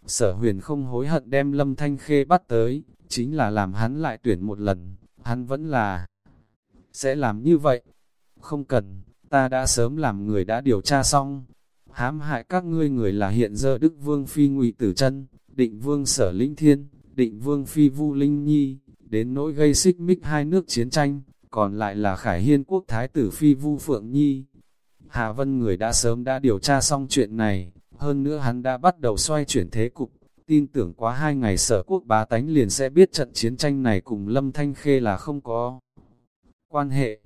Sở huyền không hối hận đem Lâm Thanh Khê bắt tới, chính là làm hắn lại tuyển một lần, hắn vẫn là sẽ làm như vậy. Không cần, ta đã sớm làm người đã điều tra xong. Hãm hại các ngươi người là hiện giờ Đức Vương Phi Ngụy Tử chân Định Vương Sở Linh Thiên, Định Vương Phi Vu Linh Nhi, đến nỗi gây xích mích hai nước chiến tranh, còn lại là Khải Hiên Quốc Thái tử Phi Vu Phượng Nhi. Hà Vân người đã sớm đã điều tra xong chuyện này, hơn nữa hắn đã bắt đầu xoay chuyển thế cục, tin tưởng quá hai ngày sở quốc bá tánh liền sẽ biết trận chiến tranh này cùng Lâm Thanh Khê là không có quan hệ.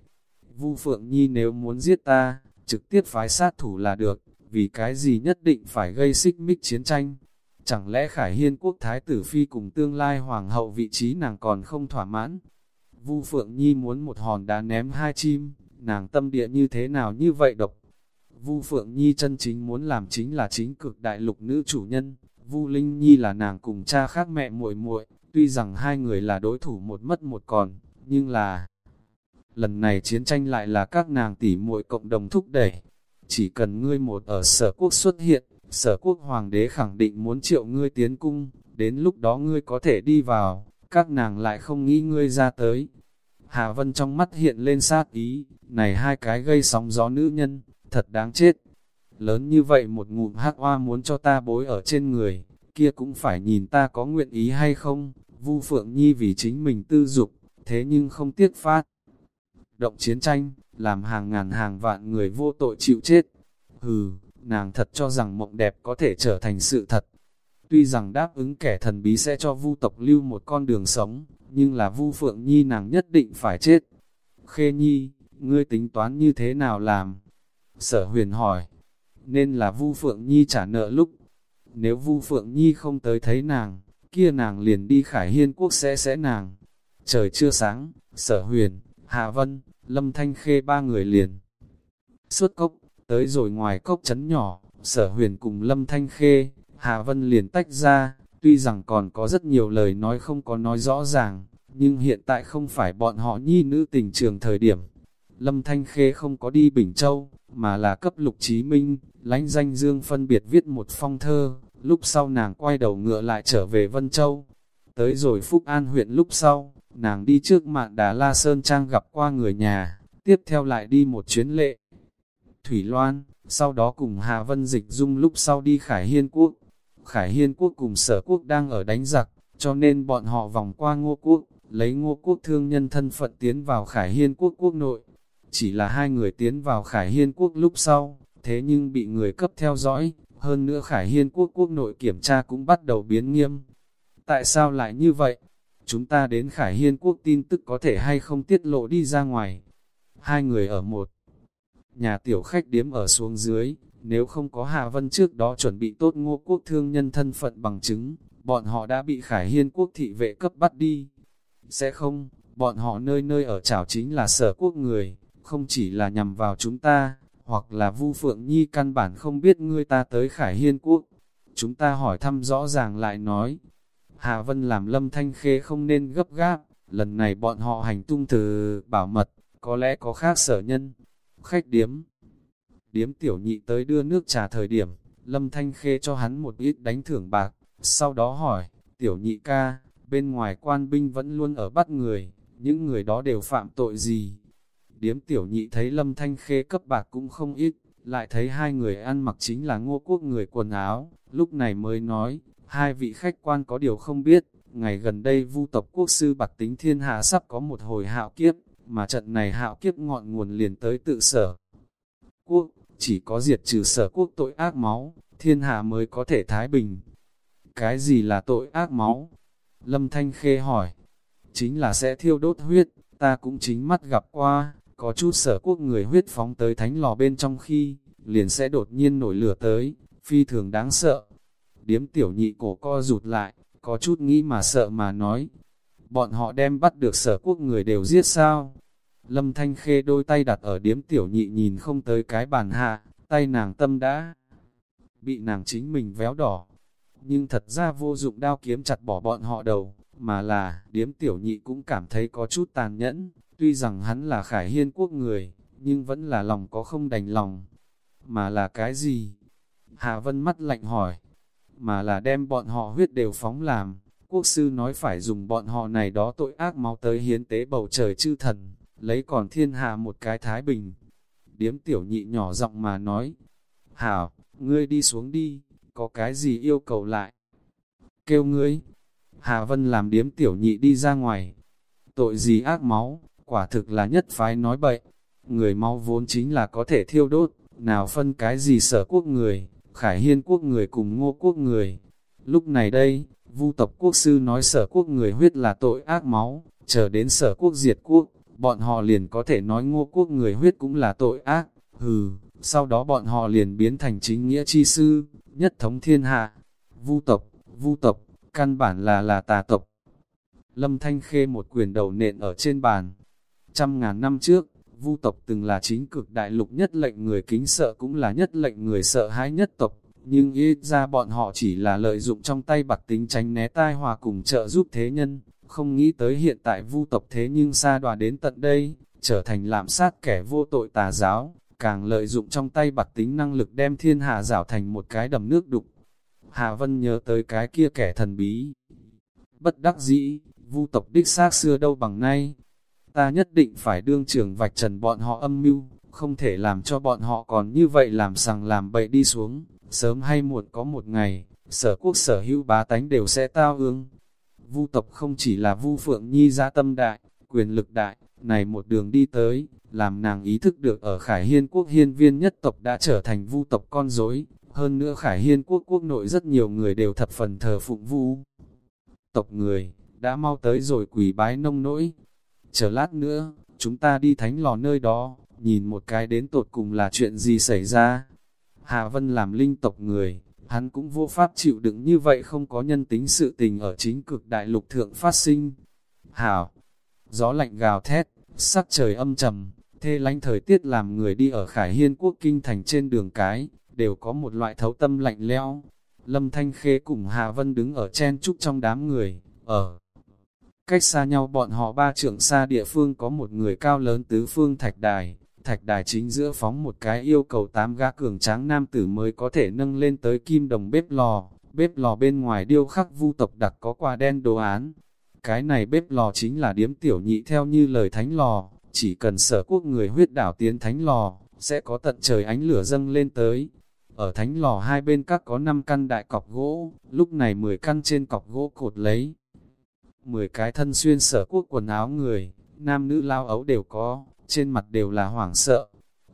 Vu Phượng Nhi nếu muốn giết ta, trực tiếp phái sát thủ là được, vì cái gì nhất định phải gây xích mích chiến tranh. Chẳng lẽ Khải Hiên quốc thái tử phi cùng tương lai hoàng hậu vị trí nàng còn không thỏa mãn? Vu Phượng Nhi muốn một hòn đá ném hai chim, nàng tâm địa như thế nào như vậy độc? Vu Phượng Nhi chân chính muốn làm chính là chính cực đại lục nữ chủ nhân, Vu Linh Nhi là nàng cùng cha khác mẹ muội muội, tuy rằng hai người là đối thủ một mất một còn, nhưng là lần này chiến tranh lại là các nàng tỷ muội cộng đồng thúc đẩy. Chỉ cần ngươi một ở sở quốc xuất hiện, sở quốc hoàng đế khẳng định muốn triệu ngươi tiến cung, đến lúc đó ngươi có thể đi vào, các nàng lại không nghĩ ngươi ra tới. Hà Vân trong mắt hiện lên sát ý, này hai cái gây sóng gió nữ nhân, thật đáng chết. Lớn như vậy một ngụm hát hoa muốn cho ta bối ở trên người, kia cũng phải nhìn ta có nguyện ý hay không. Vu Phượng Nhi vì chính mình tư dục, thế nhưng không tiếc phát. Động chiến tranh, làm hàng ngàn hàng vạn người vô tội chịu chết. Hừ, nàng thật cho rằng mộng đẹp có thể trở thành sự thật. Tuy rằng đáp ứng kẻ thần bí sẽ cho vu tộc lưu một con đường sống, nhưng là vu phượng nhi nàng nhất định phải chết. Khê nhi, ngươi tính toán như thế nào làm? Sở huyền hỏi, nên là vu phượng nhi trả nợ lúc. Nếu vu phượng nhi không tới thấy nàng, kia nàng liền đi khải hiên quốc sẽ sẽ nàng. Trời chưa sáng, sở huyền, hạ vân, lâm thanh khê ba người liền. Suốt cốc, tới rồi ngoài cốc chấn nhỏ, sở huyền cùng lâm thanh khê, Hà Vân liền tách ra, tuy rằng còn có rất nhiều lời nói không có nói rõ ràng, nhưng hiện tại không phải bọn họ nhi nữ tình trường thời điểm. Lâm Thanh Khê không có đi Bình Châu, mà là cấp Lục Chí Minh, lánh danh dương phân biệt viết một phong thơ, lúc sau nàng quay đầu ngựa lại trở về Vân Châu. Tới rồi Phúc An huyện lúc sau, nàng đi trước mạn đá La Sơn Trang gặp qua người nhà, tiếp theo lại đi một chuyến lệ. Thủy Loan, sau đó cùng Hà Vân Dịch dung lúc sau đi Khải Hiên Quốc, Khải Hiên quốc cùng sở quốc đang ở đánh giặc, cho nên bọn họ vòng qua ngô quốc, lấy ngô quốc thương nhân thân phận tiến vào Khải Hiên quốc quốc nội. Chỉ là hai người tiến vào Khải Hiên quốc lúc sau, thế nhưng bị người cấp theo dõi, hơn nữa Khải Hiên quốc quốc nội kiểm tra cũng bắt đầu biến nghiêm. Tại sao lại như vậy? Chúng ta đến Khải Hiên quốc tin tức có thể hay không tiết lộ đi ra ngoài. Hai người ở một nhà tiểu khách điếm ở xuống dưới, nếu không có Hà Vân trước đó chuẩn bị tốt ngô quốc thương nhân thân phận bằng chứng, bọn họ đã bị Khải Hiên quốc thị vệ cấp bắt đi. Sẽ không, bọn họ nơi nơi ở chảo chính là sở quốc người, không chỉ là nhằm vào chúng ta, hoặc là Vu Phượng Nhi căn bản không biết ngươi ta tới Khải Hiên quốc. Chúng ta hỏi thăm rõ ràng lại nói, Hà Vân làm lâm thanh khê không nên gấp gáp, lần này bọn họ hành tung từ bảo mật, có lẽ có khác sở nhân. Khách điếm Điếm tiểu nhị tới đưa nước trà thời điểm, Lâm Thanh Khê cho hắn một ít đánh thưởng bạc, sau đó hỏi, tiểu nhị ca, bên ngoài quan binh vẫn luôn ở bắt người, những người đó đều phạm tội gì? Điếm tiểu nhị thấy Lâm Thanh Khê cấp bạc cũng không ít, lại thấy hai người ăn mặc chính là ngô quốc người quần áo, lúc này mới nói, hai vị khách quan có điều không biết, ngày gần đây vu tộc quốc sư bạc tính thiên hạ sắp có một hồi hạo kiếp, mà trận này hạo kiếp ngọn nguồn liền tới tự sở. Quốc, chỉ có diệt trừ sở quốc tội ác máu, thiên hạ mới có thể thái bình. Cái gì là tội ác máu? Lâm Thanh Khê hỏi. Chính là sẽ thiêu đốt huyết, ta cũng chính mắt gặp qua, có chút sở quốc người huyết phóng tới thánh lò bên trong khi, liền sẽ đột nhiên nổi lửa tới, phi thường đáng sợ. Điếm tiểu nhị cổ co rụt lại, có chút nghĩ mà sợ mà nói. Bọn họ đem bắt được sở quốc người đều giết sao? Lâm Thanh Khê đôi tay đặt ở điếm tiểu nhị nhìn không tới cái bàn hạ, tay nàng tâm đã bị nàng chính mình véo đỏ. Nhưng thật ra vô dụng đao kiếm chặt bỏ bọn họ đầu, mà là điếm tiểu nhị cũng cảm thấy có chút tàn nhẫn, tuy rằng hắn là khải hiên quốc người, nhưng vẫn là lòng có không đành lòng. Mà là cái gì? Hạ Vân mắt lạnh hỏi, mà là đem bọn họ huyết đều phóng làm. Quốc sư nói phải dùng bọn họ này đó tội ác máu tới hiến tế bầu trời chư thần, lấy còn thiên hạ một cái thái bình. Điếm tiểu nhị nhỏ giọng mà nói, Hảo, ngươi đi xuống đi, có cái gì yêu cầu lại? Kêu ngươi, Hà Vân làm điếm tiểu nhị đi ra ngoài. Tội gì ác máu, quả thực là nhất phái nói bậy. Người máu vốn chính là có thể thiêu đốt, nào phân cái gì sở quốc người, khải hiên quốc người cùng ngô quốc người. Lúc này đây, vu tộc quốc sư nói sở quốc người huyết là tội ác máu, chờ đến sở quốc diệt quốc, bọn họ liền có thể nói ngô quốc người huyết cũng là tội ác, hừ, sau đó bọn họ liền biến thành chính nghĩa chi sư, nhất thống thiên hạ, vu tộc, vu tộc, căn bản là là tà tộc. Lâm Thanh Khê một quyền đầu nện ở trên bàn. Trăm ngàn năm trước, vu tộc từng là chính cực đại lục nhất lệnh người kính sợ cũng là nhất lệnh người sợ hãi nhất tộc, nhưng ít ra bọn họ chỉ là lợi dụng trong tay bạc tính tránh né tai hòa cùng trợ giúp thế nhân, không nghĩ tới hiện tại vu tộc thế nhưng xa đòa đến tận đây, trở thành làm sát kẻ vô tội tà giáo, càng lợi dụng trong tay bạc tính năng lực đem thiên hạ rảo thành một cái đầm nước đục. Hà Vân nhớ tới cái kia kẻ thần bí. Bất đắc dĩ, vu tộc đích xác xưa đâu bằng nay. Ta nhất định phải đương trường vạch trần bọn họ âm mưu, không thể làm cho bọn họ còn như vậy làm sằng làm bậy đi xuống, sớm hay muộn có một ngày, sở quốc sở hữu bá tánh đều sẽ tao ương. Vu tộc không chỉ là vu phượng nhi gia tâm đại, quyền lực đại, này một đường đi tới, làm nàng ý thức được ở Khải Hiên quốc hiên viên nhất tộc đã trở thành vu tộc con rối hơn nữa Khải Hiên quốc quốc nội rất nhiều người đều thập phần thờ phụng vu. Tộc người, đã mau tới rồi quỷ bái nông nỗi. Chờ lát nữa, chúng ta đi thánh lò nơi đó, nhìn một cái đến tột cùng là chuyện gì xảy ra. Hà Vân làm linh tộc người, hắn cũng vô pháp chịu đựng như vậy không có nhân tính sự tình ở chính cực đại lục thượng phát sinh. Hảo, gió lạnh gào thét, sắc trời âm trầm, thê lánh thời tiết làm người đi ở Khải Hiên quốc kinh thành trên đường cái, đều có một loại thấu tâm lạnh lẽo. Lâm Thanh Khê cùng Hà Vân đứng ở chen trúc trong đám người, ở cách xa nhau bọn họ ba trưởng xa địa phương có một người cao lớn tứ phương thạch đài, thạch đài chính giữa phóng một cái yêu cầu tám gã cường tráng nam tử mới có thể nâng lên tới kim đồng bếp lò, bếp lò bên ngoài điêu khắc vu tộc đặc có quả đen đồ án. Cái này bếp lò chính là điếm tiểu nhị theo như lời thánh lò, chỉ cần sở quốc người huyết đảo tiến thánh lò, sẽ có tận trời ánh lửa dâng lên tới. Ở thánh lò hai bên các có 5 căn đại cọc gỗ, lúc này 10 căn trên cọc gỗ cột lấy. 10 cái thân xuyên sở quốc quần áo người, nam nữ lao ấu đều có, trên mặt đều là hoảng sợ.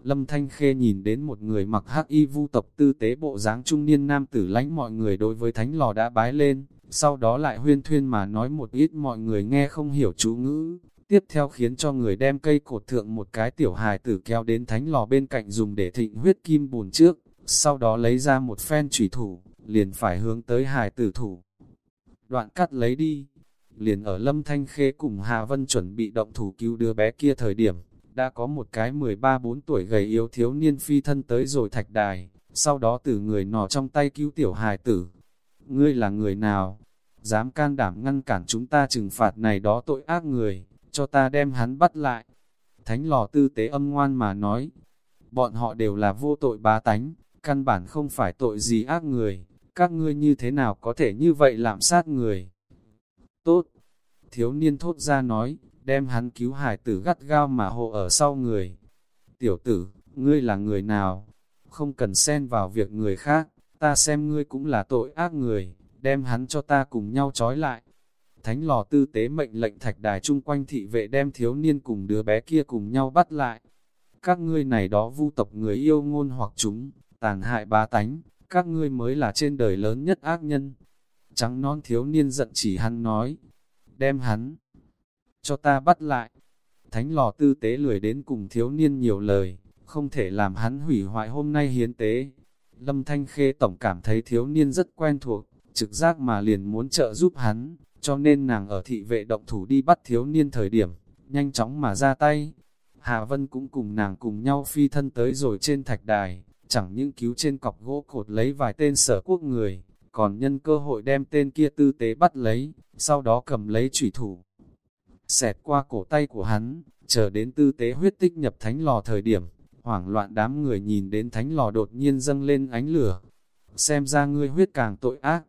Lâm Thanh Khê nhìn đến một người mặc hắc y vu tộc tư tế bộ dáng trung niên nam tử lãnh mọi người đối với thánh lò đã bái lên, sau đó lại huyên thuyên mà nói một ít mọi người nghe không hiểu chú ngữ, tiếp theo khiến cho người đem cây cột thượng một cái tiểu hài tử kéo đến thánh lò bên cạnh dùng để thịnh huyết kim bùn trước, sau đó lấy ra một phen chủy thủ, liền phải hướng tới hài tử thủ. Đoạn cắt lấy đi, liền ở Lâm Thanh Khê cùng Hà Vân chuẩn bị động thủ cứu đứa bé kia thời điểm, đã có một cái 13-4 tuổi gầy yếu thiếu niên phi thân tới rồi thạch đài, sau đó từ người nọ trong tay cứu tiểu hài tử. Ngươi là người nào? Dám can đảm ngăn cản chúng ta trừng phạt này đó tội ác người, cho ta đem hắn bắt lại. Thánh lò tư tế âm ngoan mà nói, bọn họ đều là vô tội bá tánh, căn bản không phải tội gì ác người, các ngươi như thế nào có thể như vậy làm sát người. Tốt, thiếu niên thốt ra nói, đem hắn cứu hải tử gắt gao mà hộ ở sau người. Tiểu tử, ngươi là người nào? Không cần xen vào việc người khác, ta xem ngươi cũng là tội ác người, đem hắn cho ta cùng nhau trói lại. Thánh lò tư tế mệnh lệnh thạch đài chung quanh thị vệ đem thiếu niên cùng đứa bé kia cùng nhau bắt lại. Các ngươi này đó vu tộc người yêu ngôn hoặc chúng, tàn hại ba tánh, các ngươi mới là trên đời lớn nhất ác nhân. Trắng non thiếu niên giận chỉ hắn nói, đem hắn, cho ta bắt lại. Thánh lò tư tế lười đến cùng thiếu niên nhiều lời, không thể làm hắn hủy hoại hôm nay hiến tế. Lâm Thanh Khê tổng cảm thấy thiếu niên rất quen thuộc, trực giác mà liền muốn trợ giúp hắn, cho nên nàng ở thị vệ động thủ đi bắt thiếu niên thời điểm, nhanh chóng mà ra tay. Hà Vân cũng cùng nàng cùng nhau phi thân tới rồi trên thạch đài, chẳng những cứu trên cọc gỗ cột lấy vài tên sở quốc người, còn nhân cơ hội đem tên kia tư tế bắt lấy, sau đó cầm lấy chủy thủ. Xẹt qua cổ tay của hắn, chờ đến tư tế huyết tích nhập thánh lò thời điểm, hoảng loạn đám người nhìn đến thánh lò đột nhiên dâng lên ánh lửa. Xem ra ngươi huyết càng tội ác.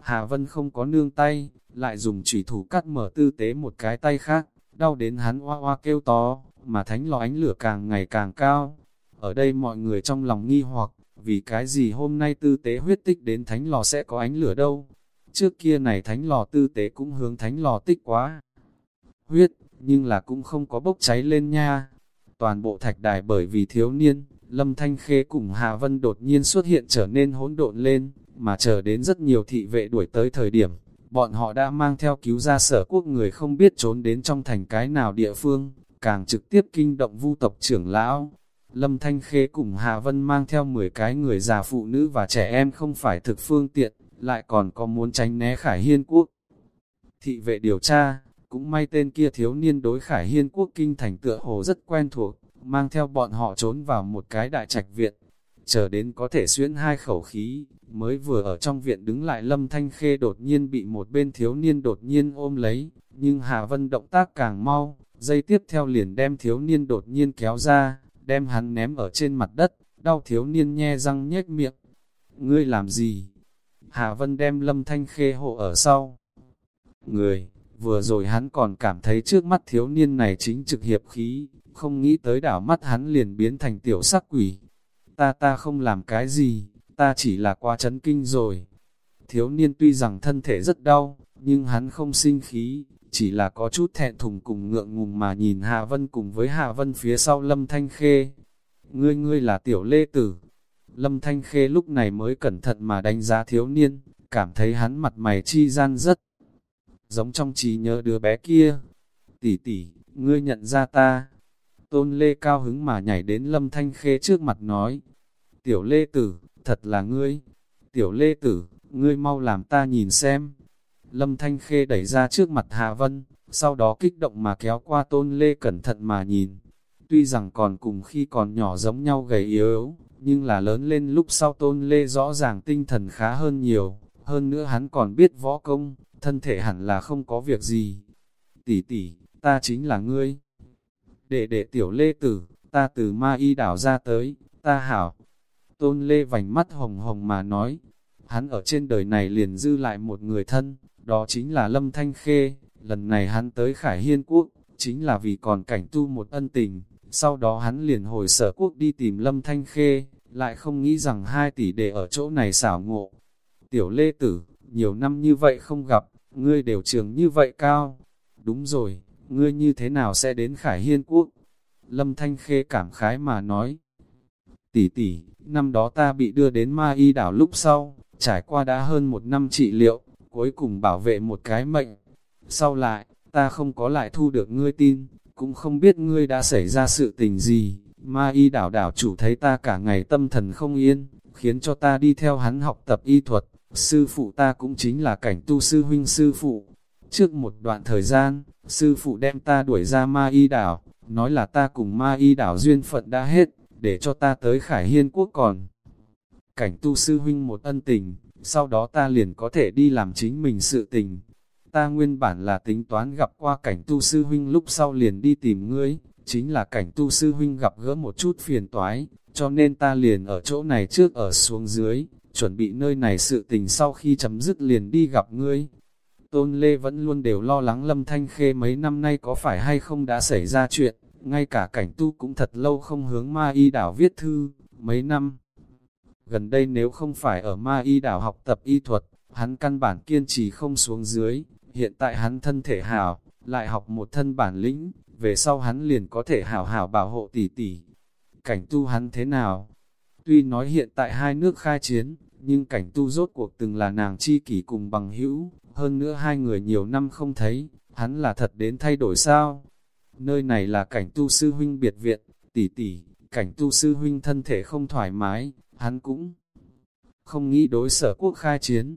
Hà Vân không có nương tay, lại dùng chủy thủ cắt mở tư tế một cái tay khác, đau đến hắn hoa hoa kêu to, mà thánh lò ánh lửa càng ngày càng cao. Ở đây mọi người trong lòng nghi hoặc, vì cái gì hôm nay tư tế huyết tích đến thánh lò sẽ có ánh lửa đâu? Trước kia này thánh lò tư tế cũng hướng thánh lò tích quá. Huyết, nhưng là cũng không có bốc cháy lên nha. Toàn bộ thạch đài bởi vì thiếu niên, Lâm Thanh Khê cùng Hà Vân đột nhiên xuất hiện trở nên hỗn độn lên, mà chờ đến rất nhiều thị vệ đuổi tới thời điểm, bọn họ đã mang theo cứu ra sở quốc người không biết trốn đến trong thành cái nào địa phương, càng trực tiếp kinh động vu tộc trưởng lão. Lâm Thanh Khê cùng Hà Vân mang theo 10 cái người già phụ nữ và trẻ em không phải thực phương tiện, lại còn có muốn tránh né Khải Hiên Quốc. Thị vệ điều tra, cũng may tên kia thiếu niên đối Khải Hiên Quốc kinh thành tựa hồ rất quen thuộc, mang theo bọn họ trốn vào một cái đại trạch viện, chờ đến có thể xuyên hai khẩu khí, mới vừa ở trong viện đứng lại Lâm Thanh Khê đột nhiên bị một bên thiếu niên đột nhiên ôm lấy, nhưng Hà Vân động tác càng mau, dây tiếp theo liền đem thiếu niên đột nhiên kéo ra, đem hắn ném ở trên mặt đất, đau thiếu niên nhe răng nhếch miệng. Ngươi làm gì? Hà Vân đem lâm thanh khê hộ ở sau. Người, vừa rồi hắn còn cảm thấy trước mắt thiếu niên này chính trực hiệp khí, không nghĩ tới đảo mắt hắn liền biến thành tiểu sắc quỷ. Ta ta không làm cái gì, ta chỉ là quá chấn kinh rồi. Thiếu niên tuy rằng thân thể rất đau, nhưng hắn không sinh khí, chỉ là có chút thẹn thùng cùng ngượng ngùng mà nhìn Hà Vân cùng với Hà Vân phía sau Lâm Thanh Khê. Ngươi ngươi là tiểu lê tử. Lâm Thanh Khê lúc này mới cẩn thận mà đánh giá thiếu niên, cảm thấy hắn mặt mày chi gian rất giống trong trí nhớ đứa bé kia. Tỷ tỷ, ngươi nhận ra ta. Tôn Lê cao hứng mà nhảy đến Lâm Thanh Khê trước mặt nói. Tiểu Lê Tử, thật là ngươi. Tiểu Lê Tử, ngươi mau làm ta nhìn xem. Lâm Thanh Khê đẩy ra trước mặt Hà Vân, sau đó kích động mà kéo qua Tôn Lê cẩn thận mà nhìn. Tuy rằng còn cùng khi còn nhỏ giống nhau gầy yếu, nhưng là lớn lên lúc sau Tôn Lê rõ ràng tinh thần khá hơn nhiều, hơn nữa hắn còn biết võ công, thân thể hẳn là không có việc gì. Tỷ tỷ, ta chính là ngươi. Đệ đệ tiểu lê tử, ta từ ma y đảo ra tới, ta hảo. Tôn lê vành mắt hồng hồng mà nói, hắn ở trên đời này liền dư lại một người thân, đó chính là Lâm Thanh Khê. Lần này hắn tới Khải Hiên Quốc, chính là vì còn cảnh tu một ân tình. Sau đó hắn liền hồi sở quốc đi tìm Lâm Thanh Khê, lại không nghĩ rằng hai tỷ đệ ở chỗ này xảo ngộ. Tiểu Lê Tử, nhiều năm như vậy không gặp, ngươi đều trường như vậy cao. Đúng rồi, ngươi như thế nào sẽ đến Khải Hiên Quốc? Lâm Thanh Khê cảm khái mà nói. Tỷ tỷ, năm đó ta bị đưa đến ma y đảo lúc sau, trải qua đã hơn một năm trị liệu, cuối cùng bảo vệ một cái mệnh. Sau lại, ta không có lại thu được ngươi tin, cũng không biết ngươi đã xảy ra sự tình gì. Ma y đảo đảo chủ thấy ta cả ngày tâm thần không yên, khiến cho ta đi theo hắn học tập y thuật. Sư phụ ta cũng chính là cảnh tu sư huynh sư phụ. Trước một đoạn thời gian, sư phụ đem ta đuổi ra ma y đảo, nói là ta cùng ma y đảo duyên phận đã hết, để cho ta tới Khải Hiên Quốc còn. Cảnh tu sư huynh một ân tình, sau đó ta liền có thể đi làm chính mình sự tình. Ta nguyên bản là tính toán gặp qua cảnh tu sư huynh lúc sau liền đi tìm ngươi, chính là cảnh tu sư huynh gặp gỡ một chút phiền toái, cho nên ta liền ở chỗ này trước ở xuống dưới, chuẩn bị nơi này sự tình sau khi chấm dứt liền đi gặp ngươi. Tôn Lê vẫn luôn đều lo lắng Lâm Thanh Khê mấy năm nay có phải hay không đã xảy ra chuyện, ngay cả cảnh tu cũng thật lâu không hướng ma y đảo viết thư, mấy năm. Gần đây nếu không phải ở ma y đảo học tập y thuật, hắn căn bản kiên trì không xuống dưới, hiện tại hắn thân thể hảo, lại học một thân bản lĩnh, về sau hắn liền có thể hảo hảo bảo hộ tỷ tỷ. Cảnh tu hắn thế nào? Tuy nói hiện tại hai nước khai chiến, nhưng cảnh tu rốt cuộc từng là nàng chi kỷ cùng bằng hữu, hơn nữa hai người nhiều năm không thấy, hắn là thật đến thay đổi sao? Nơi này là cảnh tu sư huynh biệt viện, tỷ tỷ, cảnh tu sư huynh thân thể không thoải mái, hắn cũng không nghĩ đối sở quốc khai chiến.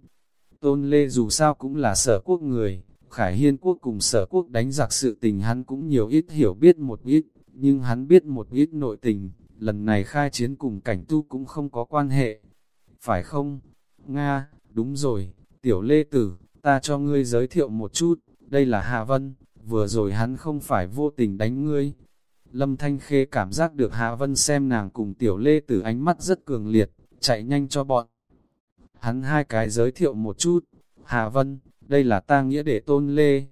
Tôn Lê dù sao cũng là sở quốc người, Khải Hiên quốc cùng sở quốc đánh giặc sự tình hắn cũng nhiều ít hiểu biết một ít, nhưng hắn biết một ít nội tình, lần này khai chiến cùng cảnh tu cũng không có quan hệ. Phải không? Nga, đúng rồi, tiểu lê tử, ta cho ngươi giới thiệu một chút, đây là Hà Vân, vừa rồi hắn không phải vô tình đánh ngươi. Lâm Thanh Khê cảm giác được Hà Vân xem nàng cùng tiểu lê tử ánh mắt rất cường liệt, chạy nhanh cho bọn. Hắn hai cái giới thiệu một chút, Hà Vân, đây là ta nghĩa để tôn lê.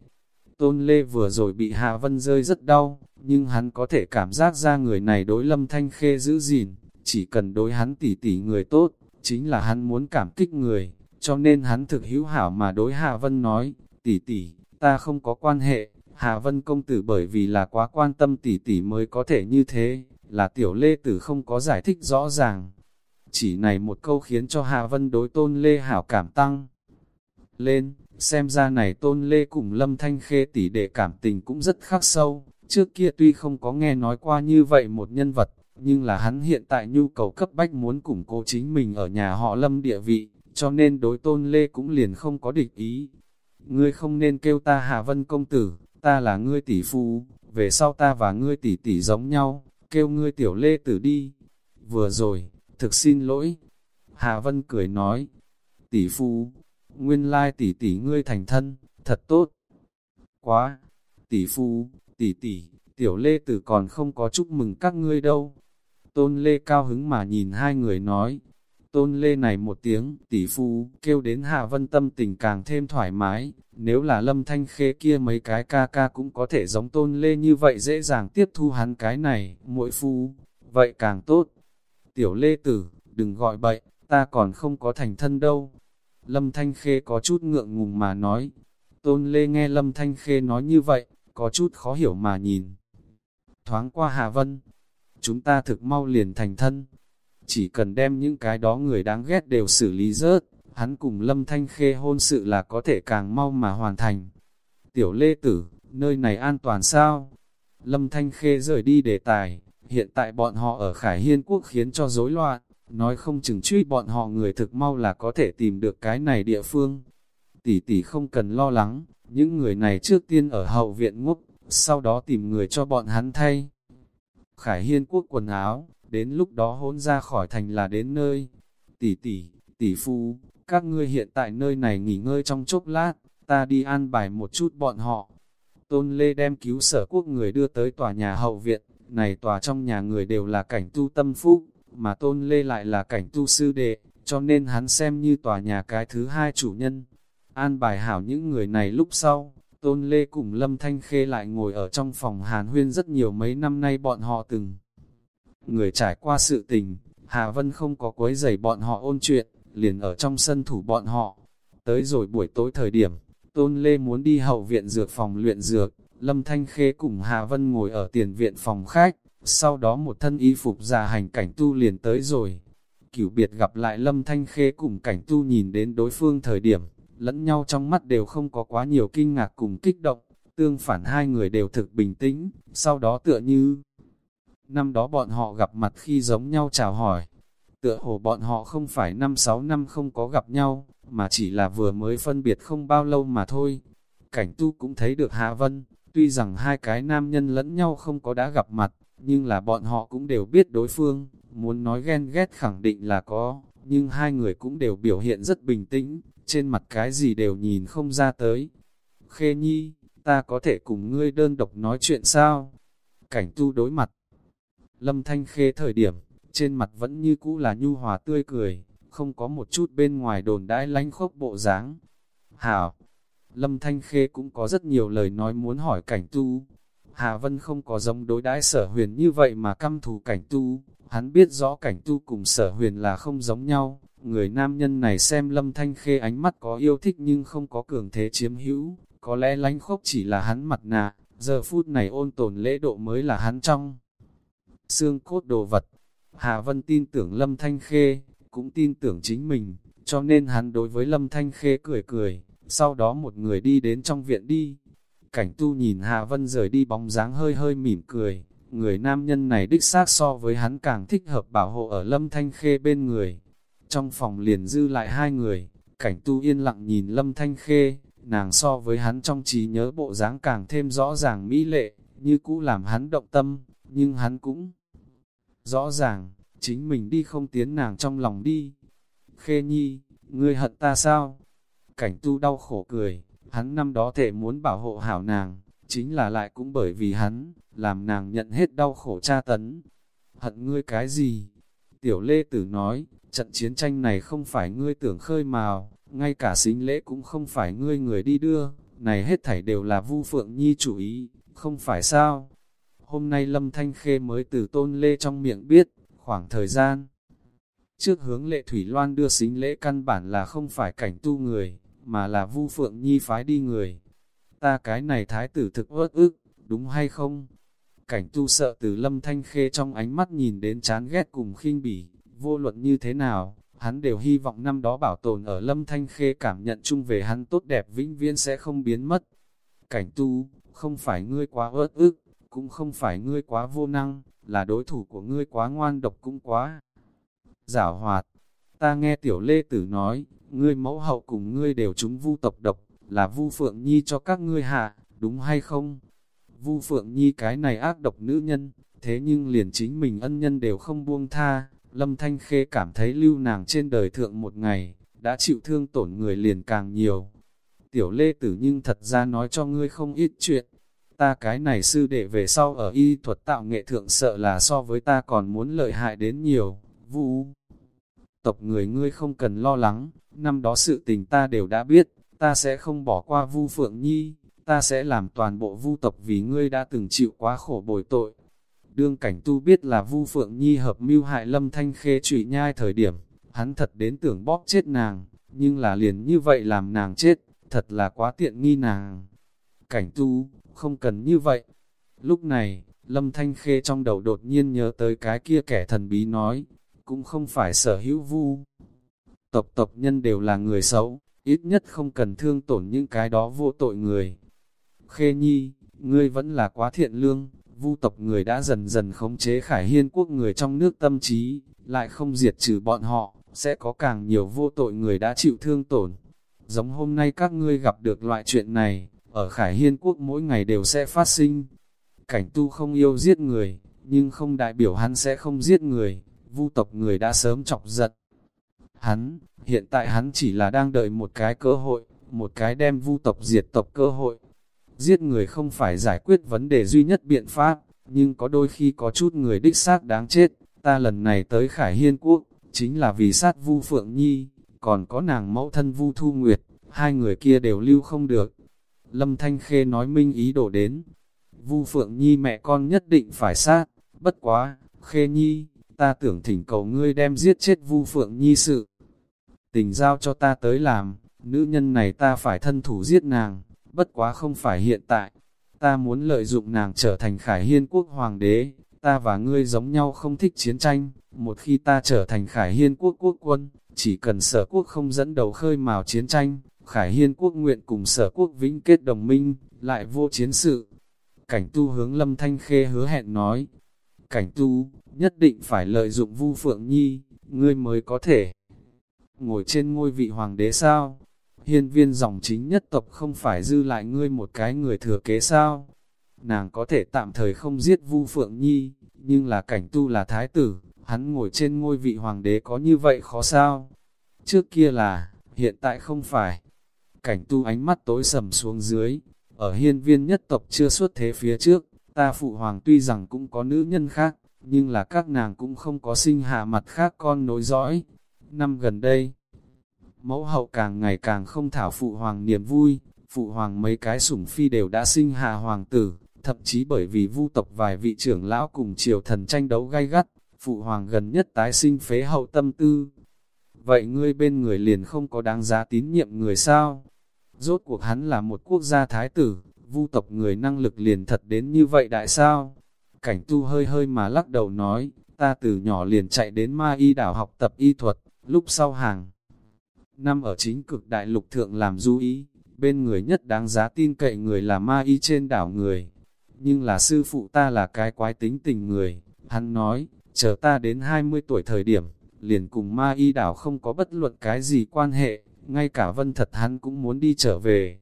Tôn lê vừa rồi bị Hà Vân rơi rất đau, nhưng hắn có thể cảm giác ra người này đối lâm thanh khê giữ gìn, chỉ cần đối hắn tỉ tỉ người tốt, chính là hắn muốn cảm kích người, cho nên hắn thực hữu hảo mà đối Hà Vân nói, tỷ tỷ, ta không có quan hệ, Hà Vân công tử bởi vì là quá quan tâm tỷ tỷ mới có thể như thế, là tiểu lê tử không có giải thích rõ ràng. Chỉ này một câu khiến cho Hà Vân đối tôn lê hảo cảm tăng lên, xem ra này tôn lê cùng lâm thanh khê tỷ đệ cảm tình cũng rất khắc sâu, Trước kia tuy không có nghe nói qua như vậy một nhân vật, nhưng là hắn hiện tại nhu cầu cấp bách muốn củng cố chính mình ở nhà họ lâm địa vị, cho nên đối tôn lê cũng liền không có địch ý. Ngươi không nên kêu ta Hà Vân công tử, ta là ngươi tỷ phu, về sau ta và ngươi tỷ tỷ giống nhau, kêu ngươi tiểu lê tử đi. Vừa rồi, thực xin lỗi. Hà Vân cười nói, tỷ phu, nguyên lai tỷ tỷ ngươi thành thân, thật tốt. Quá, tỷ phu, tỷ tỷ, tiểu lê tử còn không có chúc mừng các ngươi đâu. Tôn Lê cao hứng mà nhìn hai người nói, Tôn Lê này một tiếng, tỷ phu, kêu đến Hạ Vân tâm tình càng thêm thoải mái, nếu là lâm thanh khê kia mấy cái ca ca cũng có thể giống Tôn Lê như vậy dễ dàng tiếp thu hắn cái này, muội phu, vậy càng tốt. Tiểu Lê tử, đừng gọi bậy, ta còn không có thành thân đâu. Lâm Thanh Khê có chút ngượng ngùng mà nói. Tôn Lê nghe Lâm Thanh Khê nói như vậy, có chút khó hiểu mà nhìn. Thoáng qua Hà Vân, chúng ta thực mau liền thành thân. Chỉ cần đem những cái đó người đáng ghét đều xử lý rớt, hắn cùng Lâm Thanh Khê hôn sự là có thể càng mau mà hoàn thành. Tiểu Lê Tử, nơi này an toàn sao? Lâm Thanh Khê rời đi đề tài, hiện tại bọn họ ở Khải Hiên Quốc khiến cho rối loạn, nói không chừng truy bọn họ người thực mau là có thể tìm được cái này địa phương. Tỷ tỷ không cần lo lắng, những người này trước tiên ở hậu viện ngốc, sau đó tìm người cho bọn hắn thay. Khải Hiên Quốc quần áo, đến lúc đó hôn ra khỏi thành là đến nơi. Tỷ tỷ, tỷ phu, các ngươi hiện tại nơi này nghỉ ngơi trong chốc lát, ta đi an bài một chút bọn họ. Tôn Lê đem cứu sở quốc người đưa tới tòa nhà hậu viện, này tòa trong nhà người đều là cảnh tu tâm phúc, mà Tôn Lê lại là cảnh tu sư đệ, cho nên hắn xem như tòa nhà cái thứ hai chủ nhân. An bài hảo những người này lúc sau, Tôn Lê cùng Lâm Thanh Khê lại ngồi ở trong phòng hàn huyên rất nhiều mấy năm nay bọn họ từng người trải qua sự tình, Hà Vân không có quấy giày bọn họ ôn chuyện, liền ở trong sân thủ bọn họ. Tới rồi buổi tối thời điểm, Tôn Lê muốn đi hậu viện dược phòng luyện dược, Lâm Thanh Khê cùng Hà Vân ngồi ở tiền viện phòng khách, sau đó một thân y phục già hành cảnh tu liền tới rồi. Cửu biệt gặp lại Lâm Thanh Khê cùng cảnh tu nhìn đến đối phương thời điểm, lẫn nhau trong mắt đều không có quá nhiều kinh ngạc cùng kích động, tương phản hai người đều thực bình tĩnh, sau đó tựa như Năm đó bọn họ gặp mặt khi giống nhau chào hỏi. Tựa hồ bọn họ không phải năm sáu năm không có gặp nhau, mà chỉ là vừa mới phân biệt không bao lâu mà thôi. Cảnh tu cũng thấy được Hạ Vân, tuy rằng hai cái nam nhân lẫn nhau không có đã gặp mặt, nhưng là bọn họ cũng đều biết đối phương, muốn nói ghen ghét khẳng định là có, nhưng hai người cũng đều biểu hiện rất bình tĩnh, trên mặt cái gì đều nhìn không ra tới. Khê Nhi, ta có thể cùng ngươi đơn độc nói chuyện sao? Cảnh tu đối mặt, Lâm Thanh Khê thời điểm, trên mặt vẫn như cũ là nhu hòa tươi cười, không có một chút bên ngoài đồn đãi lánh khốc bộ dáng. Hảo, Lâm Thanh Khê cũng có rất nhiều lời nói muốn hỏi cảnh tu. Hà Vân không có giống đối đãi sở huyền như vậy mà căm thù cảnh tu, hắn biết rõ cảnh tu cùng sở huyền là không giống nhau. Người nam nhân này xem Lâm Thanh Khê ánh mắt có yêu thích nhưng không có cường thế chiếm hữu, có lẽ lánh khốc chỉ là hắn mặt nạ, giờ phút này ôn tồn lễ độ mới là hắn trong xương cốt đồ vật. Hà Vân tin tưởng Lâm Thanh Khê, cũng tin tưởng chính mình, cho nên hắn đối với Lâm Thanh Khê cười cười, sau đó một người đi đến trong viện đi. Cảnh tu nhìn Hà Vân rời đi bóng dáng hơi hơi mỉm cười, người nam nhân này đích xác so với hắn càng thích hợp bảo hộ ở Lâm Thanh Khê bên người. Trong phòng liền dư lại hai người, cảnh tu yên lặng nhìn Lâm Thanh Khê, nàng so với hắn trong trí nhớ bộ dáng càng thêm rõ ràng mỹ lệ, như cũ làm hắn động tâm, nhưng hắn cũng rõ ràng, chính mình đi không tiến nàng trong lòng đi. Khê nhi, ngươi hận ta sao? Cảnh tu đau khổ cười, hắn năm đó thể muốn bảo hộ hảo nàng, chính là lại cũng bởi vì hắn, làm nàng nhận hết đau khổ tra tấn. Hận ngươi cái gì? Tiểu Lê Tử nói, trận chiến tranh này không phải ngươi tưởng khơi mào, ngay cả xính lễ cũng không phải ngươi người đi đưa, này hết thảy đều là Vu Phượng Nhi chủ ý, không phải sao? Hôm nay Lâm Thanh Khê mới từ tôn lê trong miệng biết, khoảng thời gian. Trước hướng lệ Thủy Loan đưa xính lễ căn bản là không phải cảnh tu người, mà là vu phượng nhi phái đi người. Ta cái này thái tử thực ớt ức, đúng hay không? Cảnh tu sợ từ lâm thanh khê trong ánh mắt nhìn đến chán ghét cùng khinh bỉ, vô luận như thế nào, hắn đều hy vọng năm đó bảo tồn ở lâm thanh khê cảm nhận chung về hắn tốt đẹp vĩnh viễn sẽ không biến mất. Cảnh tu, không phải ngươi quá ớt ức, cũng không phải ngươi quá vô năng, là đối thủ của ngươi quá ngoan độc cũng quá. Giảo hoạt, ta nghe tiểu lê tử nói, ngươi mẫu hậu cùng ngươi đều chúng vu tộc độc, là vu phượng nhi cho các ngươi hạ, đúng hay không? Vu phượng nhi cái này ác độc nữ nhân, thế nhưng liền chính mình ân nhân đều không buông tha, lâm thanh khê cảm thấy lưu nàng trên đời thượng một ngày, đã chịu thương tổn người liền càng nhiều. Tiểu lê tử nhưng thật ra nói cho ngươi không ít chuyện, ta cái này sư đệ về sau ở y thuật tạo nghệ thượng sợ là so với ta còn muốn lợi hại đến nhiều, vu tộc người ngươi không cần lo lắng, năm đó sự tình ta đều đã biết, ta sẽ không bỏ qua vu phượng nhi, ta sẽ làm toàn bộ vu tộc vì ngươi đã từng chịu quá khổ bồi tội. Đương cảnh tu biết là vu phượng nhi hợp mưu hại lâm thanh khê trụy nhai thời điểm, hắn thật đến tưởng bóp chết nàng, nhưng là liền như vậy làm nàng chết, thật là quá tiện nghi nàng. Cảnh tu, không cần như vậy. Lúc này, lâm thanh khê trong đầu đột nhiên nhớ tới cái kia kẻ thần bí nói, cũng không phải sở hữu vu. Tộc tộc nhân đều là người xấu, ít nhất không cần thương tổn những cái đó vô tội người. Khê Nhi, ngươi vẫn là quá thiện lương, vu tộc người đã dần dần khống chế khải hiên quốc người trong nước tâm trí, lại không diệt trừ bọn họ, sẽ có càng nhiều vô tội người đã chịu thương tổn. Giống hôm nay các ngươi gặp được loại chuyện này, ở khải hiên quốc mỗi ngày đều sẽ phát sinh. Cảnh tu không yêu giết người, nhưng không đại biểu hắn sẽ không giết người, vu tộc người đã sớm chọc giật. Hắn, hiện tại hắn chỉ là đang đợi một cái cơ hội, một cái đem vu tộc diệt tộc cơ hội. Giết người không phải giải quyết vấn đề duy nhất biện pháp, nhưng có đôi khi có chút người đích xác đáng chết. Ta lần này tới Khải Hiên Quốc, chính là vì sát vu Phượng Nhi, còn có nàng mẫu thân vu Thu Nguyệt, hai người kia đều lưu không được. Lâm Thanh Khê nói minh ý đổ đến. Vu Phượng Nhi mẹ con nhất định phải sát, bất quá, Khê Nhi, ta tưởng thỉnh cầu ngươi đem giết chết Vu Phượng Nhi sự. Tình giao cho ta tới làm, nữ nhân này ta phải thân thủ giết nàng, bất quá không phải hiện tại. Ta muốn lợi dụng nàng trở thành khải hiên quốc hoàng đế, ta và ngươi giống nhau không thích chiến tranh, một khi ta trở thành khải hiên quốc quốc quân, chỉ cần sở quốc không dẫn đầu khơi mào chiến tranh, khải hiên quốc nguyện cùng sở quốc vĩnh kết đồng minh, lại vô chiến sự. Cảnh tu hướng lâm thanh khê hứa hẹn nói, cảnh tu, nhất định phải lợi dụng Vu Phượng Nhi, ngươi mới có thể ngồi trên ngôi vị hoàng đế sao? Hiên viên dòng chính nhất tộc không phải dư lại ngươi một cái người thừa kế sao? Nàng có thể tạm thời không giết Vu Phượng Nhi, nhưng là cảnh tu là thái tử, hắn ngồi trên ngôi vị hoàng đế có như vậy khó sao? Trước kia là, hiện tại không phải. Cảnh tu ánh mắt tối sầm xuống dưới, ở hiên viên nhất tộc chưa xuất thế phía trước, ta phụ hoàng tuy rằng cũng có nữ nhân khác, nhưng là các nàng cũng không có sinh hạ mặt khác con nối dõi. Năm gần đây, mẫu hậu càng ngày càng không thảo phụ hoàng niềm vui, phụ hoàng mấy cái sủng phi đều đã sinh hạ hoàng tử, thậm chí bởi vì vu tộc vài vị trưởng lão cùng triều thần tranh đấu gay gắt, phụ hoàng gần nhất tái sinh phế hậu tâm tư. Vậy ngươi bên người liền không có đáng giá tín nhiệm người sao? Rốt cuộc hắn là một quốc gia thái tử, vu tộc người năng lực liền thật đến như vậy đại sao? Cảnh tu hơi hơi mà lắc đầu nói, ta từ nhỏ liền chạy đến ma y đảo học tập y thuật, lúc sau hàng. Năm ở chính cực đại lục thượng làm du ý, bên người nhất đáng giá tin cậy người là ma y trên đảo người. Nhưng là sư phụ ta là cái quái tính tình người, hắn nói, chờ ta đến 20 tuổi thời điểm, liền cùng ma y đảo không có bất luận cái gì quan hệ, ngay cả vân thật hắn cũng muốn đi trở về.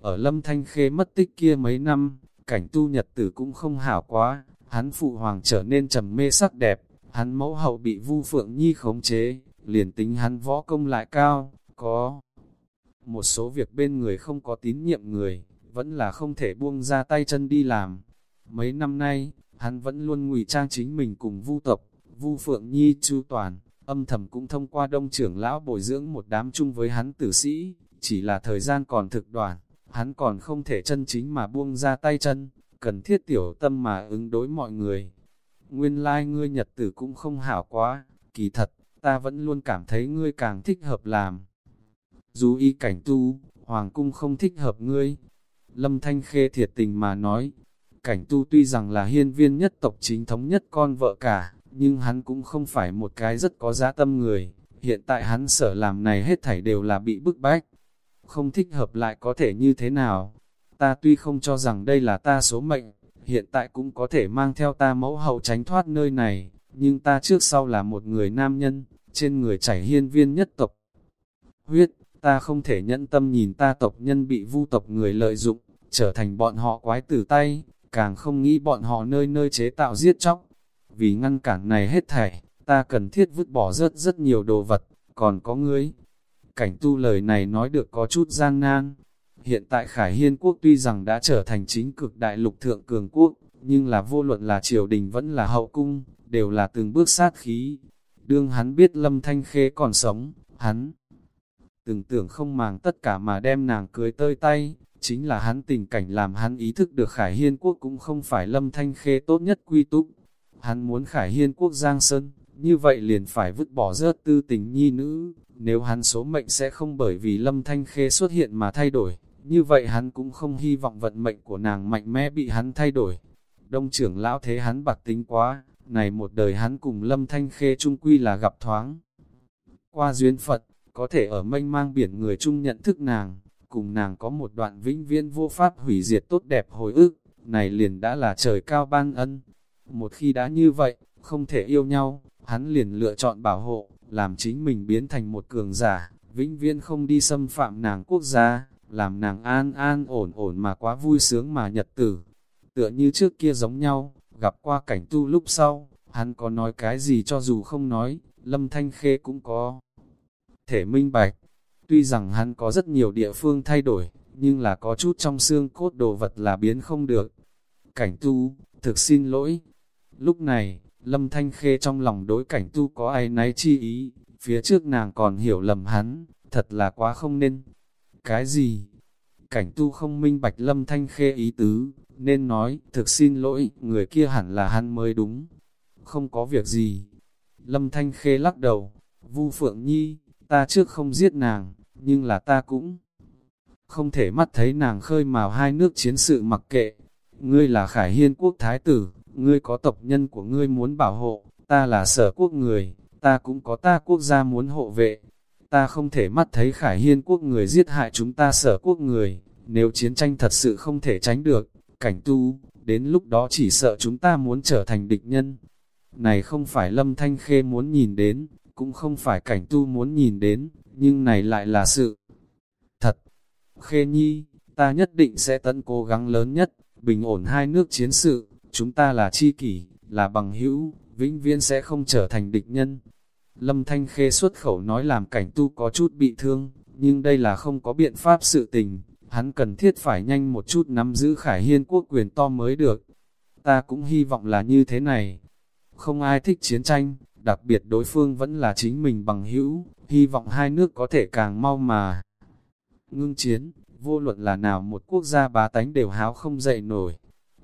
Ở lâm thanh khê mất tích kia mấy năm, cảnh tu nhật tử cũng không hảo quá, hắn phụ hoàng trở nên trầm mê sắc đẹp, hắn mẫu hậu bị Vu Phượng Nhi khống chế, liền tính hắn võ công lại cao, có một số việc bên người không có tín nhiệm người, vẫn là không thể buông ra tay chân đi làm. Mấy năm nay, hắn vẫn luôn ngụy trang chính mình cùng Vu tộc, Vu Phượng Nhi chu toàn, âm thầm cũng thông qua đông trưởng lão bồi dưỡng một đám chung với hắn tử sĩ, chỉ là thời gian còn thực đoạn, hắn còn không thể chân chính mà buông ra tay chân, cần thiết tiểu tâm mà ứng đối mọi người. Nguyên lai like ngươi nhật tử cũng không hảo quá, kỳ thật, ta vẫn luôn cảm thấy ngươi càng thích hợp làm. Dù y cảnh tu, hoàng cung không thích hợp ngươi. Lâm Thanh Khê thiệt tình mà nói, cảnh tu tuy rằng là hiên viên nhất tộc chính thống nhất con vợ cả, nhưng hắn cũng không phải một cái rất có giá tâm người. Hiện tại hắn sở làm này hết thảy đều là bị bức bách. Không thích hợp lại có thể như thế nào? Ta tuy không cho rằng đây là ta số mệnh, hiện tại cũng có thể mang theo ta mẫu hậu tránh thoát nơi này, nhưng ta trước sau là một người nam nhân, trên người chảy hiên viên nhất tộc. Huyết, ta không thể nhẫn tâm nhìn ta tộc nhân bị vu tộc người lợi dụng, trở thành bọn họ quái tử tay, càng không nghĩ bọn họ nơi nơi chế tạo giết chóc. Vì ngăn cản này hết thảy, ta cần thiết vứt bỏ rất rất nhiều đồ vật, còn có ngươi. Cảnh tu lời này nói được có chút gian nan, Hiện tại Khải Hiên quốc tuy rằng đã trở thành chính cực đại lục thượng cường quốc, nhưng là vô luận là triều đình vẫn là hậu cung, đều là từng bước sát khí. Đương hắn biết Lâm Thanh Khê còn sống, hắn từng tưởng không màng tất cả mà đem nàng cưới tơi tay, chính là hắn tình cảnh làm hắn ý thức được Khải Hiên quốc cũng không phải Lâm Thanh Khê tốt nhất quy túc. Hắn muốn Khải Hiên quốc Giang Sơn, như vậy liền phải vứt bỏ rớt tư tình nhi nữ, nếu hắn số mệnh sẽ không bởi vì Lâm Thanh Khê xuất hiện mà thay đổi, như vậy hắn cũng không hy vọng vận mệnh của nàng mạnh mẽ bị hắn thay đổi. Đông trưởng lão thế hắn bạc tính quá, này một đời hắn cùng Lâm Thanh Khê trung quy là gặp thoáng. Qua duyên Phật, có thể ở mênh mang biển người chung nhận thức nàng, cùng nàng có một đoạn vĩnh viễn vô pháp hủy diệt tốt đẹp hồi ức, này liền đã là trời cao ban ân. Một khi đã như vậy, không thể yêu nhau, hắn liền lựa chọn bảo hộ, làm chính mình biến thành một cường giả, vĩnh viễn không đi xâm phạm nàng quốc gia, làm nàng an an ổn ổn mà quá vui sướng mà nhật tử. Tựa như trước kia giống nhau, gặp qua cảnh tu lúc sau, hắn có nói cái gì cho dù không nói, Lâm Thanh Khê cũng có. Thể minh bạch, tuy rằng hắn có rất nhiều địa phương thay đổi, nhưng là có chút trong xương cốt đồ vật là biến không được. Cảnh tu, thực xin lỗi. Lúc này, Lâm Thanh Khê trong lòng đối cảnh tu có ai náy chi ý, phía trước nàng còn hiểu lầm hắn, thật là quá không nên. Cái gì? Cảnh tu không minh bạch Lâm Thanh Khê ý tứ, nên nói, thực xin lỗi, người kia hẳn là hắn mới đúng. Không có việc gì. Lâm Thanh Khê lắc đầu, Vu Phượng Nhi, ta trước không giết nàng, nhưng là ta cũng không thể mắt thấy nàng khơi mào hai nước chiến sự mặc kệ. Ngươi là Khải Hiên quốc thái tử, ngươi có tộc nhân của ngươi muốn bảo hộ, ta là sở quốc người, ta cũng có ta quốc gia muốn hộ vệ. Ta không thể mắt thấy Khải Hiên quốc người giết hại chúng ta sở quốc người, nếu chiến tranh thật sự không thể tránh được, cảnh tu, đến lúc đó chỉ sợ chúng ta muốn trở thành địch nhân. Này không phải Lâm Thanh Khê muốn nhìn đến, cũng không phải cảnh tu muốn nhìn đến, nhưng này lại là sự thật. Khê Nhi, ta nhất định sẽ tận cố gắng lớn nhất, bình ổn hai nước chiến sự, chúng ta là chi kỷ, là bằng hữu, vĩnh viễn sẽ không trở thành địch nhân. Lâm Thanh Khê xuất khẩu nói làm cảnh tu có chút bị thương, nhưng đây là không có biện pháp sự tình, hắn cần thiết phải nhanh một chút nắm giữ khải hiên quốc quyền to mới được. Ta cũng hy vọng là như thế này. Không ai thích chiến tranh, đặc biệt đối phương vẫn là chính mình bằng hữu, hy vọng hai nước có thể càng mau mà. Ngưng chiến, vô luận là nào một quốc gia bá tánh đều háo không dậy nổi.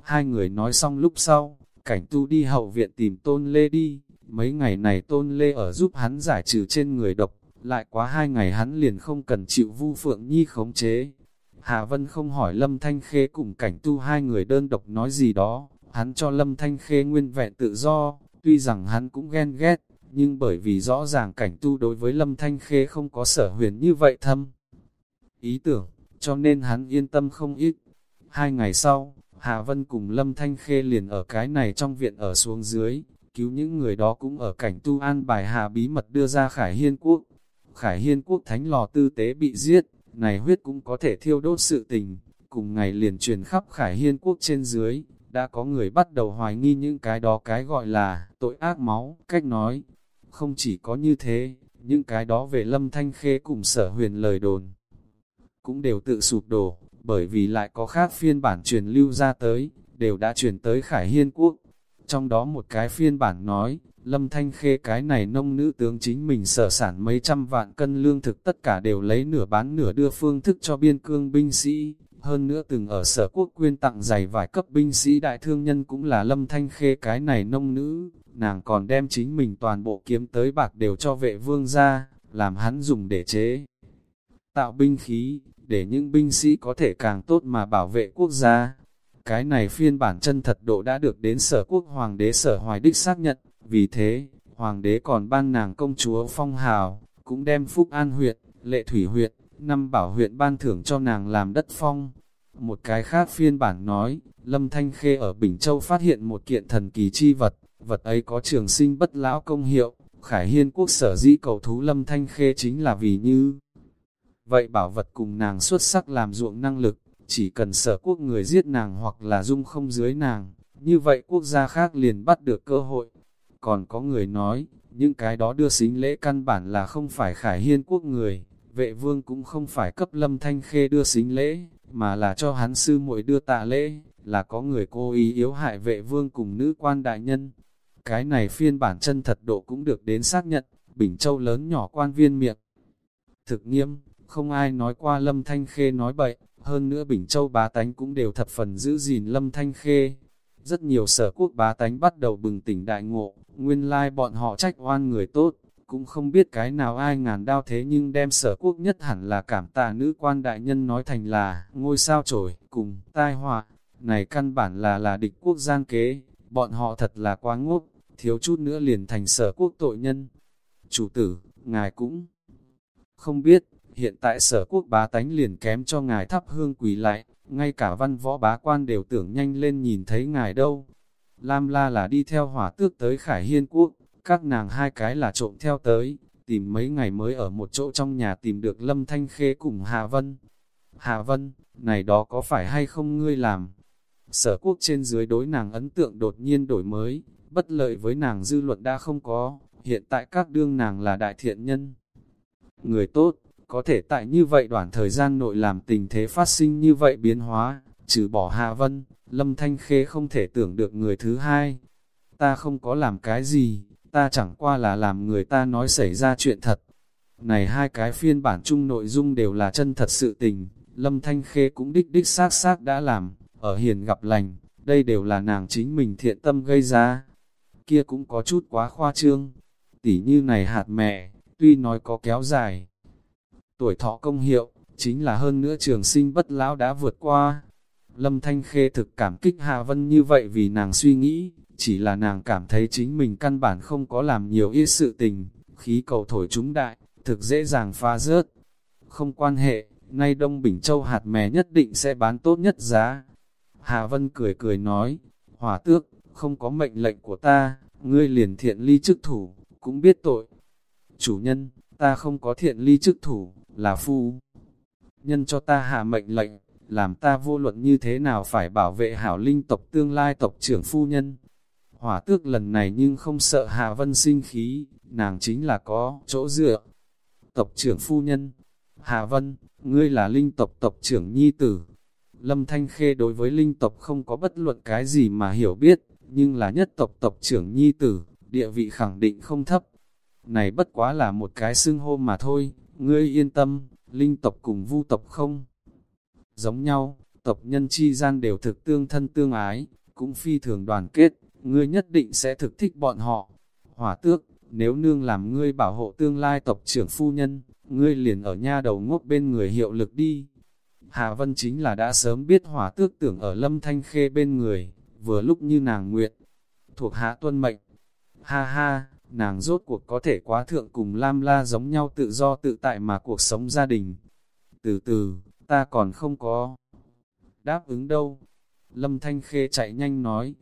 Hai người nói xong lúc sau, cảnh tu đi hậu viện tìm tôn lê đi, mấy ngày này tôn lê ở giúp hắn giải trừ trên người độc, lại quá hai ngày hắn liền không cần chịu vu phượng nhi khống chế. Hà Vân không hỏi Lâm Thanh Khê cùng cảnh tu hai người đơn độc nói gì đó, hắn cho Lâm Thanh Khê nguyên vẹn tự do, tuy rằng hắn cũng ghen ghét, nhưng bởi vì rõ ràng cảnh tu đối với Lâm Thanh Khê không có sở huyền như vậy thâm. Ý tưởng, cho nên hắn yên tâm không ít. Hai ngày sau, Hà Vân cùng Lâm Thanh Khê liền ở cái này trong viện ở xuống dưới, cứu những người đó cũng ở cảnh tu an bài Hà bí mật đưa ra Khải Hiên Quốc. Khải Hiên Quốc thánh lò tư tế bị giết, này huyết cũng có thể thiêu đốt sự tình, cùng ngày liền truyền khắp Khải Hiên Quốc trên dưới, đã có người bắt đầu hoài nghi những cái đó cái gọi là tội ác máu, cách nói. Không chỉ có như thế, những cái đó về lâm thanh khê cùng sở huyền lời đồn, cũng đều tự sụp đổ, bởi vì lại có khác phiên bản truyền lưu ra tới, đều đã truyền tới Khải Hiên Quốc. Trong đó một cái phiên bản nói, Lâm Thanh Khê cái này nông nữ tướng chính mình sở sản mấy trăm vạn cân lương thực tất cả đều lấy nửa bán nửa đưa phương thức cho biên cương binh sĩ. Hơn nữa từng ở sở quốc quyên tặng giày vải cấp binh sĩ đại thương nhân cũng là Lâm Thanh Khê cái này nông nữ. Nàng còn đem chính mình toàn bộ kiếm tới bạc đều cho vệ vương ra, làm hắn dùng để chế. Tạo binh khí, để những binh sĩ có thể càng tốt mà bảo vệ quốc gia. Cái này phiên bản chân thật độ đã được đến sở quốc hoàng đế sở hoài đích xác nhận, vì thế, hoàng đế còn ban nàng công chúa phong hào, cũng đem Phúc An huyện, Lệ Thủy huyện, năm bảo huyện ban thưởng cho nàng làm đất phong. Một cái khác phiên bản nói, Lâm Thanh Khê ở Bình Châu phát hiện một kiện thần kỳ chi vật, vật ấy có trường sinh bất lão công hiệu, Khải Hiên quốc sở dĩ cầu thú Lâm Thanh Khê chính là vì như. Vậy bảo vật cùng nàng xuất sắc làm ruộng năng lực, chỉ cần sở quốc người giết nàng hoặc là dung không dưới nàng, như vậy quốc gia khác liền bắt được cơ hội. Còn có người nói, những cái đó đưa xính lễ căn bản là không phải khải hiên quốc người, vệ vương cũng không phải cấp lâm thanh khê đưa xính lễ, mà là cho hắn sư muội đưa tạ lễ, là có người cố ý yếu hại vệ vương cùng nữ quan đại nhân. Cái này phiên bản chân thật độ cũng được đến xác nhận, Bình Châu lớn nhỏ quan viên miệng. Thực nghiêm, không ai nói qua Lâm Thanh Khê nói bậy, hơn nữa Bình Châu bá tánh cũng đều thập phần giữ gìn Lâm Thanh Khê. Rất nhiều sở quốc bá tánh bắt đầu bừng tỉnh đại ngộ, nguyên lai bọn họ trách oan người tốt, cũng không biết cái nào ai ngàn đao thế nhưng đem sở quốc nhất hẳn là cảm tạ nữ quan đại nhân nói thành là ngôi sao trổi, cùng tai họa này căn bản là là địch quốc gian kế, bọn họ thật là quá ngốc, thiếu chút nữa liền thành sở quốc tội nhân. Chủ tử, ngài cũng không biết, hiện tại sở quốc bá tánh liền kém cho ngài thắp hương quỳ lại, ngay cả văn võ bá quan đều tưởng nhanh lên nhìn thấy ngài đâu. Lam la là đi theo hỏa tước tới Khải Hiên Quốc, các nàng hai cái là trộm theo tới, tìm mấy ngày mới ở một chỗ trong nhà tìm được Lâm Thanh Khê cùng Hà Vân. Hà Vân, này đó có phải hay không ngươi làm? Sở quốc trên dưới đối nàng ấn tượng đột nhiên đổi mới, bất lợi với nàng dư luận đã không có, hiện tại các đương nàng là đại thiện nhân. Người tốt, có thể tại như vậy đoạn thời gian nội làm tình thế phát sinh như vậy biến hóa, trừ bỏ Hạ Vân, Lâm Thanh Khê không thể tưởng được người thứ hai. Ta không có làm cái gì, ta chẳng qua là làm người ta nói xảy ra chuyện thật. Này hai cái phiên bản chung nội dung đều là chân thật sự tình, Lâm Thanh Khê cũng đích đích xác xác đã làm, ở hiền gặp lành, đây đều là nàng chính mình thiện tâm gây ra. Kia cũng có chút quá khoa trương, tỉ như này hạt mẹ, tuy nói có kéo dài. Tuổi thọ công hiệu, chính là hơn nữa trường sinh bất lão đã vượt qua. Lâm Thanh Khê thực cảm kích Hạ Vân như vậy vì nàng suy nghĩ, chỉ là nàng cảm thấy chính mình căn bản không có làm nhiều ít sự tình, khí cầu thổi chúng đại, thực dễ dàng pha rớt. Không quan hệ, nay Đông Bình Châu hạt mè nhất định sẽ bán tốt nhất giá. Hà Vân cười cười nói, hỏa tước, không có mệnh lệnh của ta, ngươi liền thiện ly chức thủ, cũng biết tội. Chủ nhân, ta không có thiện ly chức thủ, là phu. Nhân cho ta hạ mệnh lệnh, làm ta vô luận như thế nào phải bảo vệ hảo linh tộc tương lai tộc trưởng phu nhân. Hỏa tước lần này nhưng không sợ Hạ Vân sinh khí, nàng chính là có chỗ dựa. Tộc trưởng phu nhân, Hạ Vân, ngươi là linh tộc tộc trưởng nhi tử. Lâm Thanh Khê đối với linh tộc không có bất luận cái gì mà hiểu biết, nhưng là nhất tộc tộc trưởng nhi tử, địa vị khẳng định không thấp. Này bất quá là một cái xưng hô mà thôi, ngươi yên tâm, linh tộc cùng vu tộc không. Giống nhau, tộc nhân chi gian đều thực tương thân tương ái, cũng phi thường đoàn kết, ngươi nhất định sẽ thực thích bọn họ. Hỏa tước, nếu nương làm ngươi bảo hộ tương lai tộc trưởng phu nhân, ngươi liền ở nha đầu ngốc bên người hiệu lực đi. Hà Vân chính là đã sớm biết hỏa tước tưởng ở lâm thanh khê bên người, vừa lúc như nàng nguyện, thuộc hạ tuân mệnh. Ha ha, nàng rốt cuộc có thể quá thượng cùng Lam La giống nhau tự do tự tại mà cuộc sống gia đình. Từ từ, ta còn không có đáp ứng đâu. Lâm Thanh Khê chạy nhanh nói,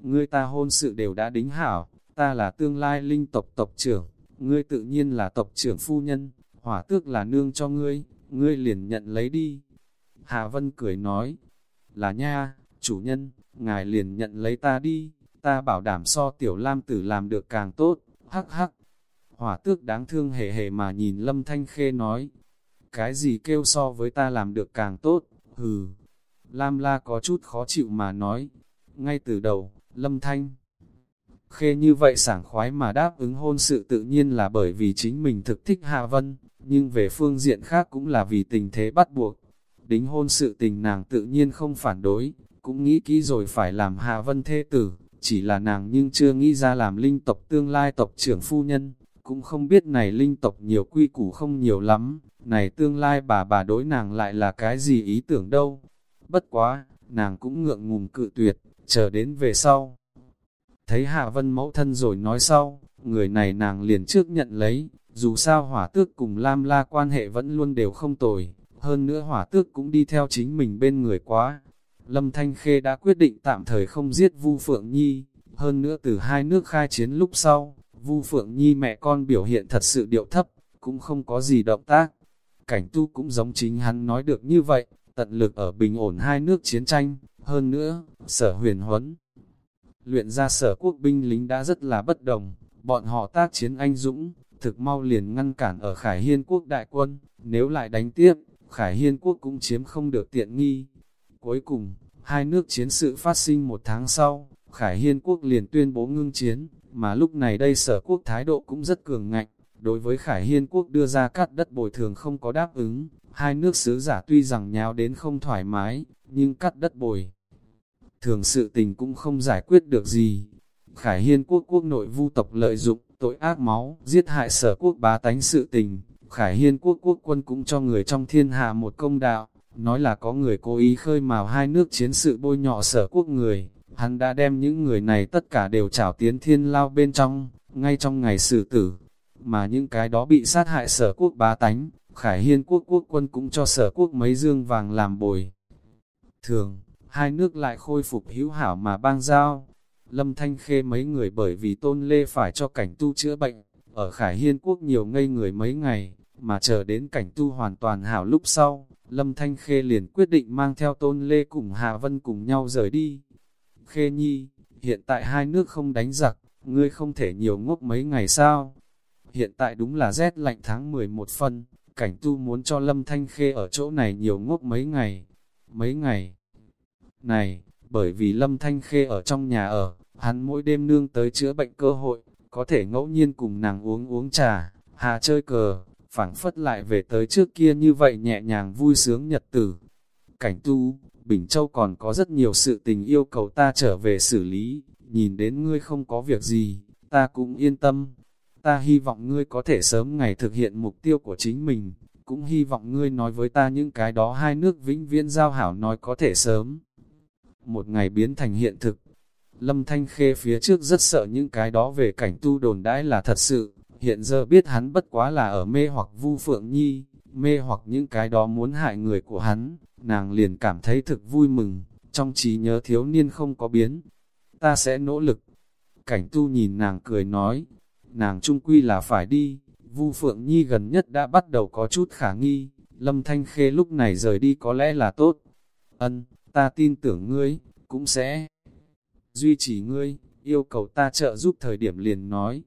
ngươi ta hôn sự đều đã đính hảo, ta là tương lai linh tộc tộc trưởng, ngươi tự nhiên là tộc trưởng phu nhân, hỏa tước là nương cho ngươi, ngươi liền nhận lấy đi. Hà Vân cười nói, là nha, chủ nhân, ngài liền nhận lấy ta đi, ta bảo đảm so tiểu lam tử làm được càng tốt, hắc hắc. Hỏa tước đáng thương hề hề mà nhìn Lâm Thanh Khê nói, cái gì kêu so với ta làm được càng tốt, hừ. Lam La có chút khó chịu mà nói, ngay từ đầu, Lâm Thanh Khê như vậy sảng khoái mà đáp ứng hôn sự tự nhiên là bởi vì chính mình thực thích Hạ Vân, nhưng về phương diện khác cũng là vì tình thế bắt buộc. Đính hôn sự tình nàng tự nhiên không phản đối, cũng nghĩ kỹ rồi phải làm Hạ Vân thê tử, chỉ là nàng nhưng chưa nghĩ ra làm linh tộc tương lai tộc trưởng phu nhân, cũng không biết này linh tộc nhiều quy củ không nhiều lắm, này tương lai bà bà đối nàng lại là cái gì ý tưởng đâu. Bất quá, nàng cũng ngượng ngùng cự tuyệt, chờ đến về sau. Thấy Hạ Vân mẫu thân rồi nói sau, người này nàng liền trước nhận lấy, dù sao hỏa tước cùng Lam La quan hệ vẫn luôn đều không tồi, hơn nữa hỏa tước cũng đi theo chính mình bên người quá, Lâm Thanh Khê đã quyết định tạm thời không giết Vu Phượng Nhi, hơn nữa từ hai nước khai chiến lúc sau, Vu Phượng Nhi mẹ con biểu hiện thật sự điệu thấp, cũng không có gì động tác. Cảnh tu cũng giống chính hắn nói được như vậy, tận lực ở bình ổn hai nước chiến tranh, hơn nữa, sở huyền huấn. Luyện ra sở quốc binh lính đã rất là bất đồng, bọn họ tác chiến anh dũng, thực mau liền ngăn cản ở Khải Hiên quốc đại quân, nếu lại đánh tiếp, Khải Hiên quốc cũng chiếm không được tiện nghi. Cuối cùng, hai nước chiến sự phát sinh một tháng sau, Khải Hiên quốc liền tuyên bố ngưng chiến, mà lúc này đây sở quốc thái độ cũng rất cường ngạnh. Đối với Khải Hiên quốc đưa ra cắt đất bồi thường không có đáp ứng, hai nước sứ giả tuy rằng nháo đến không thoải mái, nhưng cắt đất bồi thường sự tình cũng không giải quyết được gì. Khải Hiên quốc quốc nội vu tộc lợi dụng, tội ác máu, giết hại sở quốc bá tánh sự tình. Khải Hiên quốc quốc quân cũng cho người trong thiên hạ một công đạo, nói là có người cố ý khơi mào hai nước chiến sự bôi nhọ sở quốc người. Hắn đã đem những người này tất cả đều trảo tiến thiên lao bên trong, ngay trong ngày xử tử. Mà những cái đó bị sát hại sở quốc bá tánh, Khải Hiên quốc quốc quân cũng cho sở quốc mấy dương vàng làm bồi. Thường, hai nước lại khôi phục hữu hảo mà bang giao. Lâm Thanh Khê mấy người bởi vì tôn lê phải cho cảnh tu chữa bệnh, ở Khải Hiên quốc nhiều ngây người mấy ngày, mà chờ đến cảnh tu hoàn toàn hảo lúc sau, Lâm Thanh Khê liền quyết định mang theo tôn lê cùng Hạ Vân cùng nhau rời đi. Khê Nhi, hiện tại hai nước không đánh giặc, ngươi không thể nhiều ngốc mấy ngày sao? Hiện tại đúng là rét lạnh tháng 11 phân, cảnh tu muốn cho Lâm Thanh Khê ở chỗ này nhiều ngốc mấy ngày. Mấy ngày này, bởi vì Lâm Thanh Khê ở trong nhà ở, hắn mỗi đêm nương tới chữa bệnh cơ hội, có thể ngẫu nhiên cùng nàng uống uống trà, hà chơi cờ, phảng phất lại về tới trước kia như vậy nhẹ nhàng vui sướng nhật tử. Cảnh tu, Bình Châu còn có rất nhiều sự tình yêu cầu ta trở về xử lý, nhìn đến ngươi không có việc gì, ta cũng yên tâm. Ta hy vọng ngươi có thể sớm ngày thực hiện mục tiêu của chính mình, cũng hy vọng ngươi nói với ta những cái đó hai nước vĩnh viễn giao hảo nói có thể sớm. Một ngày biến thành hiện thực, Lâm Thanh Khê phía trước rất sợ những cái đó về cảnh tu đồn đãi là thật sự, hiện giờ biết hắn bất quá là ở mê hoặc vu phượng nhi, mê hoặc những cái đó muốn hại người của hắn, nàng liền cảm thấy thực vui mừng, trong trí nhớ thiếu niên không có biến. Ta sẽ nỗ lực. Cảnh tu nhìn nàng cười nói, nàng trung quy là phải đi, vu phượng nhi gần nhất đã bắt đầu có chút khả nghi, lâm thanh khê lúc này rời đi có lẽ là tốt. Ân, ta tin tưởng ngươi, cũng sẽ duy trì ngươi, yêu cầu ta trợ giúp thời điểm liền nói.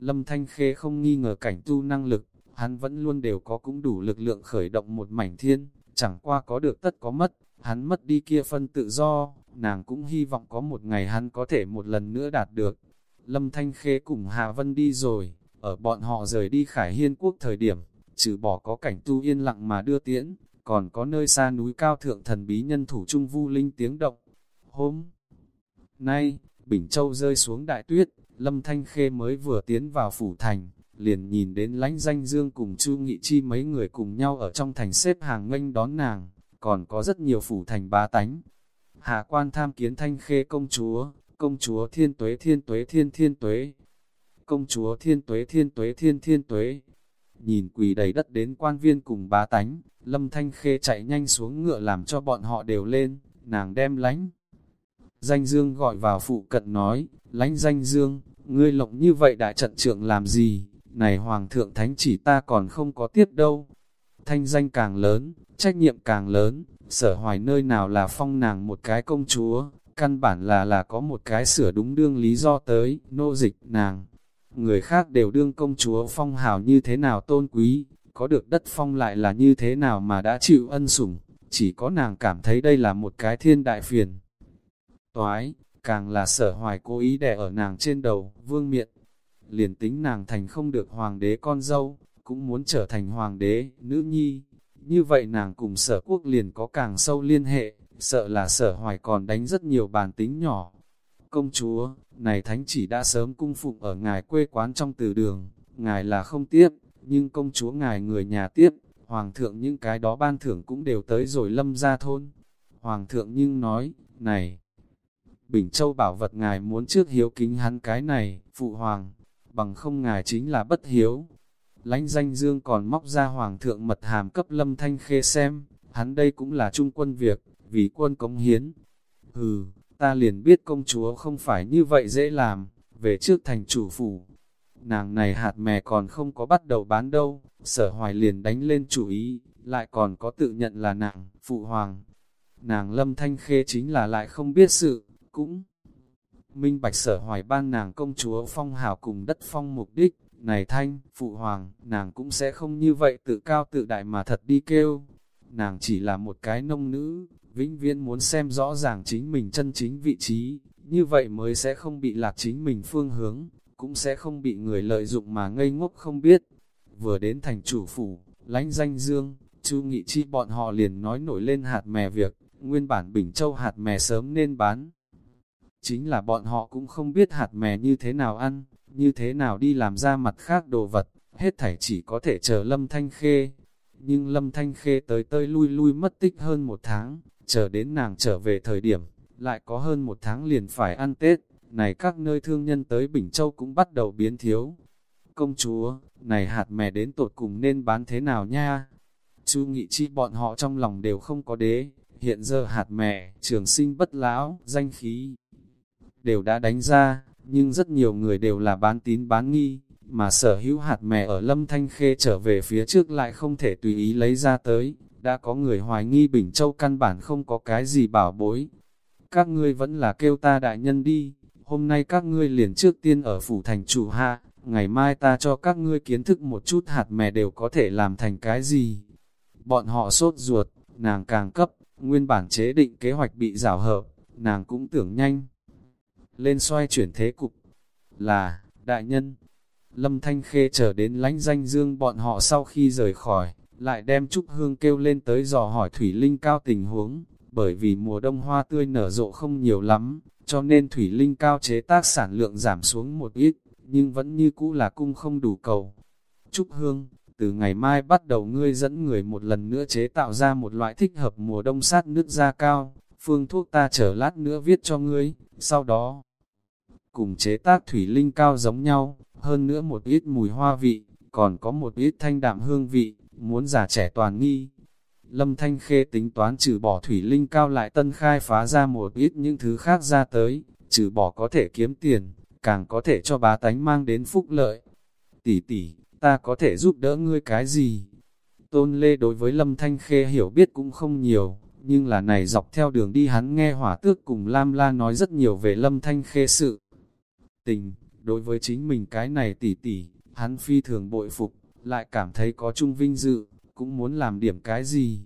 Lâm Thanh Khê không nghi ngờ cảnh tu năng lực, hắn vẫn luôn đều có cũng đủ lực lượng khởi động một mảnh thiên, chẳng qua có được tất có mất, hắn mất đi kia phân tự do, nàng cũng hy vọng có một ngày hắn có thể một lần nữa đạt được. Lâm Thanh Khê cùng Hà Vân đi rồi, ở bọn họ rời đi Khải Hiên Quốc thời điểm, trừ bỏ có cảnh tu yên lặng mà đưa tiễn, còn có nơi xa núi cao thượng thần bí nhân thủ trung vu linh tiếng động. Hôm nay, Bình Châu rơi xuống đại tuyết, Lâm Thanh Khê mới vừa tiến vào phủ thành, liền nhìn đến lãnh danh dương cùng Chu Nghị Chi mấy người cùng nhau ở trong thành xếp hàng nghênh đón nàng, còn có rất nhiều phủ thành bá tánh. Hạ quan tham kiến Thanh Khê công chúa, công chúa thiên tuế thiên tuế thiên thiên tuế, công chúa thiên tuế thiên tuế thiên thiên tuế. Nhìn quỳ đầy đất đến quan viên cùng bá tánh, Lâm Thanh Khê chạy nhanh xuống ngựa làm cho bọn họ đều lên, nàng đem lánh. Danh Dương gọi vào phụ cận nói, lánh danh Dương, ngươi lộng như vậy đại trận trưởng làm gì, này Hoàng thượng Thánh chỉ ta còn không có tiếp đâu. Thanh danh càng lớn, trách nhiệm càng lớn, sở hoài nơi nào là phong nàng một cái công chúa, căn bản là là có một cái sửa đúng đương lý do tới, nô dịch nàng. Người khác đều đương công chúa phong hào như thế nào tôn quý, có được đất phong lại là như thế nào mà đã chịu ân sủng, chỉ có nàng cảm thấy đây là một cái thiên đại phiền. Toái, càng là sở hoài cố ý đè ở nàng trên đầu, vương miện. Liền tính nàng thành không được hoàng đế con dâu, cũng muốn trở thành hoàng đế, nữ nhi. Như vậy nàng cùng sở quốc liền có càng sâu liên hệ, sợ là sở hoài còn đánh rất nhiều bàn tính nhỏ. Công chúa, này thánh chỉ đã sớm cung phụng ở ngài quê quán trong từ đường, ngài là không tiếp, nhưng công chúa ngài người nhà tiếp, hoàng thượng những cái đó ban thưởng cũng đều tới rồi lâm ra thôn. Hoàng thượng nhưng nói, này, Bình Châu bảo vật ngài muốn trước hiếu kính hắn cái này, phụ hoàng, bằng không ngài chính là bất hiếu. Lánh danh dương còn móc ra hoàng thượng mật hàm cấp lâm thanh khê xem, hắn đây cũng là trung quân việc, vì quân cống hiến. Hừ, ta liền biết công chúa không phải như vậy dễ làm, về trước thành chủ phủ. Nàng này hạt mè còn không có bắt đầu bán đâu, sở hoài liền đánh lên chủ ý, lại còn có tự nhận là nàng, phụ hoàng. Nàng lâm thanh khê chính là lại không biết sự, cũng minh bạch sở hoài ban nàng công chúa phong hào cùng đất phong mục đích, Này thanh, phụ hoàng, nàng cũng sẽ không như vậy tự cao tự đại mà thật đi kêu. Nàng chỉ là một cái nông nữ, vĩnh viễn muốn xem rõ ràng chính mình chân chính vị trí, như vậy mới sẽ không bị lạc chính mình phương hướng, cũng sẽ không bị người lợi dụng mà ngây ngốc không biết. Vừa đến thành chủ phủ, lánh danh dương, Chu Nghị Chi bọn họ liền nói nổi lên hạt mè việc, nguyên bản Bình Châu hạt mè sớm nên bán. Chính là bọn họ cũng không biết hạt mè như thế nào ăn, như thế nào đi làm ra mặt khác đồ vật, hết thảy chỉ có thể chờ Lâm Thanh Khê. Nhưng Lâm Thanh Khê tới tơi lui lui mất tích hơn một tháng, chờ đến nàng trở về thời điểm, lại có hơn một tháng liền phải ăn Tết, này các nơi thương nhân tới Bình Châu cũng bắt đầu biến thiếu. Công chúa, này hạt mè đến tột cùng nên bán thế nào nha? Chu Nghị Chi bọn họ trong lòng đều không có đế, hiện giờ hạt mè, trường sinh bất lão, danh khí, đều đã đánh ra, nhưng rất nhiều người đều là bán tín bán nghi, mà sở hữu hạt mè ở Lâm Thanh Khê trở về phía trước lại không thể tùy ý lấy ra tới, đã có người hoài nghi Bình Châu căn bản không có cái gì bảo bối. Các ngươi vẫn là kêu ta đại nhân đi, hôm nay các ngươi liền trước tiên ở phủ thành chủ hạ, ngày mai ta cho các ngươi kiến thức một chút hạt mè đều có thể làm thành cái gì. Bọn họ sốt ruột, nàng càng cấp, nguyên bản chế định kế hoạch bị rào hợp, nàng cũng tưởng nhanh. Lên xoay chuyển thế cục, là, đại nhân, Lâm Thanh Khê chờ đến lánh danh dương bọn họ sau khi rời khỏi, lại đem Trúc Hương kêu lên tới dò hỏi Thủy Linh Cao tình huống, bởi vì mùa đông hoa tươi nở rộ không nhiều lắm, cho nên Thủy Linh Cao chế tác sản lượng giảm xuống một ít, nhưng vẫn như cũ là cung không đủ cầu. Trúc Hương, từ ngày mai bắt đầu ngươi dẫn người một lần nữa chế tạo ra một loại thích hợp mùa đông sát nước da cao, phương thuốc ta chờ lát nữa viết cho ngươi, sau đó cùng chế tác Thủy Linh Cao giống nhau, hơn nữa một ít mùi hoa vị, còn có một ít thanh đạm hương vị, muốn già trẻ toàn nghi. Lâm Thanh Khê tính toán trừ bỏ thủy linh cao lại tân khai phá ra một ít những thứ khác ra tới, trừ bỏ có thể kiếm tiền, càng có thể cho bá tánh mang đến phúc lợi. Tỷ tỷ, ta có thể giúp đỡ ngươi cái gì? Tôn Lê đối với Lâm Thanh Khê hiểu biết cũng không nhiều, nhưng là này dọc theo đường đi hắn nghe hỏa tước cùng Lam La nói rất nhiều về Lâm Thanh Khê sự. Tình, đối với chính mình cái này tỷ tỷ, hắn phi thường bội phục, lại cảm thấy có chung vinh dự, cũng muốn làm điểm cái gì.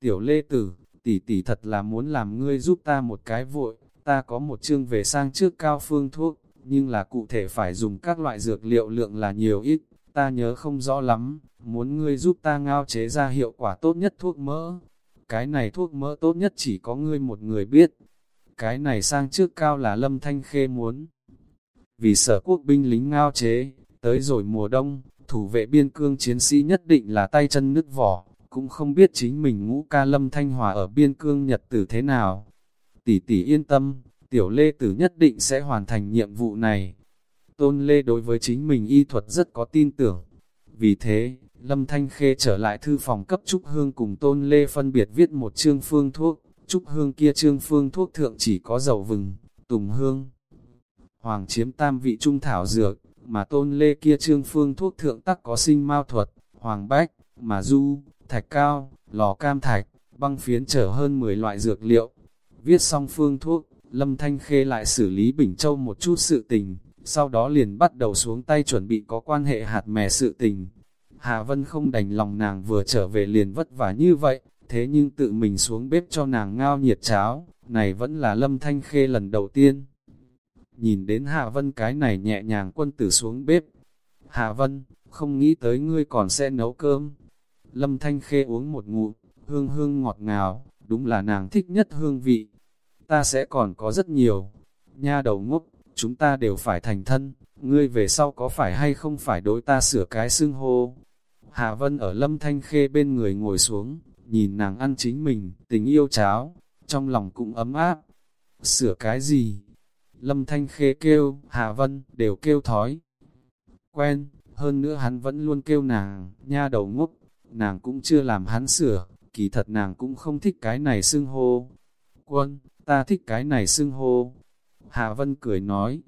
Tiểu lê tử, tỷ tỷ thật là muốn làm ngươi giúp ta một cái vội, ta có một chương về sang trước cao phương thuốc, nhưng là cụ thể phải dùng các loại dược liệu lượng là nhiều ít, ta nhớ không rõ lắm, muốn ngươi giúp ta ngao chế ra hiệu quả tốt nhất thuốc mỡ. Cái này thuốc mỡ tốt nhất chỉ có ngươi một người biết. Cái này sang trước cao là lâm thanh khê muốn. Vì sở quốc binh lính ngao chế, tới rồi mùa đông, thủ vệ biên cương chiến sĩ nhất định là tay chân nứt vỏ, cũng không biết chính mình ngũ ca lâm thanh hòa ở biên cương nhật tử thế nào. Tỷ tỷ yên tâm, tiểu lê tử nhất định sẽ hoàn thành nhiệm vụ này. Tôn lê đối với chính mình y thuật rất có tin tưởng. Vì thế, Lâm Thanh Khê trở lại thư phòng cấp Trúc Hương cùng Tôn Lê phân biệt viết một chương phương thuốc. Trúc Hương kia chương phương thuốc thượng chỉ có dầu vừng, tùng hương. Hoàng chiếm tam vị trung thảo dược, mà tôn lê kia trương phương thuốc thượng tắc có sinh mao thuật, hoàng bách, mà du, thạch cao, lò cam thạch, băng phiến trở hơn 10 loại dược liệu. Viết xong phương thuốc, Lâm Thanh Khê lại xử lý Bình Châu một chút sự tình, sau đó liền bắt đầu xuống tay chuẩn bị có quan hệ hạt mè sự tình. Hà Vân không đành lòng nàng vừa trở về liền vất vả như vậy, thế nhưng tự mình xuống bếp cho nàng ngao nhiệt cháo, này vẫn là Lâm Thanh Khê lần đầu tiên. Nhìn đến Hạ Vân cái này nhẹ nhàng quân tử xuống bếp. Hạ Vân, không nghĩ tới ngươi còn sẽ nấu cơm. Lâm Thanh Khê uống một ngụm, hương hương ngọt ngào, đúng là nàng thích nhất hương vị. Ta sẽ còn có rất nhiều. Nha đầu ngốc, chúng ta đều phải thành thân, ngươi về sau có phải hay không phải đối ta sửa cái xưng hô. Hạ Vân ở Lâm Thanh Khê bên người ngồi xuống, nhìn nàng ăn chính mình, tình yêu cháo, trong lòng cũng ấm áp. Sửa cái gì? Lâm Thanh Khê kêu, Hà Vân, đều kêu thói. Quen, hơn nữa hắn vẫn luôn kêu nàng, nha đầu ngốc, nàng cũng chưa làm hắn sửa, kỳ thật nàng cũng không thích cái này xưng hô. Quân, ta thích cái này xưng hô. Hà Vân cười nói,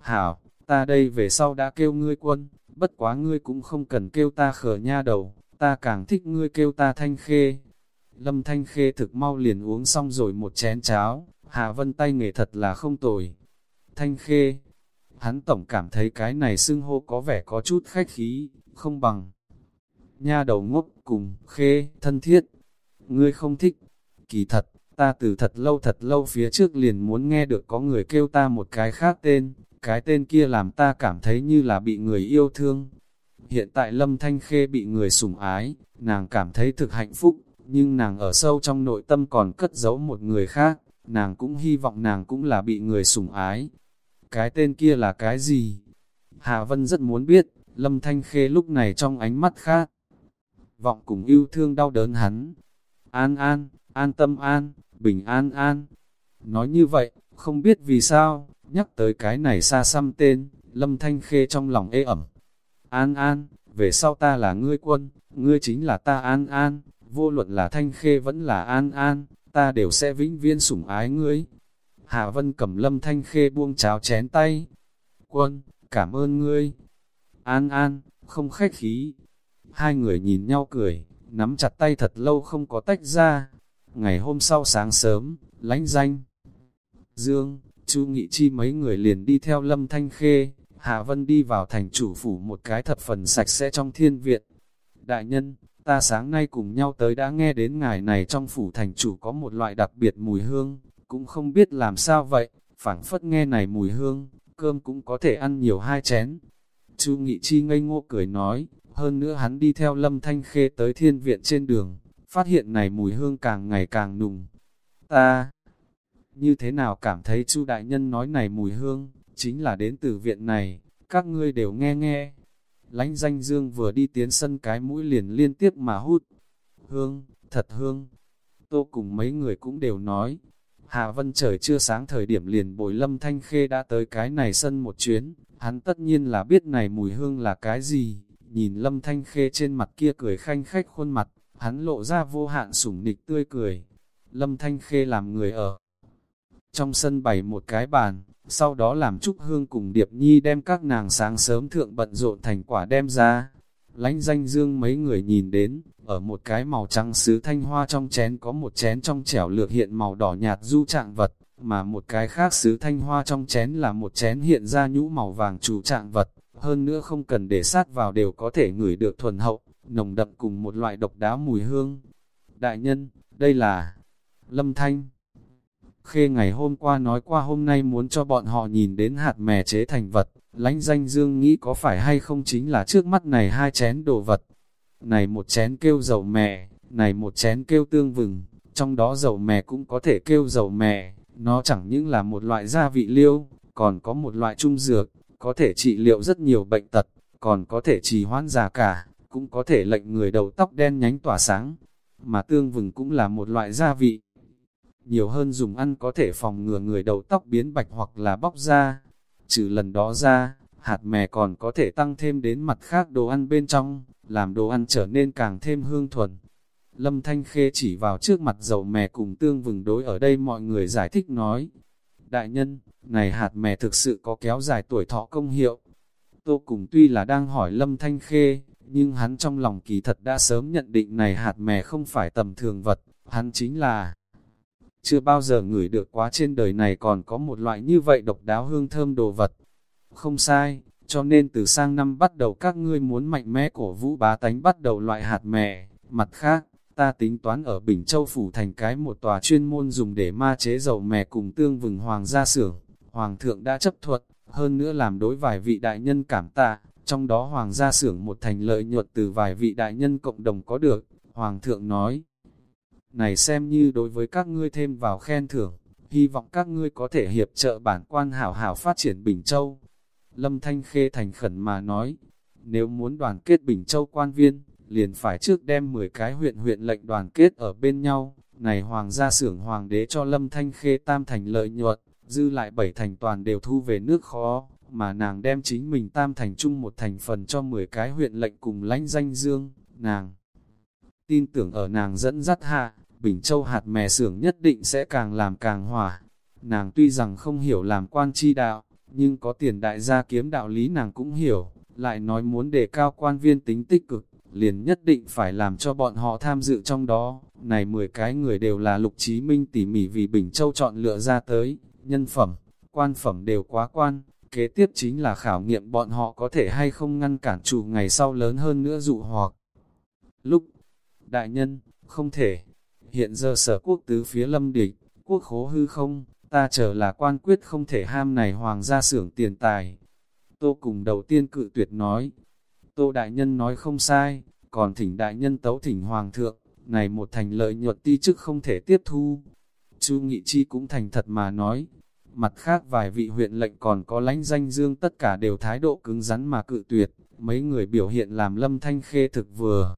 Hảo, ta đây về sau đã kêu ngươi quân, bất quá ngươi cũng không cần kêu ta khở nha đầu, ta càng thích ngươi kêu ta Thanh Khê. Lâm Thanh Khê thực mau liền uống xong rồi một chén cháo, Hà Vân tay nghề thật là không tồi, Thanh Khê. hắn tổng cảm thấy cái này xưng hô có vẻ có chút khách khí, không bằng. Nha đầu ngốc cùng, khê, thân thiết. Ngươi không thích. Kỳ thật, ta từ thật lâu thật lâu phía trước liền muốn nghe được có người kêu ta một cái khác tên, cái tên kia làm ta cảm thấy như là bị người yêu thương. Hiện tại Lâm Thanh Khê bị người sủng ái, nàng cảm thấy thực hạnh phúc, nhưng nàng ở sâu trong nội tâm còn cất giấu một người khác, nàng cũng hy vọng nàng cũng là bị người sủng ái. Cái tên kia là cái gì? Hà Vân rất muốn biết, Lâm Thanh Khê lúc này trong ánh mắt khác. Vọng cùng yêu thương đau đớn hắn. An an, an tâm an, bình an an. Nói như vậy, không biết vì sao, nhắc tới cái này xa xăm tên, Lâm Thanh Khê trong lòng ê ẩm. An an, về sau ta là ngươi quân, ngươi chính là ta an an, vô luận là Thanh Khê vẫn là an an, ta đều sẽ vĩnh viên sủng ái ngươi. Hạ Vân cầm Lâm Thanh Khê buông cháo chén tay. Quân, cảm ơn ngươi. An an, không khách khí. Hai người nhìn nhau cười, nắm chặt tay thật lâu không có tách ra. Ngày hôm sau sáng sớm, lánh danh. Dương, Chu Nghị Chi mấy người liền đi theo Lâm Thanh Khê, Hạ Vân đi vào thành chủ phủ một cái thập phần sạch sẽ trong thiên viện. Đại nhân, ta sáng nay cùng nhau tới đã nghe đến ngài này trong phủ thành chủ có một loại đặc biệt mùi hương, cũng không biết làm sao vậy, phảng phất nghe này mùi hương, cơm cũng có thể ăn nhiều hai chén. Chu Nghị Chi ngây ngô cười nói, hơn nữa hắn đi theo Lâm Thanh Khê tới thiên viện trên đường, phát hiện này mùi hương càng ngày càng nùng. Ta, như thế nào cảm thấy Chu đại nhân nói này mùi hương, chính là đến từ viện này, các ngươi đều nghe nghe. Lánh danh dương vừa đi tiến sân cái mũi liền liên tiếp mà hút. Hương, thật hương. Tô cùng mấy người cũng đều nói. Hà Vân trời chưa sáng thời điểm liền bồi lâm thanh khê đã tới cái này sân một chuyến. Hắn tất nhiên là biết này mùi hương là cái gì. Nhìn lâm thanh khê trên mặt kia cười khanh khách khuôn mặt, hắn lộ ra vô hạn sủng nịch tươi cười. Lâm thanh khê làm người ở trong sân bày một cái bàn, sau đó làm Trúc Hương cùng Điệp Nhi đem các nàng sáng sớm thượng bận rộn thành quả đem ra. Lánh danh dương mấy người nhìn đến, ở một cái màu trắng sứ thanh hoa trong chén có một chén trong chẻo lược hiện màu đỏ nhạt du trạng vật, mà một cái khác sứ thanh hoa trong chén là một chén hiện ra nhũ màu vàng chủ trạng vật, hơn nữa không cần để sát vào đều có thể ngửi được thuần hậu, nồng đậm cùng một loại độc đáo mùi hương. Đại nhân, đây là Lâm Thanh. Khê ngày hôm qua nói qua hôm nay muốn cho bọn họ nhìn đến hạt mè chế thành vật, lãnh danh dương nghĩ có phải hay không chính là trước mắt này hai chén đồ vật. Này một chén kêu dầu mè, này một chén kêu tương vừng, trong đó dầu mè cũng có thể kêu dầu mè, nó chẳng những là một loại gia vị liêu, còn có một loại trung dược, có thể trị liệu rất nhiều bệnh tật, còn có thể trì hoãn già cả, cũng có thể lệnh người đầu tóc đen nhánh tỏa sáng. Mà tương vừng cũng là một loại gia vị, nhiều hơn dùng ăn có thể phòng ngừa người đầu tóc biến bạch hoặc là bóc ra. Trừ lần đó ra, hạt mè còn có thể tăng thêm đến mặt khác đồ ăn bên trong, làm đồ ăn trở nên càng thêm hương thuần. Lâm Thanh Khê chỉ vào trước mặt dầu mè cùng tương vừng đối ở đây mọi người giải thích nói. Đại nhân, này hạt mè thực sự có kéo dài tuổi thọ công hiệu. Tô cùng tuy là đang hỏi Lâm Thanh Khê, nhưng hắn trong lòng kỳ thật đã sớm nhận định này hạt mè không phải tầm thường vật, hắn chính là chưa bao giờ ngửi được quá trên đời này còn có một loại như vậy độc đáo hương thơm đồ vật. Không sai, cho nên từ sang năm bắt đầu các ngươi muốn mạnh mẽ cổ vũ bá tánh bắt đầu loại hạt mè. Mặt khác, ta tính toán ở Bình Châu Phủ thành cái một tòa chuyên môn dùng để ma chế dầu mè cùng tương vừng hoàng gia xưởng. Hoàng thượng đã chấp thuận, hơn nữa làm đối vài vị đại nhân cảm tạ, trong đó hoàng gia xưởng một thành lợi nhuận từ vài vị đại nhân cộng đồng có được. Hoàng thượng nói, này xem như đối với các ngươi thêm vào khen thưởng, hy vọng các ngươi có thể hiệp trợ bản quan hảo hảo phát triển Bình Châu. Lâm Thanh Khê thành khẩn mà nói, nếu muốn đoàn kết Bình Châu quan viên, liền phải trước đem 10 cái huyện huyện lệnh đoàn kết ở bên nhau. Này hoàng gia xưởng hoàng đế cho Lâm Thanh Khê tam thành lợi nhuận, dư lại bảy thành toàn đều thu về nước khó, mà nàng đem chính mình tam thành chung một thành phần cho 10 cái huyện lệnh cùng lãnh danh dương, nàng. Tin tưởng ở nàng dẫn dắt hạ, Bình Châu hạt mè xưởng nhất định sẽ càng làm càng hỏa. Nàng tuy rằng không hiểu làm quan chi đạo, nhưng có tiền đại gia kiếm đạo lý nàng cũng hiểu, lại nói muốn đề cao quan viên tính tích cực, liền nhất định phải làm cho bọn họ tham dự trong đó. Này 10 cái người đều là lục chí minh tỉ mỉ vì Bình Châu chọn lựa ra tới, nhân phẩm, quan phẩm đều quá quan, kế tiếp chính là khảo nghiệm bọn họ có thể hay không ngăn cản chủ ngày sau lớn hơn nữa dụ hoặc. Lúc, đại nhân, không thể, hiện giờ sở quốc tứ phía lâm địch, quốc khố hư không, ta chờ là quan quyết không thể ham này hoàng gia xưởng tiền tài. Tô cùng đầu tiên cự tuyệt nói, Tô đại nhân nói không sai, còn thỉnh đại nhân tấu thỉnh hoàng thượng, này một thành lợi nhuận ti chức không thể tiếp thu. Chu Nghị Chi cũng thành thật mà nói, mặt khác vài vị huyện lệnh còn có lãnh danh dương tất cả đều thái độ cứng rắn mà cự tuyệt, mấy người biểu hiện làm lâm thanh khê thực vừa.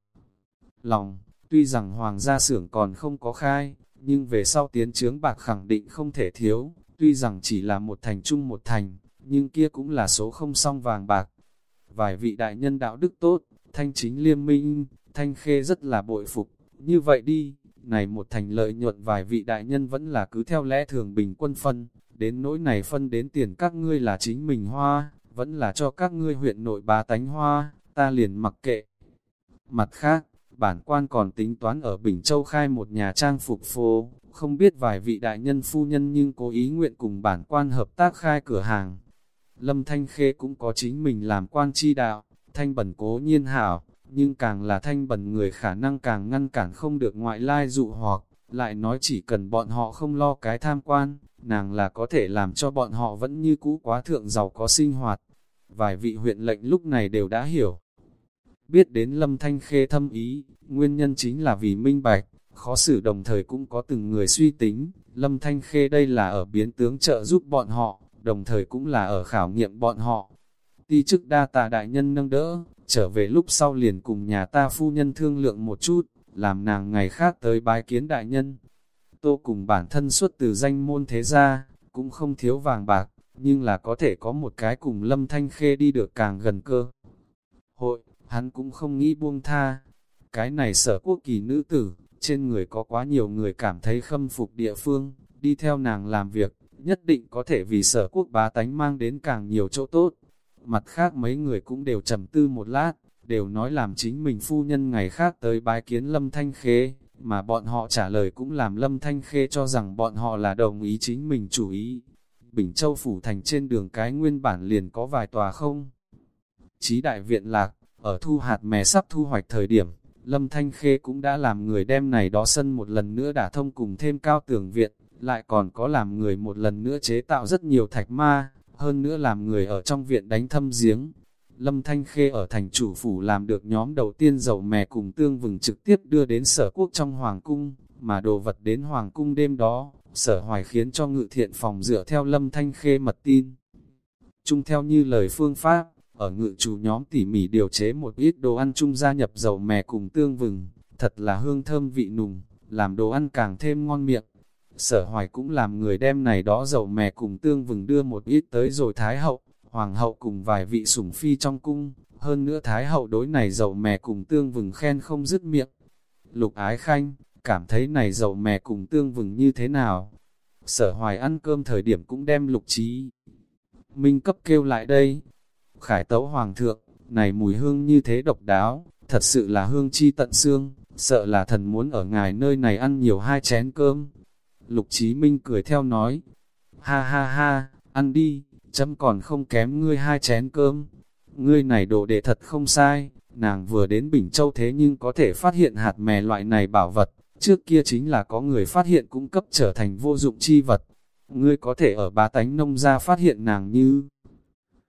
Lòng, tuy rằng hoàng gia xưởng còn không có khai, nhưng về sau tiến trướng bạc khẳng định không thể thiếu, tuy rằng chỉ là một thành chung một thành, nhưng kia cũng là số không song vàng bạc. Vài vị đại nhân đạo đức tốt, thanh chính liêm minh, thanh khê rất là bội phục, như vậy đi, này một thành lợi nhuận vài vị đại nhân vẫn là cứ theo lẽ thường bình quân phân, đến nỗi này phân đến tiền các ngươi là chính mình hoa, vẫn là cho các ngươi huyện nội bá tánh hoa, ta liền mặc kệ. Mặt khác, bản quan còn tính toán ở Bình Châu khai một nhà trang phục phố, không biết vài vị đại nhân phu nhân nhưng cố ý nguyện cùng bản quan hợp tác khai cửa hàng. Lâm Thanh Khê cũng có chính mình làm quan chi đạo, thanh bẩn cố nhiên hảo, nhưng càng là thanh bẩn người khả năng càng ngăn cản không được ngoại lai dụ hoặc, lại nói chỉ cần bọn họ không lo cái tham quan, nàng là có thể làm cho bọn họ vẫn như cũ quá thượng giàu có sinh hoạt. Vài vị huyện lệnh lúc này đều đã hiểu. Biết đến lâm thanh khê thâm ý, nguyên nhân chính là vì minh bạch, khó xử đồng thời cũng có từng người suy tính, lâm thanh khê đây là ở biến tướng trợ giúp bọn họ, đồng thời cũng là ở khảo nghiệm bọn họ. Ti chức đa tà đại nhân nâng đỡ, trở về lúc sau liền cùng nhà ta phu nhân thương lượng một chút, làm nàng ngày khác tới bái kiến đại nhân. Tô cùng bản thân xuất từ danh môn thế gia, cũng không thiếu vàng bạc, nhưng là có thể có một cái cùng lâm thanh khê đi được càng gần cơ. Hội, hắn cũng không nghĩ buông tha. Cái này sở quốc kỳ nữ tử, trên người có quá nhiều người cảm thấy khâm phục địa phương, đi theo nàng làm việc, nhất định có thể vì sở quốc bá tánh mang đến càng nhiều chỗ tốt. Mặt khác mấy người cũng đều trầm tư một lát, đều nói làm chính mình phu nhân ngày khác tới bái kiến Lâm Thanh Khê, mà bọn họ trả lời cũng làm Lâm Thanh Khê cho rằng bọn họ là đồng ý chính mình chủ ý. Bình Châu Phủ Thành trên đường cái nguyên bản liền có vài tòa không. Chí đại viện lạc, ở thu hạt mè sắp thu hoạch thời điểm, Lâm Thanh Khê cũng đã làm người đem này đó sân một lần nữa đả thông cùng thêm cao tường viện, lại còn có làm người một lần nữa chế tạo rất nhiều thạch ma, hơn nữa làm người ở trong viện đánh thâm giếng. Lâm Thanh Khê ở thành chủ phủ làm được nhóm đầu tiên dầu mè cùng tương vừng trực tiếp đưa đến sở quốc trong Hoàng cung, mà đồ vật đến Hoàng cung đêm đó, sở hoài khiến cho ngự thiện phòng dựa theo Lâm Thanh Khê mật tin. Chung theo như lời phương pháp, ở ngự chủ nhóm tỉ mỉ điều chế một ít đồ ăn chung gia nhập dầu mè cùng tương vừng, thật là hương thơm vị nùng, làm đồ ăn càng thêm ngon miệng. Sở hoài cũng làm người đem này đó dầu mè cùng tương vừng đưa một ít tới rồi Thái Hậu, Hoàng Hậu cùng vài vị sủng phi trong cung, hơn nữa Thái Hậu đối này dầu mè cùng tương vừng khen không dứt miệng. Lục ái khanh, cảm thấy này dầu mè cùng tương vừng như thế nào? Sở hoài ăn cơm thời điểm cũng đem lục trí. Minh cấp kêu lại đây. Khải tấu hoàng thượng, này mùi hương như thế độc đáo, thật sự là hương chi tận xương, sợ là thần muốn ở ngài nơi này ăn nhiều hai chén cơm. Lục Chí Minh cười theo nói, ha ha ha, ăn đi, chấm còn không kém ngươi hai chén cơm. Ngươi này đồ đệ thật không sai, nàng vừa đến Bình Châu thế nhưng có thể phát hiện hạt mè loại này bảo vật, trước kia chính là có người phát hiện cung cấp trở thành vô dụng chi vật. Ngươi có thể ở bá tánh nông gia phát hiện nàng như...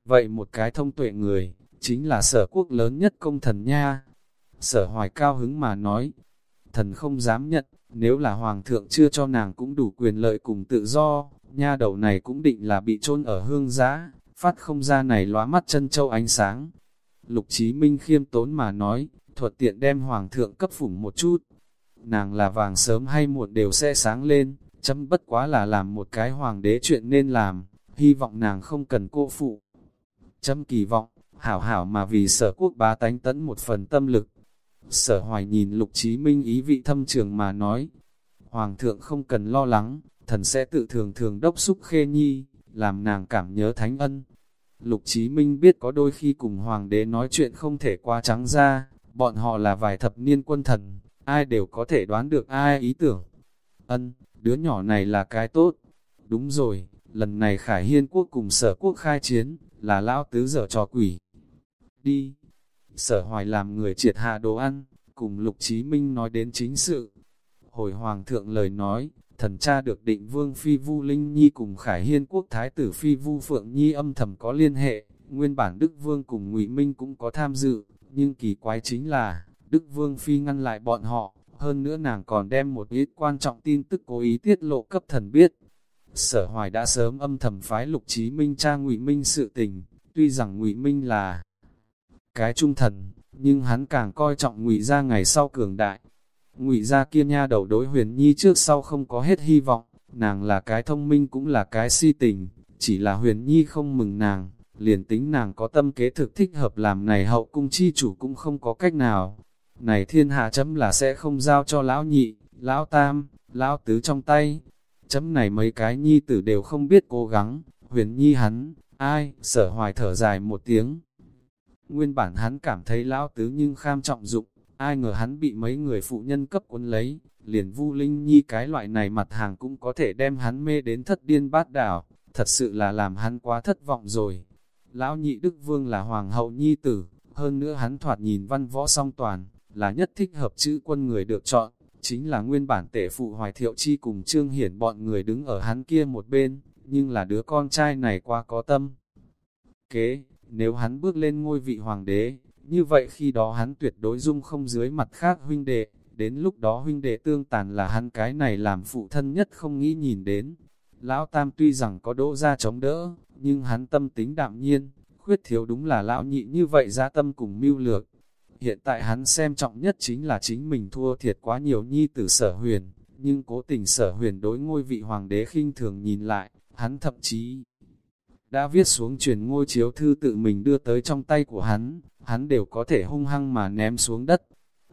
Vậy một cái thông tuệ người, chính là sở quốc lớn nhất công thần nha. Sở hoài cao hứng mà nói, thần không dám nhận, nếu là hoàng thượng chưa cho nàng cũng đủ quyền lợi cùng tự do, nha đầu này cũng định là bị chôn ở hương giã, phát không ra này lóa mắt chân châu ánh sáng. Lục Chí Minh khiêm tốn mà nói, thuật tiện đem hoàng thượng cấp phủng một chút. Nàng là vàng sớm hay muộn đều sẽ sáng lên, chấm bất quá là làm một cái hoàng đế chuyện nên làm, hy vọng nàng không cần cô phụ. Chấm kỳ vọng, hảo hảo mà vì sở quốc bá tánh tấn một phần tâm lực, Sở hoài nhìn lục chí minh ý vị thâm trường mà nói, Hoàng thượng không cần lo lắng, thần sẽ tự thường thường đốc xúc khê nhi, làm nàng cảm nhớ thánh ân. Lục chí minh biết có đôi khi cùng Hoàng đế nói chuyện không thể qua trắng ra, bọn họ là vài thập niên quân thần, ai đều có thể đoán được ai ý tưởng. Ân, đứa nhỏ này là cái tốt. Đúng rồi, lần này Khải Hiên quốc cùng sở quốc khai chiến, là lão tứ dở trò quỷ. Đi! Sở hoài làm người triệt hạ đồ ăn, cùng Lục Chí Minh nói đến chính sự. Hồi Hoàng thượng lời nói, thần cha được định vương Phi Vu Linh Nhi cùng Khải Hiên quốc thái tử Phi Vu Phượng Nhi âm thầm có liên hệ, nguyên bản Đức Vương cùng Ngụy Minh cũng có tham dự, nhưng kỳ quái chính là, Đức Vương Phi ngăn lại bọn họ, hơn nữa nàng còn đem một ít quan trọng tin tức cố ý tiết lộ cấp thần biết. Sở Hoài đã sớm âm thầm phái Lục trí Minh tra Ngụy Minh sự tình, tuy rằng Ngụy Minh là cái trung thần, nhưng hắn càng coi trọng Ngụy gia ngày sau cường đại. Ngụy gia kia nha đầu đối Huyền Nhi trước sau không có hết hy vọng, nàng là cái thông minh cũng là cái si tình, chỉ là Huyền Nhi không mừng nàng, liền tính nàng có tâm kế thực thích hợp làm này hậu cung chi chủ cũng không có cách nào. Này thiên hạ chấm là sẽ không giao cho lão nhị, lão tam, lão tứ trong tay. Chấm này mấy cái nhi tử đều không biết cố gắng, huyền nhi hắn, ai, sở hoài thở dài một tiếng. Nguyên bản hắn cảm thấy lão tứ nhưng kham trọng dụng, ai ngờ hắn bị mấy người phụ nhân cấp cuốn lấy, liền vu linh nhi cái loại này mặt hàng cũng có thể đem hắn mê đến thất điên bát đảo, thật sự là làm hắn quá thất vọng rồi. Lão nhị Đức Vương là hoàng hậu nhi tử, hơn nữa hắn thoạt nhìn văn võ song toàn, là nhất thích hợp chữ quân người được chọn, chính là nguyên bản tể phụ Hoài Thiệu Chi cùng Trương Hiển bọn người đứng ở hắn kia một bên, nhưng là đứa con trai này quá có tâm. Kế, nếu hắn bước lên ngôi vị hoàng đế, như vậy khi đó hắn tuyệt đối dung không dưới mặt khác huynh đệ, đến lúc đó huynh đệ tương tàn là hắn cái này làm phụ thân nhất không nghĩ nhìn đến. Lão Tam tuy rằng có đỗ ra chống đỡ, nhưng hắn tâm tính đạm nhiên, khuyết thiếu đúng là lão nhị như vậy ra tâm cùng mưu lược. Hiện tại hắn xem trọng nhất chính là chính mình thua thiệt quá nhiều nhi tử sở huyền, nhưng cố tình sở huyền đối ngôi vị hoàng đế khinh thường nhìn lại, hắn thậm chí đã viết xuống truyền ngôi chiếu thư tự mình đưa tới trong tay của hắn, hắn đều có thể hung hăng mà ném xuống đất.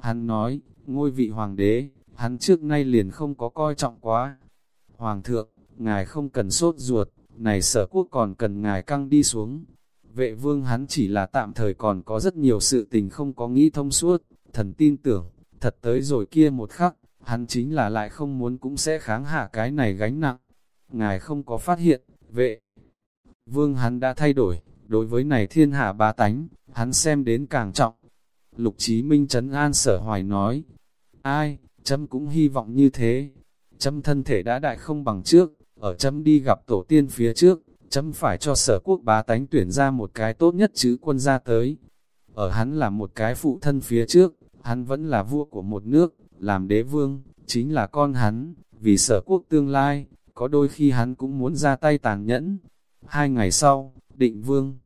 Hắn nói, ngôi vị hoàng đế, hắn trước nay liền không có coi trọng quá. Hoàng thượng, ngài không cần sốt ruột, này sở quốc còn cần ngài căng đi xuống. Vệ vương hắn chỉ là tạm thời còn có rất nhiều sự tình không có nghĩ thông suốt, thần tin tưởng, thật tới rồi kia một khắc, hắn chính là lại không muốn cũng sẽ kháng hạ cái này gánh nặng. Ngài không có phát hiện, vệ vương hắn đã thay đổi, đối với này thiên hạ ba tánh, hắn xem đến càng trọng. Lục Chí Minh Trấn An sở hoài nói, ai, chấm cũng hy vọng như thế, chấm thân thể đã đại không bằng trước, ở chấm đi gặp tổ tiên phía trước, chấm phải cho sở quốc bá tánh tuyển ra một cái tốt nhất chứ quân ra tới. Ở hắn là một cái phụ thân phía trước, hắn vẫn là vua của một nước, làm đế vương, chính là con hắn, vì sở quốc tương lai, có đôi khi hắn cũng muốn ra tay tàn nhẫn. Hai ngày sau, định vương,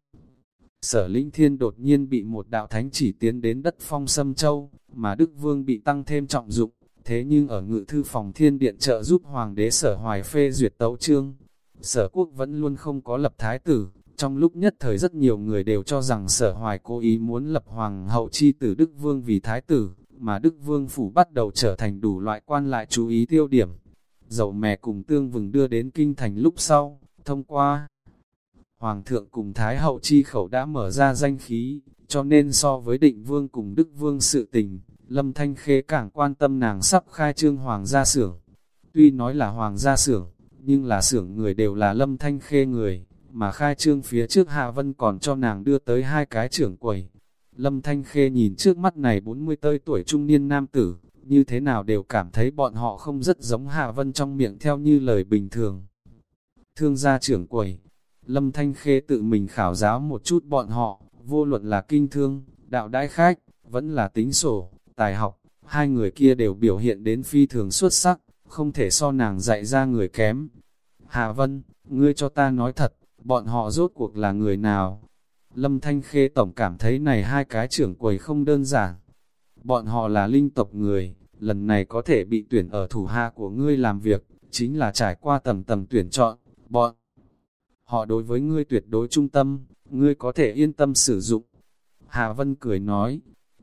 sở linh thiên đột nhiên bị một đạo thánh chỉ tiến đến đất phong sâm châu, mà đức vương bị tăng thêm trọng dụng, thế nhưng ở ngự thư phòng thiên điện trợ giúp hoàng đế sở hoài phê duyệt tấu trương. Sở quốc vẫn luôn không có lập thái tử, trong lúc nhất thời rất nhiều người đều cho rằng sở hoài cố ý muốn lập hoàng hậu chi tử Đức Vương vì thái tử, mà Đức Vương phủ bắt đầu trở thành đủ loại quan lại chú ý tiêu điểm. Dầu mè cùng tương vừng đưa đến kinh thành lúc sau, thông qua. Hoàng thượng cùng Thái hậu chi khẩu đã mở ra danh khí, cho nên so với định vương cùng Đức Vương sự tình, Lâm Thanh Khê càng quan tâm nàng sắp khai trương hoàng gia xưởng. Tuy nói là hoàng gia xưởng, nhưng là xưởng người đều là Lâm Thanh Khê người, mà khai trương phía trước Hạ Vân còn cho nàng đưa tới hai cái trưởng quầy. Lâm Thanh Khê nhìn trước mắt này 40 tơi tuổi trung niên nam tử, như thế nào đều cảm thấy bọn họ không rất giống Hạ Vân trong miệng theo như lời bình thường. Thương gia trưởng quầy, Lâm Thanh Khê tự mình khảo giáo một chút bọn họ, vô luận là kinh thương, đạo đại khách, vẫn là tính sổ, tài học, hai người kia đều biểu hiện đến phi thường xuất sắc, không thể so nàng dạy ra người kém. Hà Vân, ngươi cho ta nói thật, bọn họ rốt cuộc là người nào? Lâm Thanh Khê tổng cảm thấy này hai cái trưởng quầy không đơn giản. Bọn họ là linh tộc người, lần này có thể bị tuyển ở thủ hạ của ngươi làm việc, chính là trải qua tầng tầng tuyển chọn, bọn. Họ đối với ngươi tuyệt đối trung tâm, ngươi có thể yên tâm sử dụng. Hà Vân cười nói,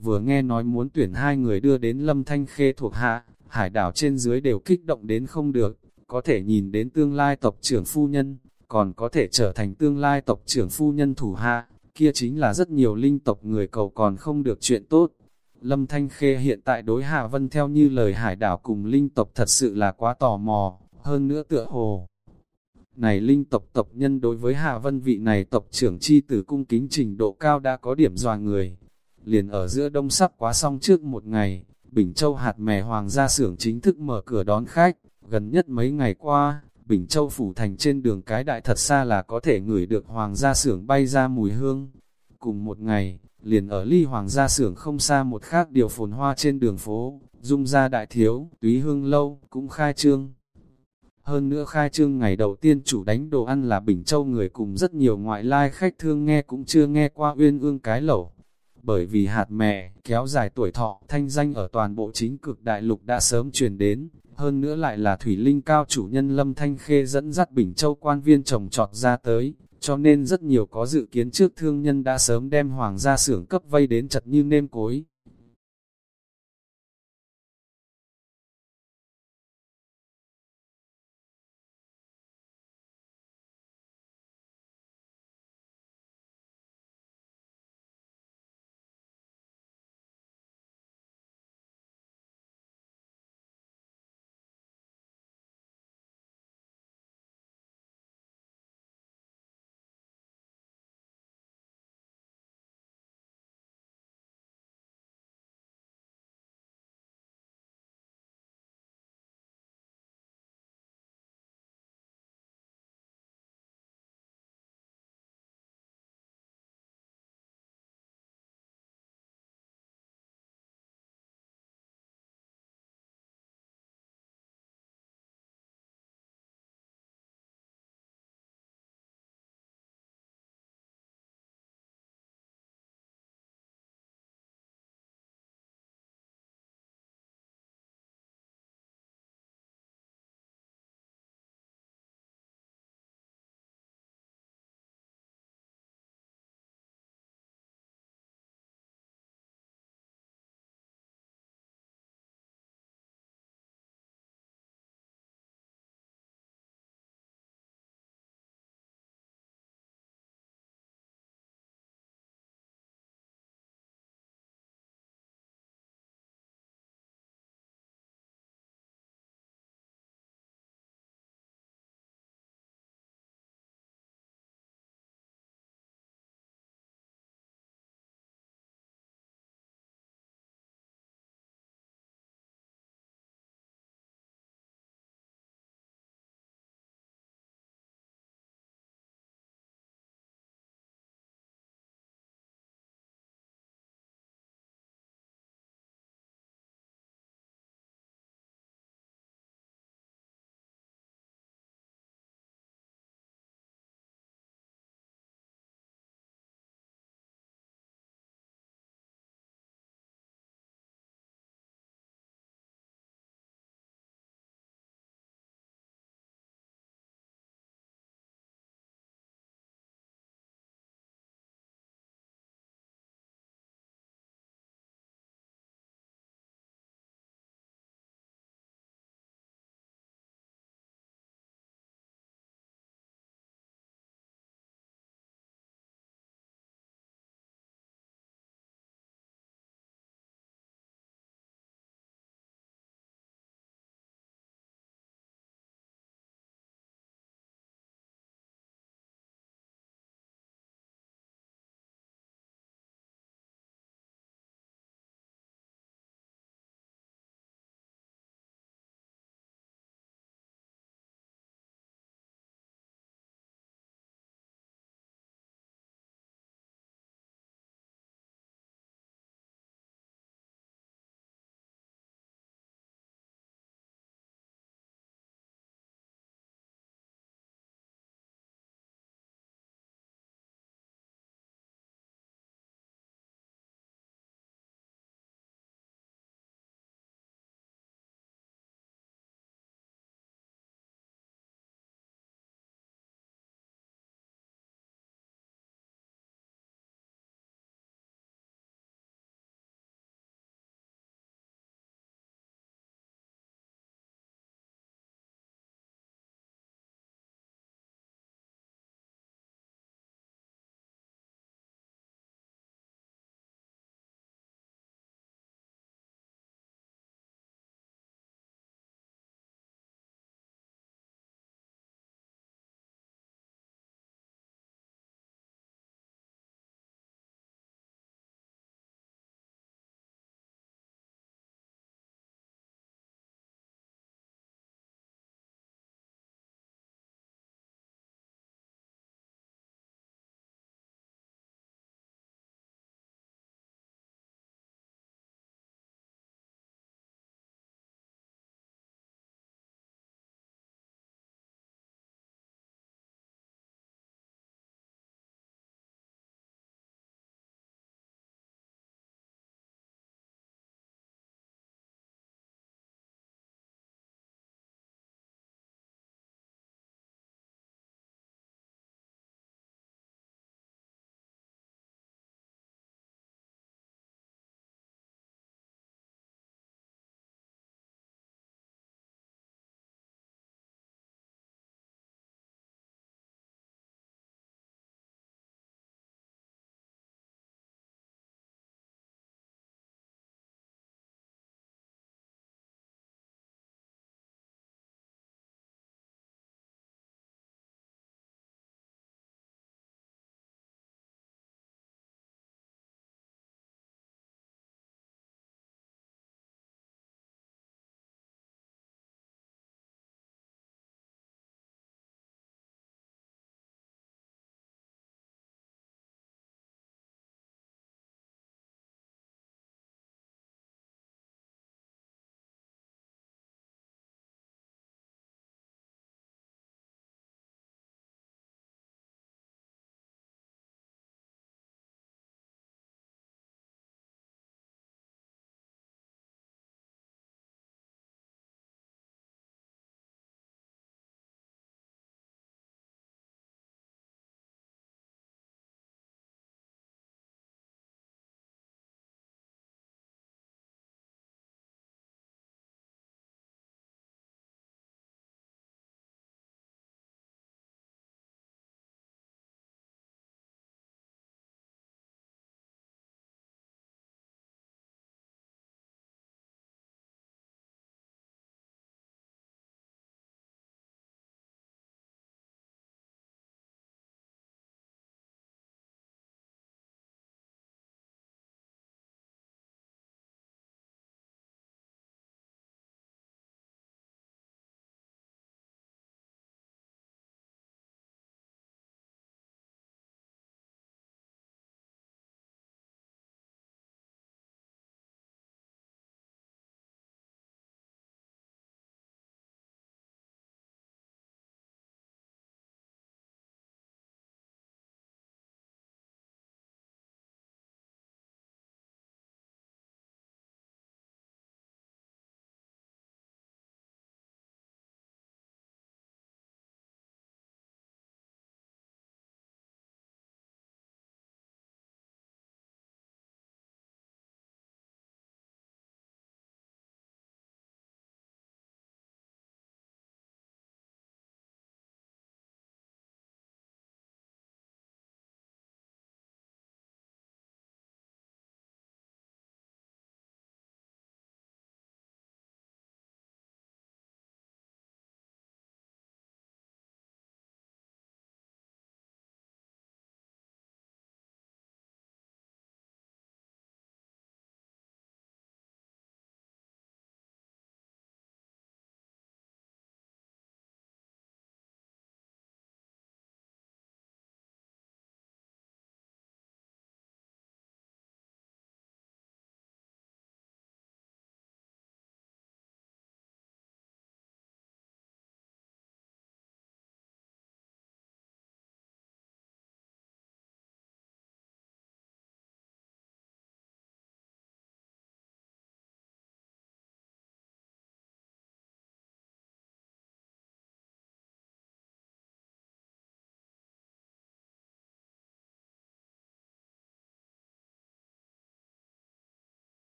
vừa nghe nói muốn tuyển hai người đưa đến Lâm Thanh Khê thuộc hạ, hải đảo trên dưới đều kích động đến không được, có thể nhìn đến tương lai tộc trưởng phu nhân, còn có thể trở thành tương lai tộc trưởng phu nhân thủ hạ, kia chính là rất nhiều linh tộc người cầu còn không được chuyện tốt. Lâm Thanh Khê hiện tại đối Hạ Vân theo như lời hải đảo cùng linh tộc thật sự là quá tò mò, hơn nữa tựa hồ. Này linh tộc tộc nhân đối với Hạ Vân vị này tộc trưởng chi tử cung kính trình độ cao đã có điểm dòa người. Liền ở giữa đông sắp quá xong trước một ngày, Bình Châu hạt mè hoàng gia xưởng chính thức mở cửa đón khách, gần nhất mấy ngày qua, Bình Châu phủ thành trên đường cái đại thật xa là có thể ngửi được hoàng gia xưởng bay ra mùi hương. Cùng một ngày, liền ở ly hoàng gia xưởng không xa một khác điều phồn hoa trên đường phố, dung ra đại thiếu, túy hương lâu, cũng khai trương. Hơn nữa khai trương ngày đầu tiên chủ đánh đồ ăn là Bình Châu người cùng rất nhiều ngoại lai khách thương nghe cũng chưa nghe qua uyên ương cái lẩu. Bởi vì hạt mè, kéo dài tuổi thọ, thanh danh ở toàn bộ chính cực đại lục đã sớm truyền đến, hơn nữa lại là thủy linh cao chủ nhân Lâm Thanh Khê dẫn dắt Bình Châu quan viên trồng trọt ra tới, cho nên rất nhiều có dự kiến trước thương nhân đã sớm đem hoàng gia xưởng cấp vây đến chật như nêm cối.